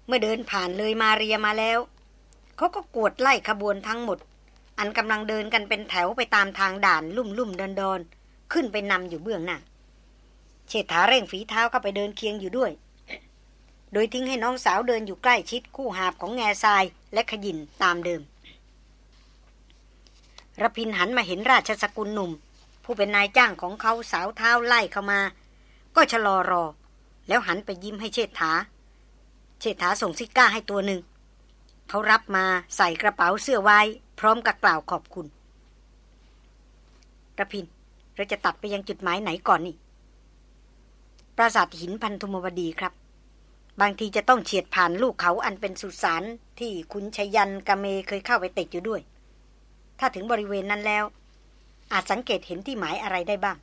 เมื่อเดินผ่านเลยมาเรียมาแล้ว เขาก็กวดไล่ขบวนทั้งหมด อันกำลังเดินกันเป็นแถวไปตามทางด่านลุ่มลุ่มดอนดอนขึ้นไปนำอยู่เบื้องหน้าเชษฐาเร่งฝีเท้าเข้าไปเดินเคียงอยู่ด้วย โดยทิ้งให้น้องสาวเดินอยู่ใกล้ชิดคู่หาบของแง่ทรายและขยินตามเดิมระพินหันมาเห็นราชสกุลหนุ่ม ผู้เป็นนายจ้างของเขาสาวเท้าไล่เข้ามา ก็ชะลอรอ แล้วหันไปยิ้มให้เชษฐา เชษฐาส่งซิก้าให้ตัวหนึ่ง เขารับมาใส่กระเป๋าเสื้อไว้ พร้อมกับกล่าวขอบคุณระพิน เราจะตัดไปยังจุดหมายไหนก่อนนี่ ปราสาทหินพันธุมวดีครับ บางทีจะต้องเฉียดผ่านลูกเขาอันเป็นสุสานที่คุณชยันกาเมเคยเข้าไปติดอยู่ด้วย ถ้าถึงบริเวณนั้นแล้ว อาจสังเกตเห็นที่หมายอะไรได้บ้าง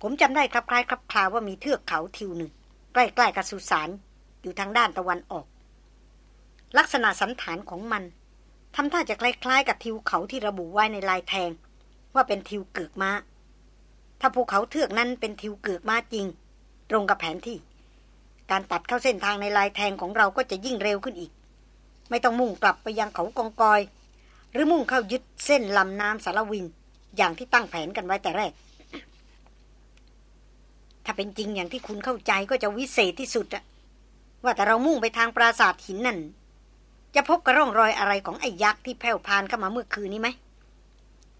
ผมจำได้ครับคล้ายครับคลาว่ามีเทือกเขาทิวหนึ่ง ใกล้ๆกับสุสานอยู่ทางด้านตะวันออก ลักษณะสันฐานของมันทำท่าจะคล้ายๆ กับทิวเขาที่ระบุไว้ในลายแทง ว่าเป็นทิวเกือกมา้า ถ้าภูเขาเทือกนั้นเป็นทิวเกือกม้าจริง ตรงกับแผนที่ การตัดเข้าเส้นทางในลายแทงของเราก็จะยิ่งเร็วขึ้นอีก ไม่ต้องมุ่งกลับไปยังเขากองกอย หรือมุ่งเข้ายึดเส้นลำน้ำสารวิน อย่างที่ตั้งแผนกันไว้แต่แรก ถ้าเป็นจริงอย่างที่คุณเข้าใจก็จะวิเศษที่สุดอะว่าแต่เรามุ่งไปทางปราสาทหินนั่น จะพบกระร่องรอยอะไรของไอ้ยักษ์ที่แผ่วพานเข้ามาเมื่อคืนนี้ไหม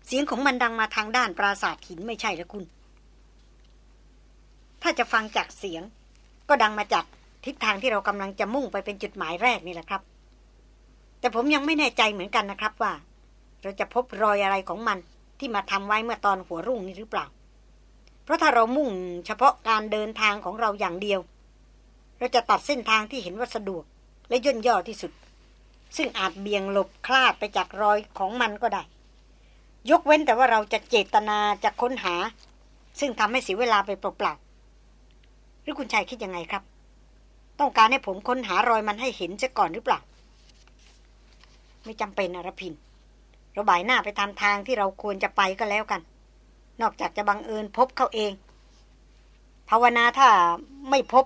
เสียงของมันดังมาทางด้านปราสาทหินไม่ใช่หรือคุณ ถ้าจะฟังจากเสียง ก็ดังมาจากทิศทางที่เรากำลังจะมุ่งไปเป็นจุดหมายแรกนี่แหละครับ แต่ผมยังไม่แน่ใจเหมือนกันนะครับว่า เราจะพบรอยอะไรของมันที่มาทำไว้เมื่อตอนหัวรุ่งนี้หรือเปล่า ราะถ้าเรามุ่งเฉพาะการเดินทางของเราอย่างเดียว เราจะตัดเส้นทางที่เห็นว่าสะดวก และย่นย่อที่สุด ซึ่งอาจเบี่ยงหลบคลาดไปจากรอยของมันก็ได้ ยกเว้นแต่ว่าเราจะเจตนาจะค้นหา ซึ่งทำให้เสียเวลาไปเปล่าๆหรือคุณชายคิดยังไงครับ ต้องการให้ผมค้นหารอยมันให้เห็นซะก่อนหรือเปล่า ไม่จำเป็นอรพิน เราบ่ายหน้าไปตามทางที่เราควรจะไปก็แล้วกัน นอกจากจะบังเอิญพบเขาเอง ภาวนาถ้าไม่พบ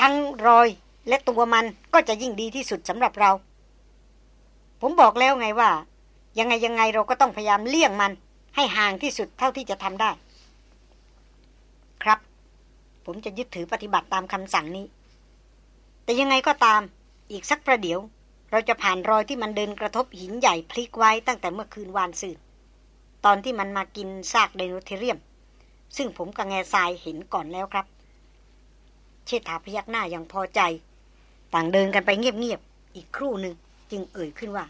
ทั้งรอยและตัวมันก็จะยิ่งดีที่สุดสำหรับเรา ผมบอกแล้วไงว่า ยังไงยังไงเราก็ต้องพยายามเลี่ยงมัน ให้ห่างที่สุดเท่าที่จะทำได้ ครับ ผมจะยึดถือปฏิบัติตามคำสั่งนี้ แต่ยังไงก็ตามอีกสักประเดี๋ยว เราจะผ่านรอยที่มันเดินกระทบหินใหญ่พลิกไว้ตั้งแต่เมื่อคืนวานสื่น ตอนที่มันมากินซากไดโนเทเรียม ซึ่งผมกับแง่ทรายเห็นก่อนแล้วครับ เชษฐาพยักหน้าอย่างพอใจ ต่างเดินกันไปเงียบๆอีกครู่หนึ่งจึงเอ่ยขึ้นว่า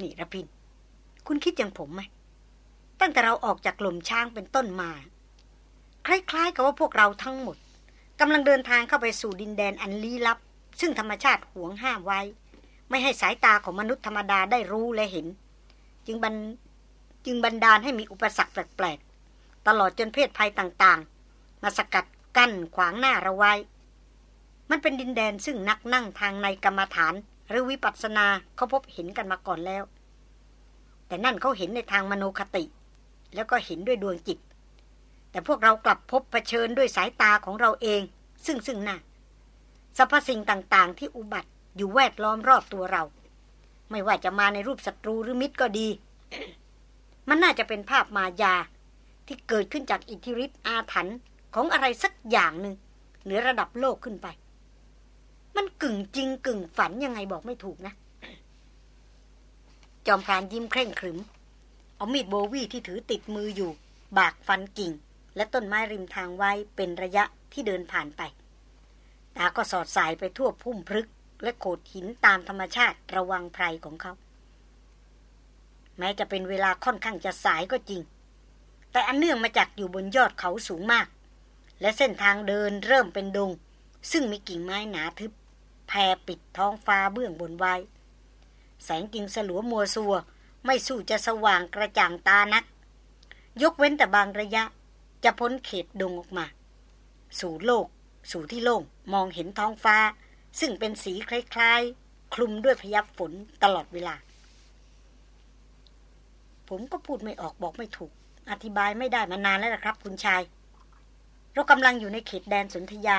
นี่ระพิน คุณคิดอย่างผมไหม ตั้งแต่เราออกจากกลุ่มช้างเป็นต้นมา คล้ายๆ กับว่าพวกเราทั้งหมดกำลังเดินทางเข้าไปสู่ดินแดนอันลี้ลับ ซึ่งธรรมชาติหวงห้ามไว้ ไม่ให้สายตาของมนุษย์ธรรมดาได้รู้และเห็น จึงบันจึงบันดาลให้มีอุปสรรคแปลกๆ ตลอดจนเพศภัยต่างๆ มาสกัดกั้นขวางหน้าเราไว้ มันเป็นดินแดนซึ่งนักนั่งทางในกรรมฐาน หรือวิปัสสนาเขาพบเห็นกันมาก่อนแล้ว แต่นั่นเขาเห็นในทางมโนคติ แล้วก็เห็นด้วยดวงจิต แต่พวกเรากลับพบเผชิญด้วยสายตาของเราเอง ซึ่งซึ่งหน้าสรรพสิ่งต่างๆ ที่อุบัติอยู่แวดล้อมรอบตัวเรา ไม่ว่าจะมาในรูปศัตรูหรือมิตรก็ดี มันน่าจะเป็นภาพมายา ที่เกิดขึ้นจากอิทธิฤทธิ์อาถรรพ์ของอะไรสักอย่างหนึ่งเหนือระดับโลกขึ้นไป มันกึ่งจริงกึ่งฝันยังไงบอกไม่ถูกนะ จอมพรานยิ้มเคร่งขรึม เอามีดโบวีที่ถือติดมืออยู่ บากฟันกิ่ง และต้นไม้ริมทางไว้เป็นระยะที่เดินผ่านไป ตาก็สอดสายไปทั่วพุ่มพลึก และโขดหินตามธรรมชาติระวังไพรของเขา แม้จะเป็นเวลาค่อนข้างจะสายก็จริง แต่อันเนื่องมาจากอยู่บนยอดเขาสูงมาก และเส้นทางเดินเริ่มเป็นดง ซึ่งมีกิ่งไม้หนาทึบแผ่ปิดท้องฟ้าเบื้องบนไว้ แสงกิ่งสลัวมัวซัว ไม่สู้จะสว่างกระจ่างตานัก ยกเว้นแต่บางระยะจะพ้นเขตดงออกมา สู่โลก สู่ที่โล่งมองเห็นท้องฟ้า ซึ่งเป็นสีคล้ายๆ คลุมด้วยพยับฝนตลอดเวลา ผมก็พูดไม่ออกบอกไม่ถูก อธิบายไม่ได้มานานแล้วนะครับ คุณชาย เรากำลังอยู่ในเขตแดนสนธยา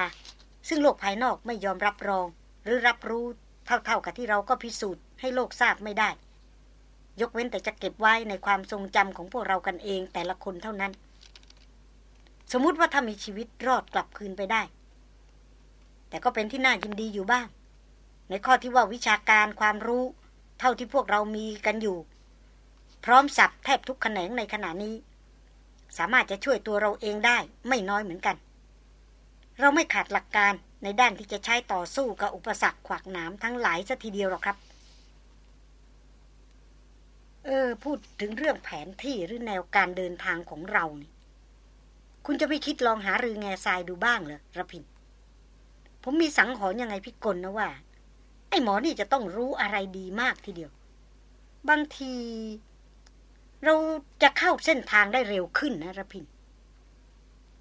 ซึ่งโลกภายนอกไม่ยอมรับรอง หรือรับรู้เท่าๆกับที่เราก็พิสูจน์ให้โลกทราบไม่ได้ ยกเว้นแต่จะเก็บไว้ในความทรงจำของพวกเรากันเองแต่ละคนเท่านั้น สมมติว่าถ้ามีชีวิตรอดกลับคืนไปได้ แต่ก็เป็นที่น่ายินดีอยู่บ้าง ในข้อที่ว่าวิชาการความรู้ เท่าที่พวกเรามีกันอยู่ พร้อมสับแทบทุกแขนงในขณะนี้ สามารถจะช่วยตัวเราเองได้ไม่น้อยเหมือนกัน เราไม่ขาดหลักการในด้านที่จะใช้ต่อสู้กับอุปสรรคขวากหนามทั้งหลายสัทีเดียวหรอกครับ เออ พูดถึงเรื่องแผนที่หรือแนวการเดินทางของเรานี่ คุณจะไม่คิดลองหารือแง่ทรายดูบ้างเหรอระพิน ผมมีสังหรณ์ยังไงพิกลนะว่า ไอ้หมอนี่จะต้องรู้อะไรดีมากทีเดียว บางที เราจะเข้าเส้นทางได้เร็วขึ้นนะระพิน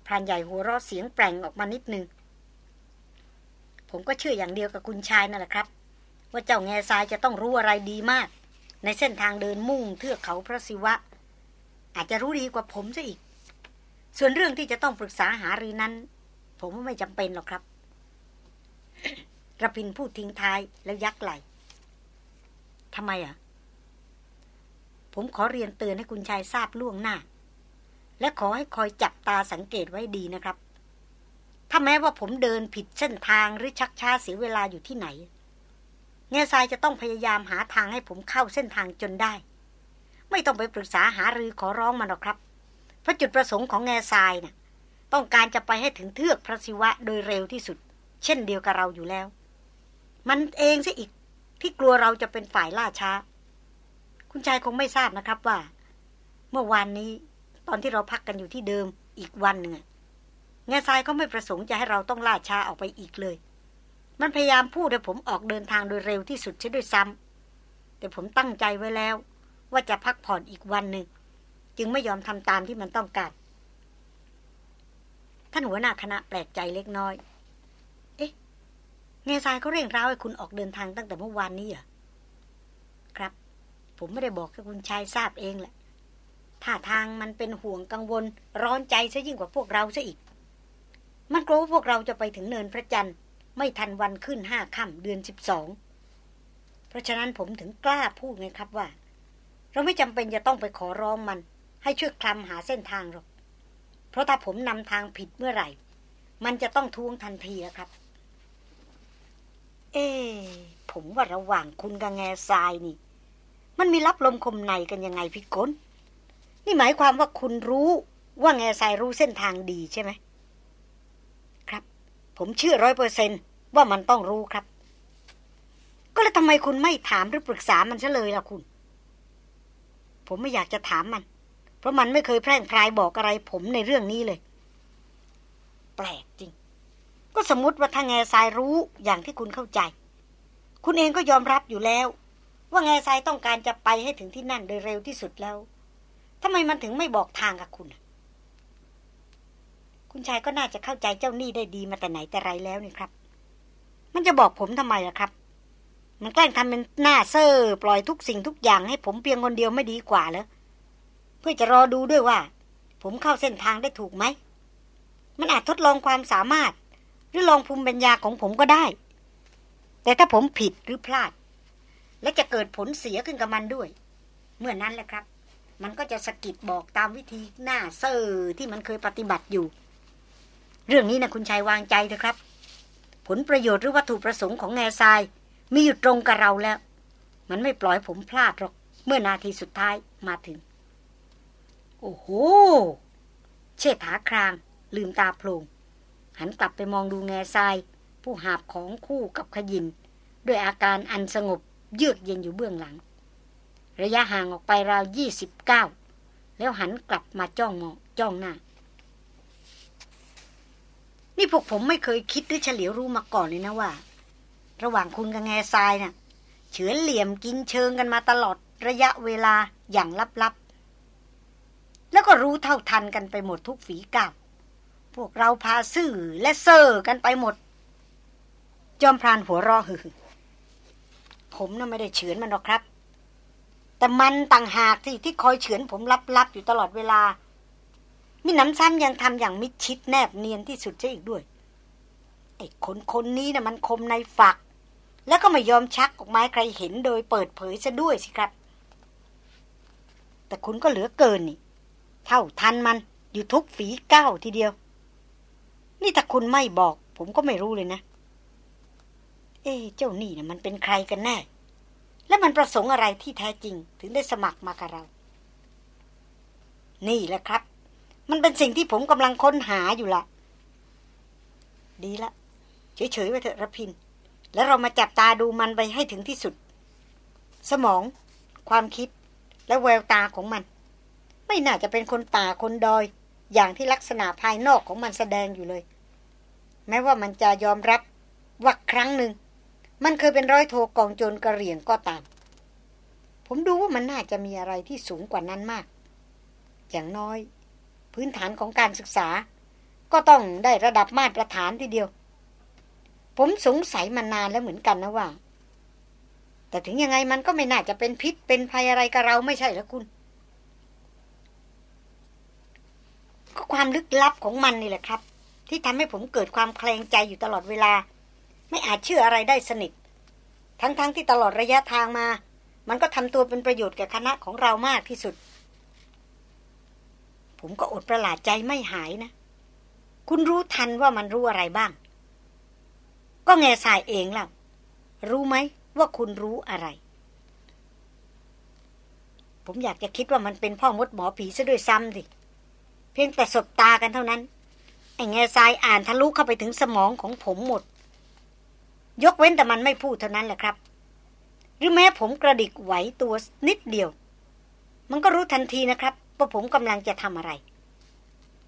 พรานใหญ่หัวเราะเสียงแปลงออกมานิดนึง ผมก็เชื่ออย่างเดียวกับคุณชายนั่นแหละครับ ว่าเจ้าแง่ทรายจะต้องรู้อะไรดีมาก ในเส้นทางเดินมุ่งเทือกเขาพระศิวะ อาจจะรู้ดีกว่าผมซะอีก ส่วนเรื่องที่จะต้องปรึกษาหารือนั้น ผมว่าไม่จำเป็นหรอกครับ ระพินพูดทิ้งท้ายแล้วยักไหลทำไมอะ ผมขอเรียนเตือนให้คุณชายทราบล่วงหน้า และขอให้คอยจับตาสังเกตไว้ดีนะครับ ถ้าแม้ว่าผมเดินผิดเส้นทางหรือชักช้าเสียเวลาอยู่ที่ไหนเงาทรายจะต้องพยายามหาทางให้ผมเข้าเส้นทางจนได้ ไม่ต้องไปปรึกษาหารือขอร้องมันหรอกครับ เพราะจุดประสงค์ของแง่ทรายนะ่ะต้องการจะไปให้ถึงเทือกพระศิวะโดยเร็วที่สุด เช่นเดียวกับเราอยู่แล้ว มันเองซะอีกที่กลัวเราจะเป็นฝ่ายล่าช้า คุณชายคงไม่ทราบนะครับว่า เมื่อวานนี้ ตอนที่เราพักกันอยู่ที่เดิมอีกวันหนึ่งแง่ทรายเขาไม่ประสงค์จะให้เราต้องล่าช้าออกไปอีกเลย มันพยายามพูดให้ผมออกเดินทางโดยเร็วที่สุดใช่ด้วยซ้ำแต่ผมตั้งใจไว้แล้ว ว่าจะพักผ่อนอีกวันหนึ่งจึงไม่ยอมทำตามที่มันต้องการท่านหัวหน้าคณะแปลกใจเล็กน้อย เงซายเขาเร่งร้าวให้คุณออกเดินทางตั้งแต่เมื่อวานนี้เหรอครับ ผมไม่ได้บอกให้คุณชายทราบเองแหละท่าทางมันเป็นห่วงกังวล ร้อนใจซะยิ่งกว่าพวกเราซะอีก มันกลัวว่าพวกเราจะไปถึงเนินพระจันทร์ไม่ทันวันขึ้นห้าค่ำเดือนสิบสองเพราะฉะนั้นผมถึงกล้าพูดไงครับว่า เราไม่จำเป็นจะต้องไปขอร้องมัน ให้ช่วยคลำหาเส้นทางหรอก เพราะถ้าผมนำทางผิดเมื่อไหร่ มันจะต้องทวงทันทีครับ เอ๊ผมว่าระหว่างคุณกับแง่ทรายนี่ มันมีรับลมคมในกันยังไงพี่กนนี่หมายความว่าคุณรู้ว่าแง่ทรายรู้เส้นทางดีใช่ไหมครับ ผมเชื่อร้อยเปอร์เซนว่ามันต้องรู้ครับ ก็แล้วทำไมคุณไม่ถามหรือปรึกษามันซะเลยล่ะคุณ ผมไม่อยากจะถามมัน เพราะมันไม่เคยแพร่งพรายบอกอะไรผมในเรื่องนี้เลย แปลกจริง ก็สมมติว่าถ้าแง่ทรายรู้อย่างที่คุณเข้าใจ คุณเองก็ยอมรับอยู่แล้ว ว่าไงทรายต้องการจะไปให้ถึงที่นั่นโดยเร็วที่สุดแล้วทำไมมันถึงไม่บอกทางกับคุณ คุณชายก็น่าจะเข้าใจเจ้าหนี้ได้ดีมาแต่ไหนแต่ไรแล้วนี่ครับ มันจะบอกผมทำไมล่ะครับ มันแกล้งทำเป็นหน้าเซ่อปล่อยทุกสิ่งทุกอย่างให้ผมเพียงคนเดียวไม่ดีกว่าเหรอเพื่อจะรอดูด้วยว่า ผมเข้าเส้นทางได้ถูกไหม มันอาจทดลองความสามารถ หรือลองภูมิปัญญาของผมก็ได้ แต่ถ้าผมผิดหรือพลาด และจะเกิดผลเสียขึ้นกับมันด้วย เมื่อนั้นแหละครับ มันก็จะสกิดบอกตามวิธีหน้าเซอร์ที่มันเคยปฏิบัติอยู่ เรื่องนี้นะคุณชายวางใจเถอะครับ ผลประโยชน์หรือวัตถุประสงค์ของแง่ทราย มีอยู่ตรงกับเราแล้ว มันไม่ปล่อยผมพลาดหรอก เมื่อนาทีสุดท้ายมาถึง โอ้โห เชษฐาคราง ลืมตาโพลง หันกลับไปมองดูแง่ทราย ผู้หาบของคู่กับขยิน ด้วยอาการอันสงบเยือกเย็นอยู่เบื้องหลัง ระยะห่างออกไปราวยี่สิบเก้าแล้วหันกลับมาจ้องมองจ้องหน้า นี่พวกผมไม่เคยคิดหรือเฉลียวรู้มาก่อนเลยนะว่า ระหว่างคุณกับแง่ทรายนะ่ะเฉือนเหลี่ยมกินเชิงกันมาตลอดระยะเวลาอย่างลับๆ แล้วก็รู้เท่าทันกันไปหมดทุกฝีก้าว พวกเราพาซื่อและเซ่อกันไปหมด จอมพรานหัวรอหือผมน่ะไม่ได้เฉือนมันหรอกครับ แต่มันต่างหากที่ที่คอยเฉือนผมลับๆอยู่ตลอดเวลา มีน้ำซ้ำยังทำอย่างมิดชิดแนบเนียนที่สุดซะอีกด้วย ไอ้คนคนนี้นะ่ะมันคมในฝัก แล้วก็ไม่ยอมชักออกมาใครเห็นโดยเปิดเผยซะด้วยสิครับ แต่คุณก็เหลือเกินนี่ เท่าทันมันอยู่ทุกฝีก้าวทีเดียว นี่ถ้าคุณไม่บอก ผมก็ไม่รู้เลยนะ เอ๊เจ้านี่นะมันเป็นใครกันแน่ และมันประสงค์อะไรที่แท้จริง ถึงได้สมัครมากับเรา นี่แหละครับ มันเป็นสิ่งที่ผมกำลังค้นหาอยู่ละดีละเฉยๆไว้เถอะรพิน แล้วเรามาจับตาดูมันไปให้ถึงที่สุด สมอง ความคิดและแววตาของมัน ไม่น่าจะเป็นคนป่าคนดอย อย่างที่ลักษณะภายนอกของมันแสดงอยู่เลย แม้ว่ามันจะยอมรับว่าครั้งหนึ่ง มันเคยเป็นร้อยโทกองโจรกระเหรี่ยงก็ตาม ผมดูว่ามันน่าจะมีอะไรที่สูงกว่านั้นมาก อย่างน้อย พื้นฐานของการศึกษา ก็ต้องได้ระดับมาตรฐานทีเดียว ผมสงสัยมานานแล้วเหมือนกันนะว่า แต่ถึงยังไงมันก็ไม่น่าจะเป็นพิษเป็นภัยอะไรกับเราไม่ใช่หรอคุณก็ความลึกลับของมันนี่แหละครับ ที่ทำให้ผมเกิดความแคลงใจอยู่ตลอดเวลา ไม่อาจเชื่ออะไรได้สนิท ทั้งๆทที่ตลอดระยะทางมา มันก็ทำตัวเป็นประโยชน์แก่คณะของเรามากที่สุด ผมก็อดประหลาดใจไม่หายนะ คุณรู้ทันว่ามันรู้อะไรบ้าง ก็แง่สายเองแล้วรู้ไหมว่าคุณรู้อะไร ผมอยากจะคิดว่ามันเป็นพ่อมดหมอผีซะด้วยซ้ำสิเพียงแต่สบตากันเท่านั้น ไอ้แง่ทรายอ่านทะลุเข้าไปถึงสมองของผมหมด ยกเว้นแต่มันไม่พูดเท่านั้นแหละครับ หรือแม้ผมกระดิกไหวตัวนิดเดียว มันก็รู้ทันทีนะครับว่าผมกำลังจะทำอะไร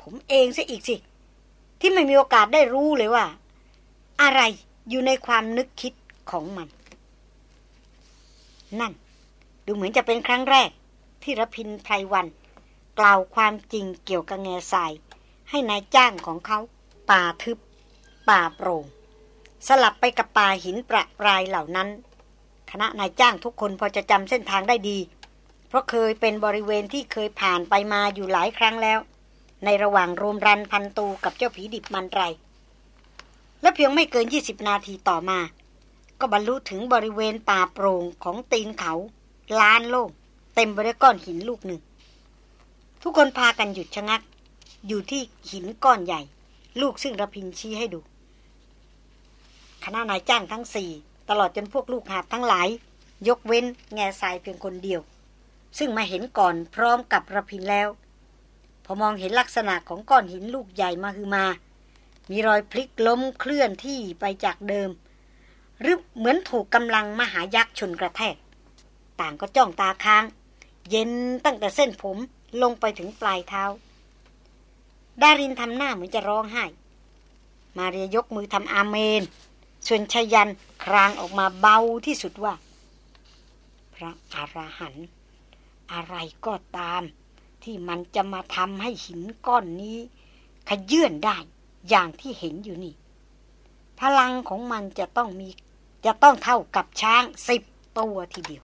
ผมเองซะอีกสิ ที่ไม่มีโอกาสได้รู้เลยว่า อะไรอยู่ในความนึกคิดของมัน นั่น ดูเหมือนจะเป็นครั้งแรก ที่รพินไพรวัน กล่าวความจริงเกี่ยวกับแง่ทราย ให้นายจ้างของเขาป่าทึบ ป่าโปร่ง สลับไปกับป่าหินประปรายเหล่านั้น คณะนายจ้างทุกคนพอจะจำเส้นทางได้ดี เพราะเคยเป็นบริเวณที่เคยผ่านไปมาอยู่หลายครั้งแล้ว ในระหว่างรวมรันพันตูกับเจ้าผีดิบมันไร และเพียงไม่เกิน 20 นาทีต่อมา ก็บรรลุถึงบริเวณป่าโปร่งของตีนเขาล้านโล่งเต็มไปด้วยก้อนหินลูกหนึ่ง ทุกคนพากันหยุดชะงัก อยู่ที่หินก้อนใหญ่ ลูกซึ่งระพินชี้ให้ดู คณะนายจ้างทั้งสี่ ตลอดจนพวกลูกหาบทั้งหลาย ยกเว้นแง่ทรายเพียงคนเดียว ซึ่งมาเห็นก่อนพร้อมกับระพินแล้ว พอมองเห็นลักษณะของก้อนหินลูกใหญ่มาคือมา มีรอยพลิกล้มเคลื่อนที่ไปจากเดิม หรือเหมือนถูกกำลังมหายักษ์ชนกระแทก ต่างก็จ้องตาค้าง เย็นตั้งแต่เส้นผมลงไปถึงปลายเท้า ดารินทำหน้าเหมือนจะร้องไห้ มาเรียยกมือทำอาเมน ส่วนชยันครางออกมาเบาที่สุดว่า พระอรหันต์อะไรก็ตาม ที่มันจะมาทำให้หินก้อนนี้ ขยื่นได้อย่างที่เห็นอยู่นี่ พลังของมันจะต้องมีจะต้องเท่ากับช้างสิบตัวทีเดียว